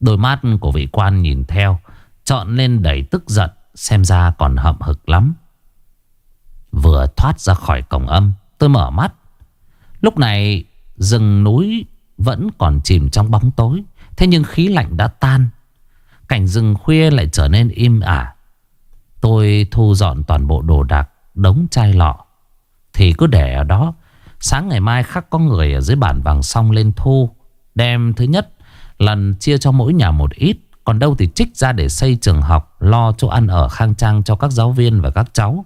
Đôi mắt của vị quan nhìn theo trọn lên đầy tức giận, xem ra còn hậm hực lắm. Vừa thoát ra khỏi cổng âm, tôi mở mắt. Lúc này, rừng núi vẫn còn chìm trong bóng tối. Thế nhưng khí lạnh đã tan. Cảnh rừng khuya lại trở nên im ả. Tôi thu dọn toàn bộ đồ đạc, Đống chai lọ. Thì cứ để ở đó. Sáng ngày mai khắc có người ở dưới bản vàng xong lên thu. Đem thứ nhất, Lần chia cho mỗi nhà một ít. Còn đâu thì trích ra để xây trường học, Lo chỗ ăn ở khang trang cho các giáo viên và các cháu.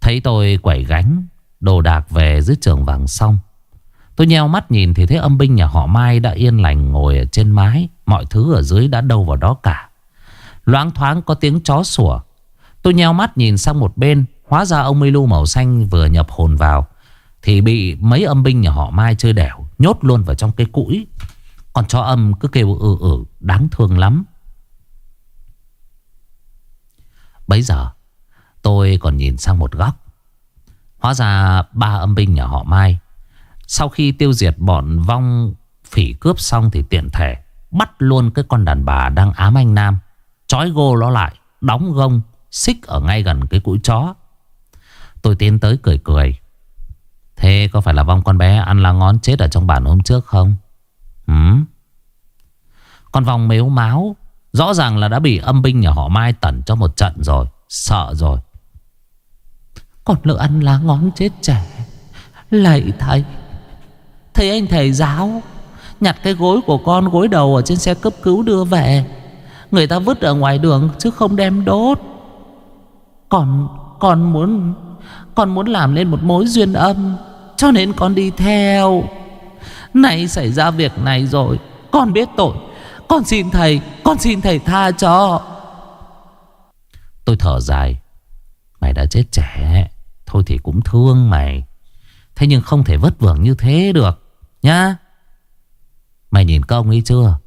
Thấy tôi quẩy gánh Đồ đạc về dưới trường vàng xong Tôi nheo mắt nhìn thì thấy âm binh nhà họ Mai đã yên lành ngồi ở trên mái. Mọi thứ ở dưới đã đâu vào đó cả. Loáng thoáng có tiếng chó sủa. Tôi nheo mắt nhìn sang một bên. Hóa ra ông Milu màu xanh vừa nhập hồn vào. Thì bị mấy âm binh nhà họ Mai chơi đẻo. Nhốt luôn vào trong cái cũi. Còn chó âm cứ kêu ừ ừ đáng thương lắm. Bấy giờ, tôi còn nhìn sang một góc. Hóa ra ba âm binh nhà họ Mai sau khi tiêu diệt bọn vong phỉ cướp xong thì tiện thể bắt luôn cái con đàn bà đang ám anh Nam. Chói gô nó lại, đóng gông, xích ở ngay gần cái cũi chó. Tôi tiến tới cười cười. Thế có phải là vong con bé ăn lá ngón chết ở trong bản hôm trước không? Ừ. Con vong mếu máu, rõ ràng là đã bị âm binh nhà họ Mai tẩn cho một trận rồi, sợ rồi. Còn lỡ ăn lá ngón chết trẻ, lạy thầy. Thấy anh thầy giáo Nhặt cái gối của con gối đầu Ở trên xe cấp cứu đưa về. Người ta vứt ở ngoài đường chứ không đem đốt. Còn Con muốn Con muốn làm lên một mối duyên âm Cho nên con đi theo. Này xảy ra việc này rồi Con biết tội. Con xin thầy Con xin thầy tha cho. Tôi thở dài. Mày đã chết trẻ. Thôi thì cũng thương mày. Thế nhưng không thể vất vưởng như thế được, Nhá. Mày nhìn công ấy chưa?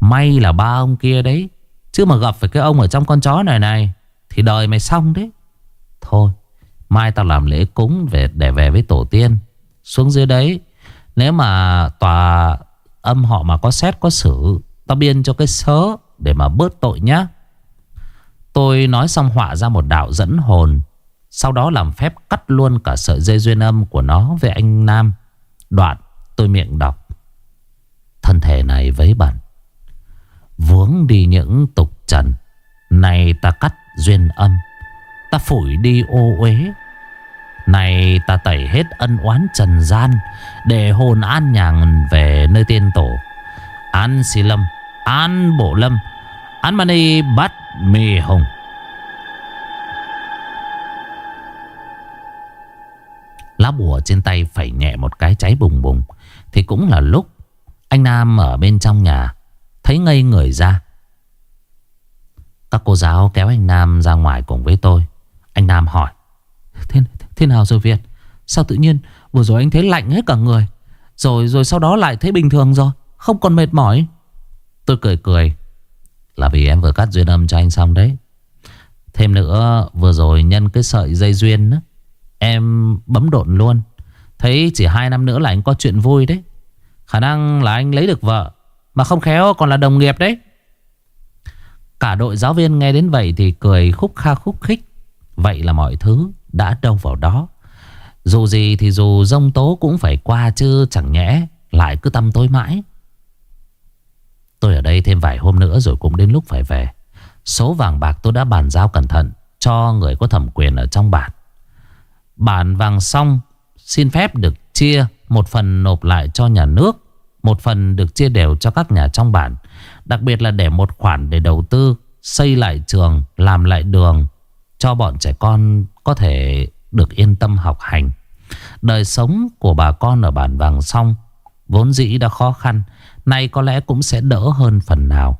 May là ba ông kia đấy. Chứ mà gặp phải cái ông ở trong con chó này này, Thì đời mày xong đấy. Thôi, Mai tao làm lễ cúng về, để về với tổ tiên. Xuống dưới đấy, Nếu mà tòa âm họ mà có xét, có xử, Tao biên cho cái sớ Để mà bớt tội nhá. Tôi nói xong họa ra một đạo dẫn hồn. Sau đó làm phép cắt luôn cả sợi dây duyên âm của nó với anh Nam. Đoạn, tôi miệng đọc. Thân thể này vấy bẩn Vướng đi những tục trần. Này ta cắt duyên âm. Ta phủi đi ô uế. Này ta tẩy hết ân oán trần gian. Để hồn an nhàng về nơi tiên tổ. An si lâm, An bộ lâm. An mani bắt mì hồng Lá bùa trên tay phải nhẹ một cái cháy bùng bùng. Thì cũng là lúc Anh Nam ở bên trong nhà Thấy ngây người ra. Các cô giáo kéo anh Nam ra ngoài cùng với tôi. Anh Nam hỏi Thế, thế nào rồi Việt? Sao tự nhiên vừa rồi anh thấy lạnh hết cả người? Rồi rồi sau đó lại thấy bình thường rồi Không còn mệt mỏi? Tôi cười cười Là vì em vừa cắt duyên âm cho anh xong đấy. Thêm nữa vừa rồi nhân cái sợi dây duyên đó, Em bấm độn luôn. Thấy chỉ hai năm nữa là anh có chuyện vui đấy. Khả năng là anh lấy được vợ, Mà không khéo còn là đồng nghiệp đấy. Cả đội giáo viên nghe đến vậy Thì cười khúc kha khúc khích. Vậy là mọi thứ đã đâu vào đó. Dù gì thì dù rông tố cũng phải qua chứ chẳng nhẽ Lại cứ tâm tối mãi. Tôi ở đây thêm vài hôm nữa rồi cũng đến lúc phải về. Số vàng bạc tôi đã bàn giao cẩn thận Cho người có thẩm quyền ở trong bản. Bản vàng xong, Xin phép được chia Một phần nộp lại cho nhà nước, Một phần được chia đều cho các nhà trong bản. Đặc biệt là để một khoản để đầu tư, Xây lại trường, Làm lại đường Cho bọn trẻ con có thể được yên tâm học hành. Đời sống của bà con ở bản vàng xong, Vốn dĩ đã khó khăn, Nay có lẽ cũng sẽ đỡ hơn phần nào.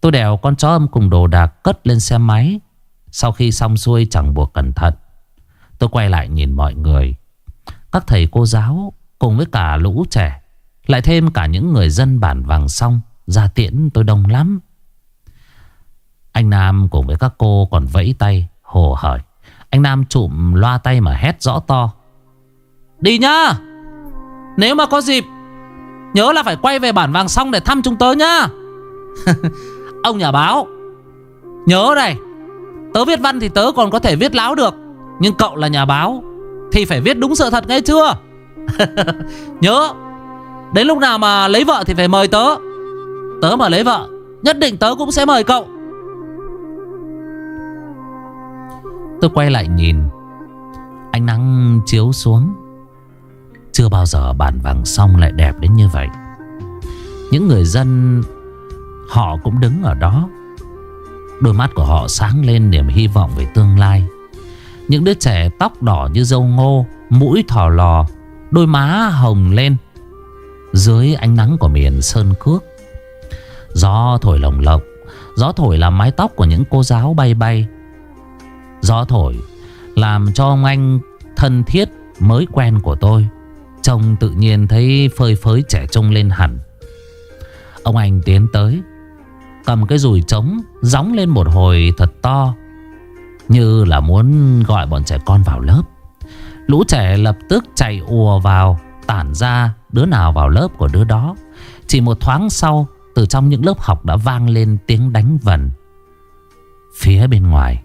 Tôi đèo con chó âm cùng đồ đạc cất lên xe máy. Sau khi xong xuôi chẳng buộc cẩn thận Tôi quay lại nhìn mọi người. Các thầy cô giáo Cùng với cả lũ trẻ, Lại thêm cả những người dân bản vàng xong Ra tiễn tôi đông lắm. Anh Nam cùng với các cô còn vẫy tay, Hồ hởi. Anh Nam trụm loa tay mà hét rõ to. Đi nhá! Nếu mà có dịp, Nhớ là phải quay về bản vàng xong để thăm chúng tớ nhá. (laughs) Ông nhà báo, Nhớ này Tớ viết văn thì tớ còn có thể viết láo được. Nhưng cậu là nhà báo, Thì phải viết đúng sự thật nghe chưa? (laughs) Nhớ, Đến lúc nào mà lấy vợ thì phải mời tớ. Tớ mà lấy vợ, Nhất định tớ cũng sẽ mời cậu. Tôi quay lại nhìn. Ánh nắng chiếu xuống. Chưa bao giờ bản vàng xong lại đẹp đến như vậy. Những người dân, Họ cũng đứng ở đó. Đôi mắt của họ sáng lên niềm hy vọng về tương lai. Những đứa trẻ tóc đỏ như dâu ngô, Mũi thỏ lò, Đôi má hồng lên Dưới ánh nắng của miền Sơn Cước. Gió thổi lồng lộng, Gió thổi làm mái tóc của những cô giáo bay bay. Gió thổi Làm cho ông anh thân thiết mới quen của tôi, Trông tự nhiên thấy phơi phới trẻ trông lên hẳn. Ông anh tiến tới, Cầm cái rùi trống, Gióng lên một hồi thật to. Như là muốn gọi bọn trẻ con vào lớp. Lũ trẻ lập tức chạy ùa vào, Tản ra đứa nào vào lớp của đứa đó. Chỉ một thoáng sau, Từ trong những lớp học đã vang lên tiếng đánh vần. Phía bên ngoài,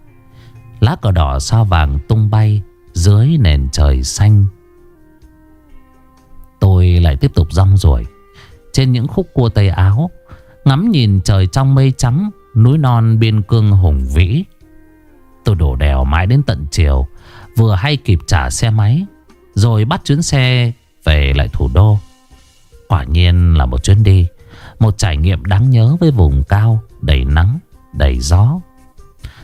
Lá cờ đỏ sao vàng tung bay Dưới nền trời xanh. Tôi lại tiếp tục rong ruổi. Trên những khúc cua tây áo, Ngắm nhìn trời trong mây trắng, Núi non biên cương hùng vĩ. Tôi đổ đèo mãi đến tận chiều Vừa hay kịp trả xe máy Rồi bắt chuyến xe về lại thủ đô. Quả nhiên là một chuyến đi, một trải nghiệm đáng nhớ với vùng cao, đầy nắng, đầy gió.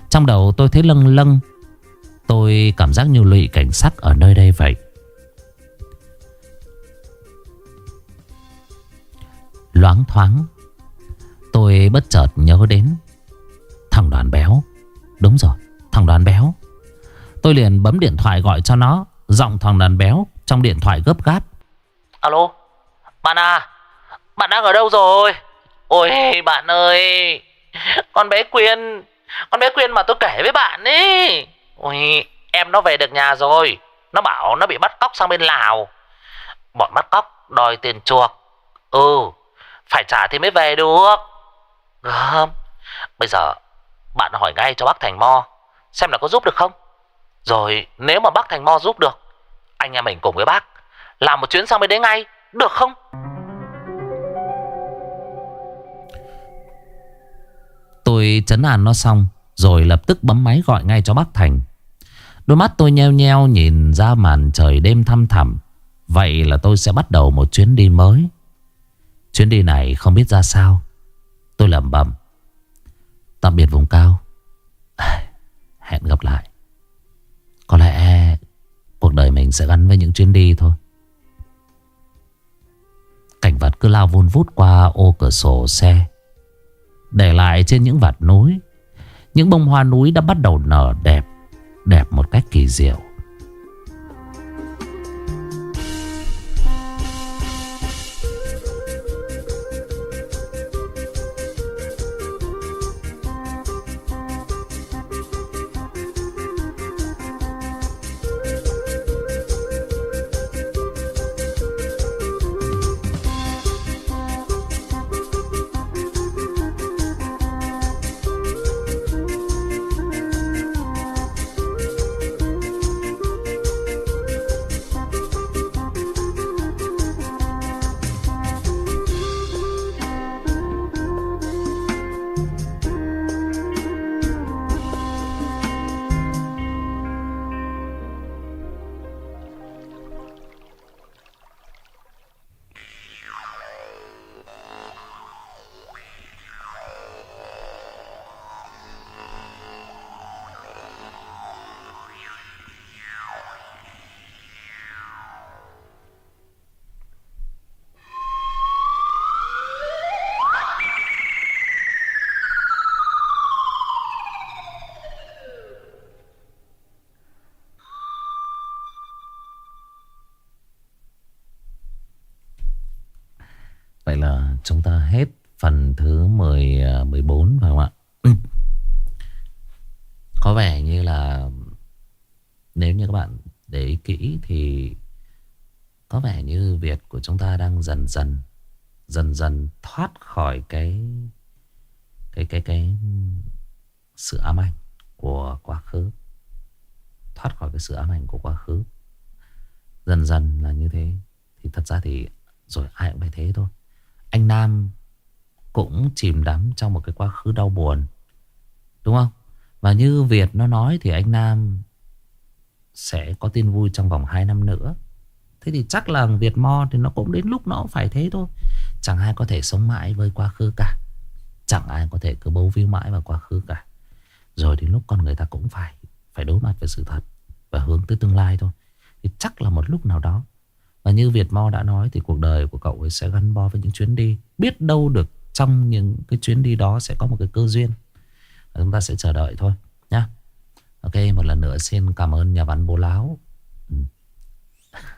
Trong đầu tôi thấy lâng lâng, tôi cảm giác như lụy cảnh sắc ở nơi đây vậy. Loáng thoáng, tôi bất chợt nhớ đến thằng đoàn béo. Đúng rồi, thằng đoàn béo. Tôi liền bấm điện thoại gọi cho nó. Giọng thằng đàn béo trong điện thoại gấp gáp. Alo, Bạn à Bạn đang ở đâu rồi? Ôi, bạn ơi, Con bé Quyên, Con bé Quyên mà tôi kể với bạn ấy Ôi, em nó về được nhà rồi. Nó bảo nó bị bắt cóc sang bên Lào. Bọn bắt cóc đòi tiền chuộc. Ừ Phải trả thì mới về được. Gớm. Bây giờ bạn hỏi ngay cho bác Thành Mo. Xem là có giúp được không? Rồi, nếu mà bác Thành Mo giúp được, Anh em mình cùng với bác Làm một chuyến sang bên đấy ngay, Được không? Tôi chấn an nó xong, Rồi lập tức bấm máy gọi ngay cho bác Thành. Đôi mắt tôi nheo nheo nhìn ra màn trời đêm thăm thẳm. Vậy là tôi sẽ bắt đầu một chuyến đi mới. Chuyến đi này không biết ra sao. Tôi lẩm bẩm. Tạm biệt vùng cao. Hẹn gặp lại. Có lẽ cuộc đời mình sẽ gắn với những chuyến đi thôi. Cảnh vật cứ lao vun vút qua ô cửa sổ xe. Để lại trên những vạt núi, Những bông hoa núi đã bắt đầu nở đẹp Đẹp một cách kỳ diệu. Kỹ thì có vẻ như Việt của chúng ta đang dần dần dần dần thoát khỏi cái cái cái cái sự ám ảnh của quá khứ. Thoát khỏi cái sự ám ảnh của quá khứ. Dần dần là như thế. Thì thật ra thì rồi ai cũng phải thế thôi. Anh Nam cũng chìm đắm trong một cái quá khứ đau buồn. Đúng không? Và như Việt nó nói thì anh Nam sẽ có tin vui trong vòng 2 năm nữa. Thế thì chắc là Việt Mo thì nó cũng đến lúc nó cũng phải thế thôi. Chẳng ai có thể sống mãi với quá khứ cả. Chẳng ai có thể cứ bấu víu mãi vào quá khứ cả. Rồi đến lúc con người ta cũng phải phải đối mặt với sự thật và hướng tới tương lai thôi. Thì chắc là một lúc nào đó và như Việt Mo đã nói thì cuộc đời của cậu ấy sẽ gắn bó với những chuyến đi. Biết đâu được trong những cái chuyến đi đó sẽ có một cái cơ duyên. Và chúng ta sẽ chờ đợi thôi, nhá. Ok, một lần nữa xin cảm ơn nhà văn Bố Láo. Ừ.